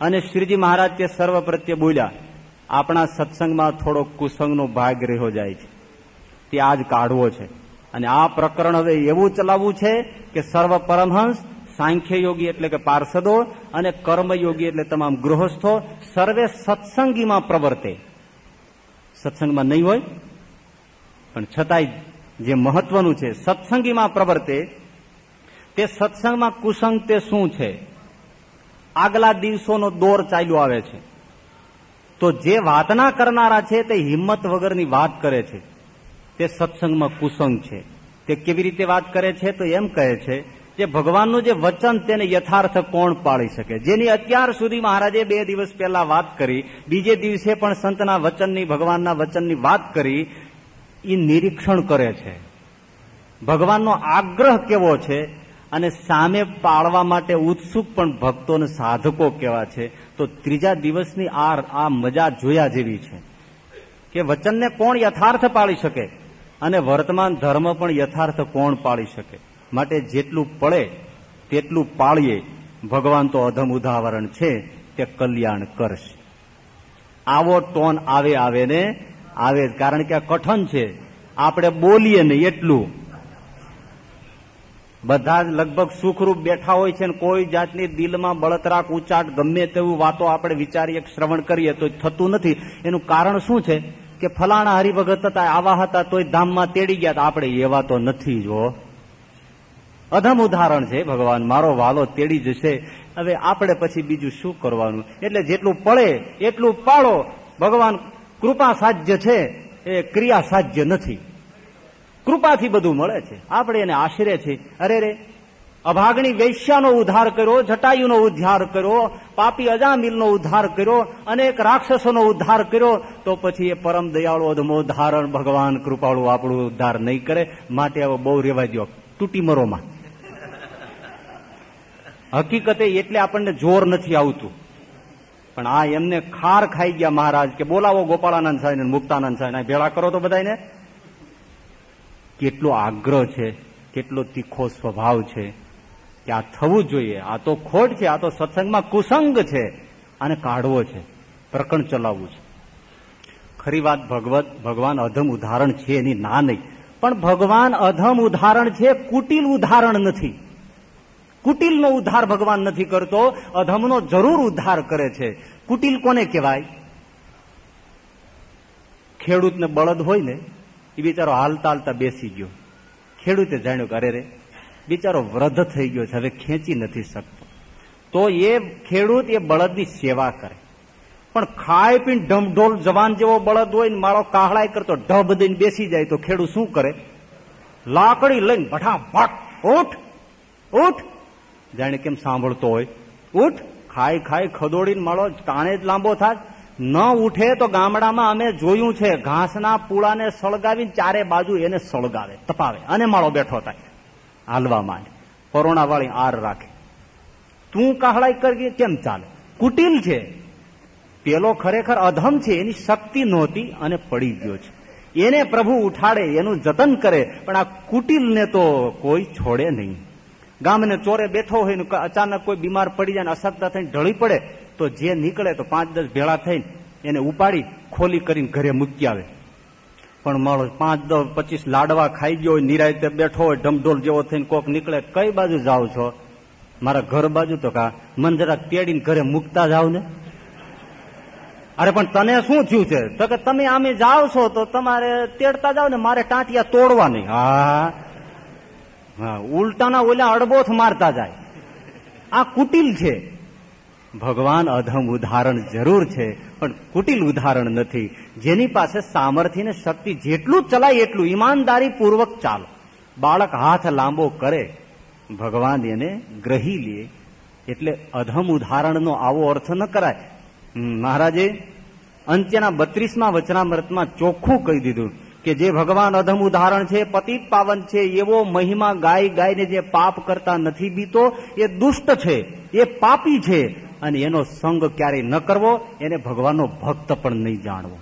અને શ્રીજી મહારાજ તે સર્વ પ્રત્યે બોલ્યા, આપણા સત્સંગમાં થોડો કુસંગનો ભાગ રહ્યો જાય છે. તે આજ કાઢવો છે. અને આ પ્રકરણ હવે એવું ચલાવવું છે કે સર્વ પરમહંસ, સાંખ્ય યોગી એટલે કે પાર્ષદો અને કર્મયોગી એટલે તમામ ગૃહસ્થો સર્વે સત્સંગીમાં પ્રવર્તે. સત્સંગમાં નહીં હોય, પણ છતાંય જે મહત્વનું છે, સત્સંગીમાં પ્રવર્તે, તે સત્સંગમાં કુસંગ તે શું છે? આગલા દિવસોનો દોર ચાલ્યો આવે છે. તો જે વાતના કરનારા છે તે હિંમત વગરની વાત કરે છે. તે સત્સંગમાં કુસંગ છે. તે કેવી રીતે વાત કરે છે તો એમ કહે છે જે ભગવાનનું જે વચન તેને યથાર્થ કોણ પાળી શકે? જેની અત્યાર સુધી મહારાજે બે દિવસ પહેલા વાત કરી, બીજે દિવસે પણ સંતના વચનની, ભગવાનના વચનની વાત કરી એ નિરીક્ષણ કરે છે. ભગવાનનો આગ્રહ કેવો છે? અને સામે પાળવા માટે ઉત્સુક પણ ભક્તો અને સાધકો કેવા છે. તો ત્રીજા દિવસની આ આ મજા જોયા જેવી છે. કે વચનને કોણ યથાર્થ પાળી શકે? અને વર્તમાન ધર્મ પણ યથાર્થ કોણ પાળી શકે? માટે જેટલું પડે, તેટલું પાળીએ. ભગવાન તો અધમ ઉદાહરણ છે, તે કલ્યાણ કરશે. આવો ટોન આવે આવે ને, આવે. કારણ કે આ કઠન છે. આપણે બોલીએ ને એટલું. બધા જ લગભગ સુખરૂપ બેઠા હોય છે કોઈ જાતની દિલમાં બળતરાક ઉચાટ ગમે તેવું વાતો આપણે વિચારીએ, શ્રવણ કરીએ તો થતું નથી. એનું કારણ શું છે? કે ફલાણા હરિભગત હતા, આવા હતા, તોય ધામમાં તેડી ગયા. આપણે એવા તો નથી જો અધમ ઉદાહરણ છે, ભગવાન, મારો વાલો તેડી જશે. હવે આપણે પછી બીજું શું કરવાનું? એટલે જેટલું પડે એટલું પાડો ભગવાન કૃપા સાધ્ય છે, એ ક્રિયા સાધ્ય નથી. કૃપાથી બધું મળે છે. આપણે એને આશરે છે અરે રે, અભાગણી વૈશ્યાનો ઉદ્ધાર કર્યો, જટાયુનો ઉદ્ધાર કર્યો, પાપી અજામિલનો ઉદ્ધાર કર્યો, અનેક રાક્ષસોનો ઉદ્ધાર કર્યો, તો પછી એ પરમ દયાળુ અધમો ધારણ ભગવાન કૃપાળુ આપણું ઉદ્ધાર નહીં કરે. માટે હવે બહુ રેવા દો તૂટી મરોમાં હકીકતે એટલે આપણને જોર નથી આવતું. પણ આ એમને ખાર ખાઈ ગયા મહારાજ કે બોલાવો ગોપાળાનંદ સાહેબ મુક્તાનંદ સાહેબ ભેળા કરો તો બધાને કેટલો આગ્રહ છે, કેટલો તીખો સ્વભાવ છે કે આ થવું જોઈએ. આ તો ખોટ છે, આ તો સત્સંગમાં કુસંગ છે અને કાઢવો છે, પ્રકરણ ચલાવવું છે. ખરી વાત ભગવત, ભગવાન અધમ ઉદાહરણ છે એની ના નહીં. પણ ભગવાન અધમ ઉદાહરણ છે, કુટિલ ઉદાહરણ નથી. કુટિલનો ઉદ્ધાર ભગવાન નથી કરતો, અધમનો જરૂર ઉદ્ધાર કરે છે. કુટિલ કોને કહેવાય? ખેડૂતને બળદ હોય ને એ બિચારો હાલતા હાલતા બેસી ગયો. ખેડૂતે જાણ્યું કે અરે રે, બિચારો વૃદ્ધ થઈ ગયો છે, હવે ખેંચી નથી શકતો. તો એ ખેડૂત એ બળદની સેવા કરે. પણ ખાય પીને ઢમઢોલ જવાન જેવો બળદ હોય ને મારો કાહળાય કરતો ઢબ દઈને બેસી જાય, તો ખેડૂત શું કરે? લાકડી લઈને ભટાભટ ઉઠ ઉઠ. જાણે કેમ સાંભળતો હોય? ઉઠ, ખાઈ ખાઈ ખદોડીને માળો કાણે જ લાંબો થાય ન ઉઠે તો ગામડામાં અમે જોયું છે, ઘાસના પૂળાને સળગાવી ચારે બાજુ એને સળગાવે, તપાવે. અને માળો બેઠો થાય હાલવામાં કોરોના વાળી આર રાખે. તું કાહળાઈ કરી કેમ ચાલે? કુટિલ છે. પેલો ખરેખર અધમ છે, એની શક્તિ નહોતી અને પડી ગયો છે. એને પ્રભુ ઉઠાડે, એનું જતન કરે, પણ આ કુટિલને તો કોઈ છોડે નહીં. ગામને ચોરે બેઠો હોય અચાનક કોઈ બીમાર પડી જાય અશક્તા થઈને ઢળી પડે તો જે નીકળે તો પાંચ દસ ભેળા થઈને એને ઉપાડી ખોલી કરીને ઘરે મૂકી આવે. પણ મારો પાંચ દસ પચીસ લાડવા ખાઈ ગયો હોય, નિરાયતે બેઠો હોય, ઢમઢોલ જેવો થઈને કોક નીકળે, કઈ બાજુ જાઓ છો? મારા ઘર બાજુ તો કા, મન જરાક તેડીને ઘરે મૂકતા જાવ ને? અરે પણ તને શું થયું છે? તો કે તમે આમે જાઓ છો તો તમારે તેડતા જાવ ને, મારે ટાંટિયા તોડવા નહીં. હા. હા, ઉલટાના ઓલા અડબોથ મારતા જાય. આ કુટિલ છે. ભગવાન અધમ ઉદાહરણ જરૂર છે, પણ કુટિલ ઉદાહરણ નથી. જેની પાસે સામર્થ્ય શક્તિ જેટલું ચલાય એટલું ઈમાનદારી પૂર્વક ચાલો. બાળક હાથ લાંબો કરે, ભગવાન એને ગ્રહી લે. એટલે અધમ ઉદાહરણનો આવો અર્થ ન કરાય. મહારાજે અંત્યના બત્રીસમાં વચનામૃતમાં ચોખ્ખું કહી દીધું કે જે ભગવાન અધમ ઉદાહરણ છે, પતિત પાવન છે, એવો મહિમા ગાય ગાયને જે પાપ કરતા નથી બીતો, એ દુષ્ટ છે, એ પાપી છે. અને એનો સંગ ક્યારેય ન કરવો, એને ભગવાનનો ભક્ત પણ નહીં જાણવો.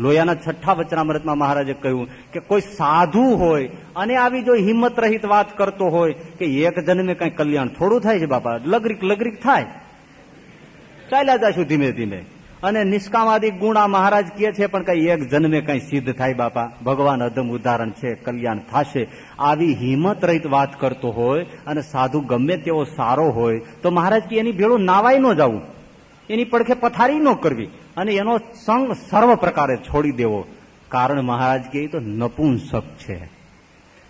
લોયાના છઠ્ઠા વચનામૃતમાં મહારાજે કહ્યું કે કોઈ સાધુ હોય, અને આવી જો હિંમત રહિત વાત કરતો હોય, કે એક જન્મે કઈ કલ્યાણ થોડું થાય છે બાપા, લગરીક લગરીક થાય. ચાલ્યા જશું ધીમે ધીમે. અને નિષ્કામાદી ગુણા મહારાજ કહે છે, પણ કઈ એક જન્મે કઈ સિદ્ધ થાય બાપા. ભગવાન અધમ ઉદાહરણ છે, કલ્યાણ થશે. આવી હિંમત રહિત વાત કરતો હોય અને સાધુ ગમે તેવો સારો હોય, તો મહારાજ કે એની ભેળું નાવાય ન જવું. એની પડખે પથારી ન કરવી. અને એનો સંગ સર્વ પ્રકારે છોડી દેવો. કારણ મહારાજ કે તો નપુંસક છે.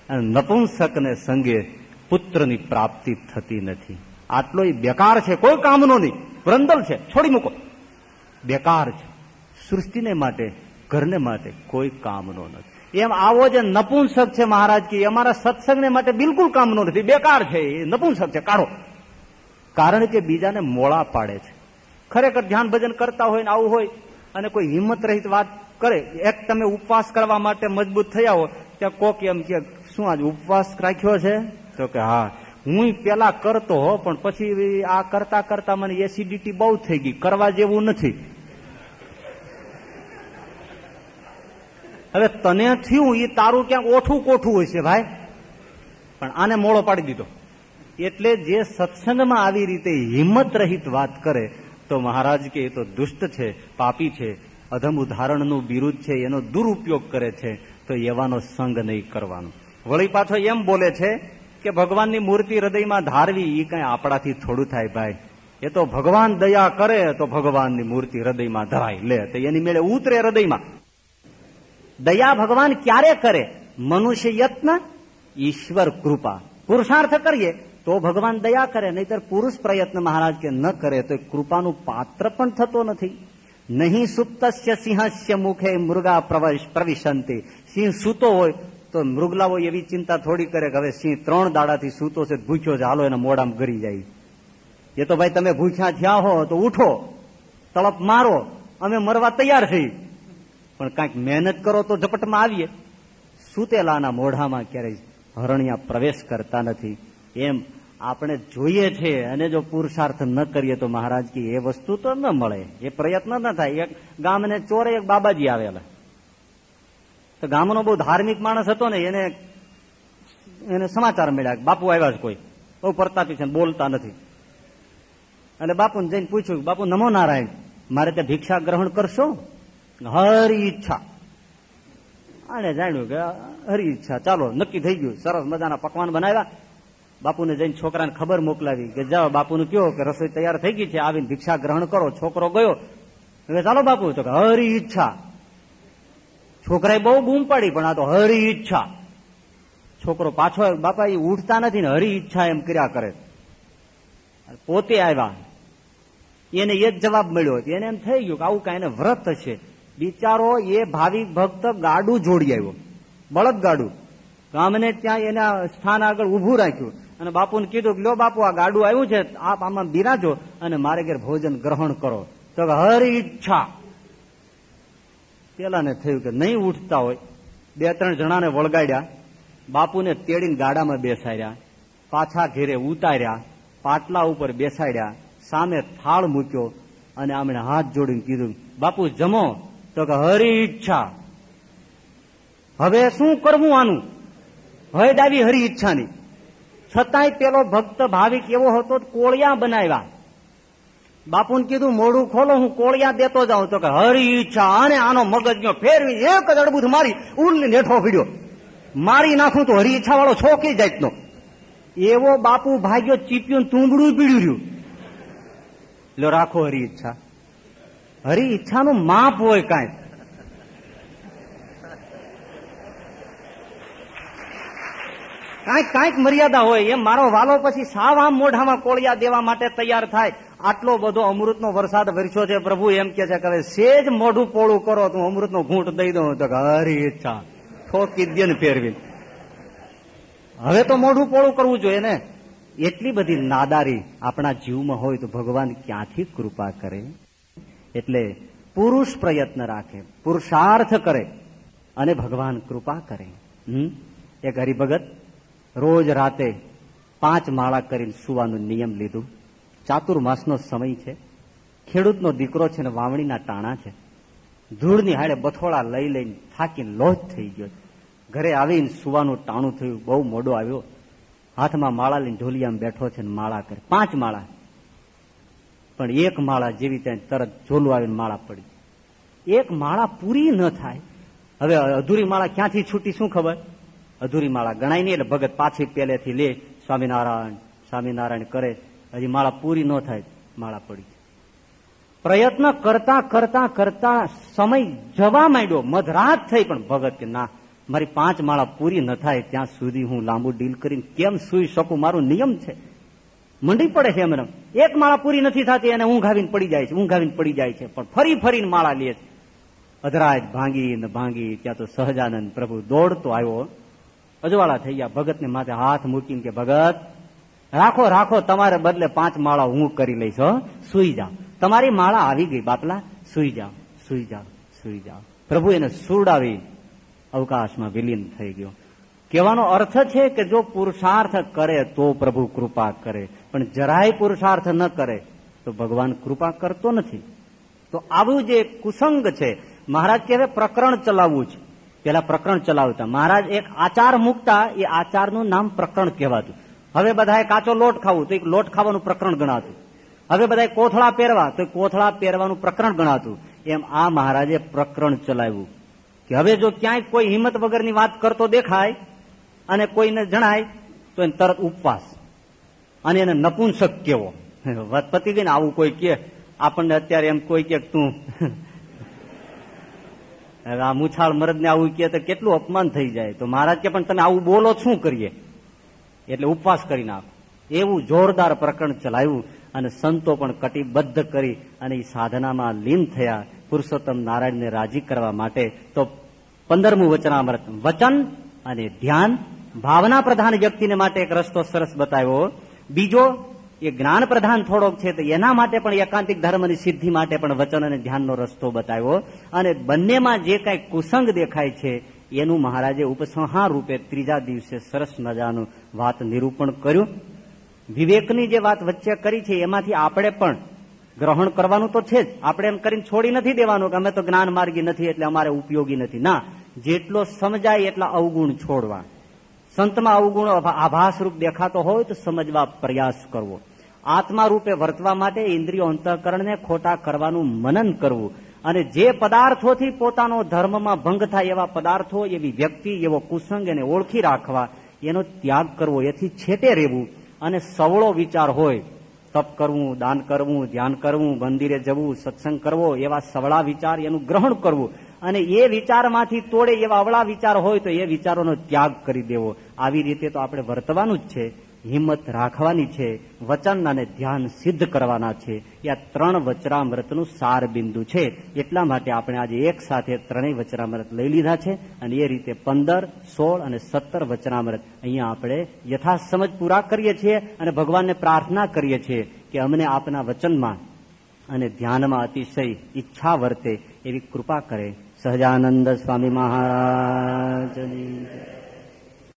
અને નપુંસકને સંગે પુત્રની પ્રાપ્તિ થતી નથી. આટલો બેકાર છે, કોઈ કામનો નહીં. વ્રંદલ છે, છોડી મૂકો. બેકાર છે. સૃષ્ટિને માટે, ઘરને માટે કોઈ કામનો નથી. એમ આવો જે નપુંસક છે મહારાજ કે અમારા સત્સંગને માટે બિલકુલ કામનો નથી. બેકાર છે એ, નપુંસક છે. કાઢો. કારણ કે બીજાને મોળા પાડે છે. ખરેખર ધ્યાન ભજન કરતા હોય ને આવું હોય અને કોઈ હિંમત રહિત વાત કરે, એક તમે ઉપવાસ કરવા માટે મજબૂત થયા હો, ત્યાં કોક એમ કે, શું આજ ઉપવાસ રાખ્યો છે? તો કે, હા હું પેલા કરતો હો, પણ પછી આ કરતા કરતા મને એસિડિટી બહુ થઈ ગઈ. કરવા જેવું નથી. હવે તને થયું એ તારું ક્યાંક ઓઠું કોઠું હોય છે ભાઈ? પણ આને મોડો પાડી દીધો. એટલે જે સત્સંગમાં આવી રીતે હિંમત રહિત વાત કરે, તો મહારાજ કે એ તો દુષ્ટ છે, પાપી છે, અધમ ઉદાહરણનું બિરુદ છે, એનો દુરુપયોગ કરે છે, તો એવાનો સંગ નહીં કરવાનો. વળી પાછો એમ બોલે છે કે ભગવાનની મૂર્તિ હૃદયમાં ધારવી એ કઈ આપણાથી થોડું થાય ભાઈ. એ તો ભગવાન દયા કરે, તો ભગવાનની મૂર્તિ હૃદયમાં ધરાય. લે, તો એની મેળે ઉતરે હૃદયમાં. દયા ભગવાન ક્યારે કરે? મનુષ્ય યત્ન, ઈશ્વર કૃપા. પુરુષાર્થ કરીએ તો ભગવાન દયા કરે, નહીતર પુરુષ પ્રયત્ન મહારાજ કે ન કરે તો કૃપાનું પાત્ર પણ થતો નથી. નહીં સુપ્તસ્ય સિંહસ્ય મુખે મૃગા પ્રવિશંતિ. સિંહ સૂતો હોય તો મૃગલાઓ એવી ચિંતા થોડી કરે કે હવે સિંહ ત્રણ દાડાથી સૂતો છે, ભૂખ્યો છે, હાલો એના મોડામાં ગરી જાય. એ તો ભાઈ તમે ભૂખ્યા થયા હો તો ઉઠો, તળપ મારો, અમે મરવા તૈયાર છીએ. પણ કાંઈક મહેનત કરો તો ઝપટમાં આવીએ. સુતેલાના મોઢામાં ક્યારેય હરણિયા પ્રવેશ કરતા નથી. એમ આપણે જોઈએ છે, અને જો પુરુષાર્થ ન કરીએ તો મહારાજ કે એ વસ્તુ તો ન મળે. એ પ્રયત્ન ન થાય. એક ગામને ચોરે એક બાબાજી આવેલા. તો ગામનો બહુ ધાર્મિક માણસ હતો ને, એને એને સમાચાર મળ્યા બાપુ આવ્યા છે કોઈ. બહુ પ્રતાપી છે બોલતા નથી. અને બાપુને જઈને પૂછ્યું બાપુ નમો નારાયણ, મારે ત્યાં ભિક્ષા ગ્રહણ કરશો? હરી ઈચ્છા આને જાણ્યું કે હરી ઈચ્છા ચાલો, નક્કી થઈ ગયું. સરસ મજાના પકવાન બનાવ્યા. બાપુને જઈને છોકરાને ખબર મોકલાવી કે જાઓ, બાપુને કયો કે રસોઈ તૈયાર થઈ ગઈ છે, આવીને ભિક્ષા ગ્રહણ કરો, છોકરો ગયો. હવે ચાલો બાપુ, તો હરી ઈચ્છા છોકરાએ બહુ બૂમ પાડી, પણ આ તો હરી ઈચ્છા છોકરો પાછો બાપા એ ઉઠતા નથી ને હરી ઈચ્છા એમ કર્યા કરે. પોતે આવ્યા. એને એ જ જવાબ મળ્યો એને એમ થઈ ગયું કે આવું કઈ એને વ્રત હશે બિચારો એ ભાવિક ભક્ત ગાડું જોડી આવ્યો. બળદ ગાડું. ગામને ત્યાં એના સ્થાન આગળ ઉભું રાખ્યું. અને બાપુને કીધું કે લો બાપુ, આ ગાડું આવ્યું છે, આપ આમાં બિરાજો અને મારે ઘેર ભોજન ગ્રહણ કરો. તો હરી ઈચ્છા. પેલાને થયું કે નહીં ઉઠતા હોય. બે ત્રણ જણાને વળગાડ્યા. બાપુને તેડીને ગાડામાં બેસાડ્યા. પાછા ઘેરે ઉતાર્યા. પાટલા ઉપર બેસાડ્યા. સામે થાળ મૂક્યો અને આમણે હાથ જોડીને કીધું બાપુ, જમો. તો કે હરી ઈચ્છા. હવે શું કરવું આનું? હવે દાવી હરી ઈચ્છાની. છતાંય પેલો ભક્ત ભાવિક એવો હતો કોળિયા બનાવ્યા. બાપુને કીધું, મોઢું ખોલો, હું કોળિયા દેતો જાઉં. તો કે, હરી ઈચ્છા. અને આનો મગજ ગયો ફેરવી એક જ અડબુથ મારી ઉલની નેઠો પીડ્યો મારી નાખું તો હરી ઈચ્છા વાળો છોકી જાતનો એવો બાપુ ભાગ્યો ચીપ્યું તુંબડું પીડ્યું રહ્યું. લો, રાખો હરી ઈચ્છા. હરી ઈચ્છાનું માપ હોય કાંઈ. કાંઈક કાંઈક મર્યાદા હોય, એમ મારો વાલો પછી સાવ આમ મોઢામાં કોળિયા દેવા માટે તૈયાર થાય. આટલો બધો અમૃતનો વરસાદ વરસ્યો છે પ્રભુ, એમ કે છે કે સેજ મોઢું પોળું કરો, તો અમૃતનો ઘૂંટ દઈ દઉં. તો હરી ઈચ્છા. ઠોકી દે ને હવે તો મોઢું પોળું કરવું જોઈએ ને. એટલી બધી નાદારી આપણા જીવમાં હોય તો ભગવાન ક્યાંથી કૃપા કરે? એટલે પુરુષ પ્રયત્ન રાખે, પુરુષાર્થ કરે અને ભગવાન કૃપા કરે. હમ? એક હરિભગત રોજ રાતે પાંચ માળા કરીને સુવાનું નિયમ લીધું. ચાતુર્માસનો સમય છે. ખેડૂતનો દીકરો છે ને વાવણીના ટાણા છે. ધૂળની હાડે બથોળા લઈ લઈને થાકીને લોહ થઈ ગયો ઘરે આવીને સુવાનું ટાણું થયું. બહુ મોડો આવ્યો. હાથમાં માળા લઈને ઢોલિયામાં બેઠો છે ને માળા કરે. પાંચ માળા. પણ એક માળા જેવી ત્યાં તરત ઝોલું આવીને માળા પડી. એક માળા પૂરી ન થાય. હવે અધૂરી માળા ક્યાંથી છૂટી શું ખબર? અધૂરી માળા ગણાય નહીં એટલે ભગત પાછી પેલેથી લે, સ્વામિનારાયણ સ્વામિનારાયણ કરે, હજી માળા પૂરી ન થાય, માળા પડી પ્રયત્ન કરતા કરતા કરતા સમય જવા માંડ્યો. મધરાત થઈ પણ ભગત કે ના, મારી પાંચ માળા પૂરી ન થાય, ત્યાં સુધી હું લાંબુ ડીલ કરીને કેમ સુઈ શકું? મારો નિયમ છે. મંડી પડે છે એમને એક માળા પૂરી નથી થતી અને ઊંઘ આવીને પડી જાય છે, ઊંઘ આવીને પડી જાય છે. પણ ફરી ફરીને માળા લે છે. અધરાજ ભાંગી ને ભાંગી, ત્યાં તો સહજાનંદ પ્રભુ દોડતો આવ્યો. અજવાળા થઈ ગયા. ભગતને માથે હાથ મૂકીને કે, ભગત, રાખો રાખો, તમારે બદલે પાંચ માળા હું કરી લઈશ સુઈ જાઓ. તમારી માળા આવી ગઈ, બાપલા. સુઈ જાઓ સુઈ જાઓ સુઈ જાઓ. પ્રભુ એને સુરડાવી અવકાશમાં વિલીન થઈ ગયો. કહેવાનો અર્થ છે કે જો પુરુષાર્થ કરે તો પ્રભુ કૃપા કરે. પણ જરાય પુરુષાર્થ ન કરે તો ભગવાન કૃપા કરતો નથી. તો આવું જે કુસંગ છે, મહારાજ કહેવાય પ્રકરણ ચલાવવું છે. પેલા પ્રકરણ ચલાવતા. મહારાજ એક આચાર મૂકતા, એ આચારનું નામ પ્રકરણ કહેવાતું. હવે બધાએ કાચો લોટ ખાવું, તો એક લોટ ખાવાનું પ્રકરણ ગણાતું. હવે બધાએ કોથળા પહેરવા, તો કોથળા પહેરવાનું પ્રકરણ ગણાતું. એમ આ મહારાજે પ્રકરણ ચલાવ્યું. કે હવે જો ક્યાંય કોઈ હિંમત વગરની વાત કરતો દેખાય અને કોઈને જણાય, તો એને તરત ઉપવાસ. અને એને નપુંસક કેવો. પતિ ગઈ ને આવું કોઈ કે, આપણને અત્યારે એમ કોઈ કે તું. આ મુછાળ મરદ ને આવું કે તો કેટલું અપમાન થઈ જાય. તો મહારાજ કે, પણ તમે આવું બોલો, શું કરીએ? એટલે ઉપવાસ કરી નાખો. એવું જોરદાર પ્રકરણ ચલાવ્યું અને સંતો પણ કટિબદ્ધ કરી અને એ સાધનામાં લીન થયા. પુરુષોત્તમ નારાયણને રાજી કરવા માટે તો પંદરમું વચનામૃત વચન અને ધ્યાન ભાવના પ્રધાન વ્યક્તિને માટે એક રસ્તો સરસ બતાવ્યો. બીજો, એ જ્ઞાન પ્રધાન થોડોક છે તો એના માટે પણ એકાંતિક ધર્મની સિદ્ધિ માટે પણ વચન અને ધ્યાનનો રસ્તો બતાવ્યો. અને બંનેમાં જે કાંઈ કુસંગ દેખાય છે, એનું મહારાજે ઉપસંહાર રૂપે ત્રીજા દિવસે સરસ મજાનું વાત નિરૂપણ કર્યું. વિવેકની જે વાત વચ્ચે કરી છે, એમાંથી આપણે પણ ગ્રહણ કરવાનું તો છે જ. આપણે એમ કરીને છોડી નથી દેવાનું કે અમે તો જ્ઞાન માર્ગી નથી એટલે અમારે ઉપયોગી નથી. ના, જેટલો સમજાય એટલા અવગુણ છોડવા. સંતમાં અવગુણ આભાસ રૂપ દેખાતો હોય તો સમજવા પ્રયાસ કરવો. આત્મા રૂપે વર્તવા માટે ઇન્દ્રિયો અંતઃકરણને ખોટા કરવાનું મનન કરવું. અને જે પદાર્થોથી પોતાનો ધર્મમાં ભંગ થાય એવા પદાર્થો, એવી વ્યક્તિ, એવો કુસંગ એને ઓળખી રાખવા, એનો ત્યાગ કરવો, એથી છેટે રહેવું. અને સવળો વિચાર હોય, તપ કરવું, દાન કરવું, ધ્યાન કરવું, મંદિરે જવું, સત્સંગ કરવો, એવા સવળા વિચાર એનું ગ્રહણ કરવું. અને એ વિચારમાંથી તોડે એવા અવળા વિચાર હોય તો એ વિચારોનો ત્યાગ કરી દેવો. આવી રીતે તો આપણે વર્તવાનું જ છે. હિંમત રાખવાની છે. વચન અને ધ્યાન સિદ્ધ કરવાના છે. એ આ ત્રણ વચરામૃતનું સાર બિંદુ છે. એટલા માટે આપણે આજે એક સાથે ત્રણેય વચરામૃત લઈ લીધા છે અને એ રીતે પંદર, સોળ અને સત્તર વચનામૃત અહીંયા આપણે યથાસમજ પૂરા કરીએ છીએ અને ભગવાનને પ્રાર્થના કરીએ છીએ કે અમને આપના વચનમાં અને ધ્યાનમાં અતિશય ઈચ્છા વર્તે એવી કૃપા કરે. સહજાનંદ સ્વામી મહારાજની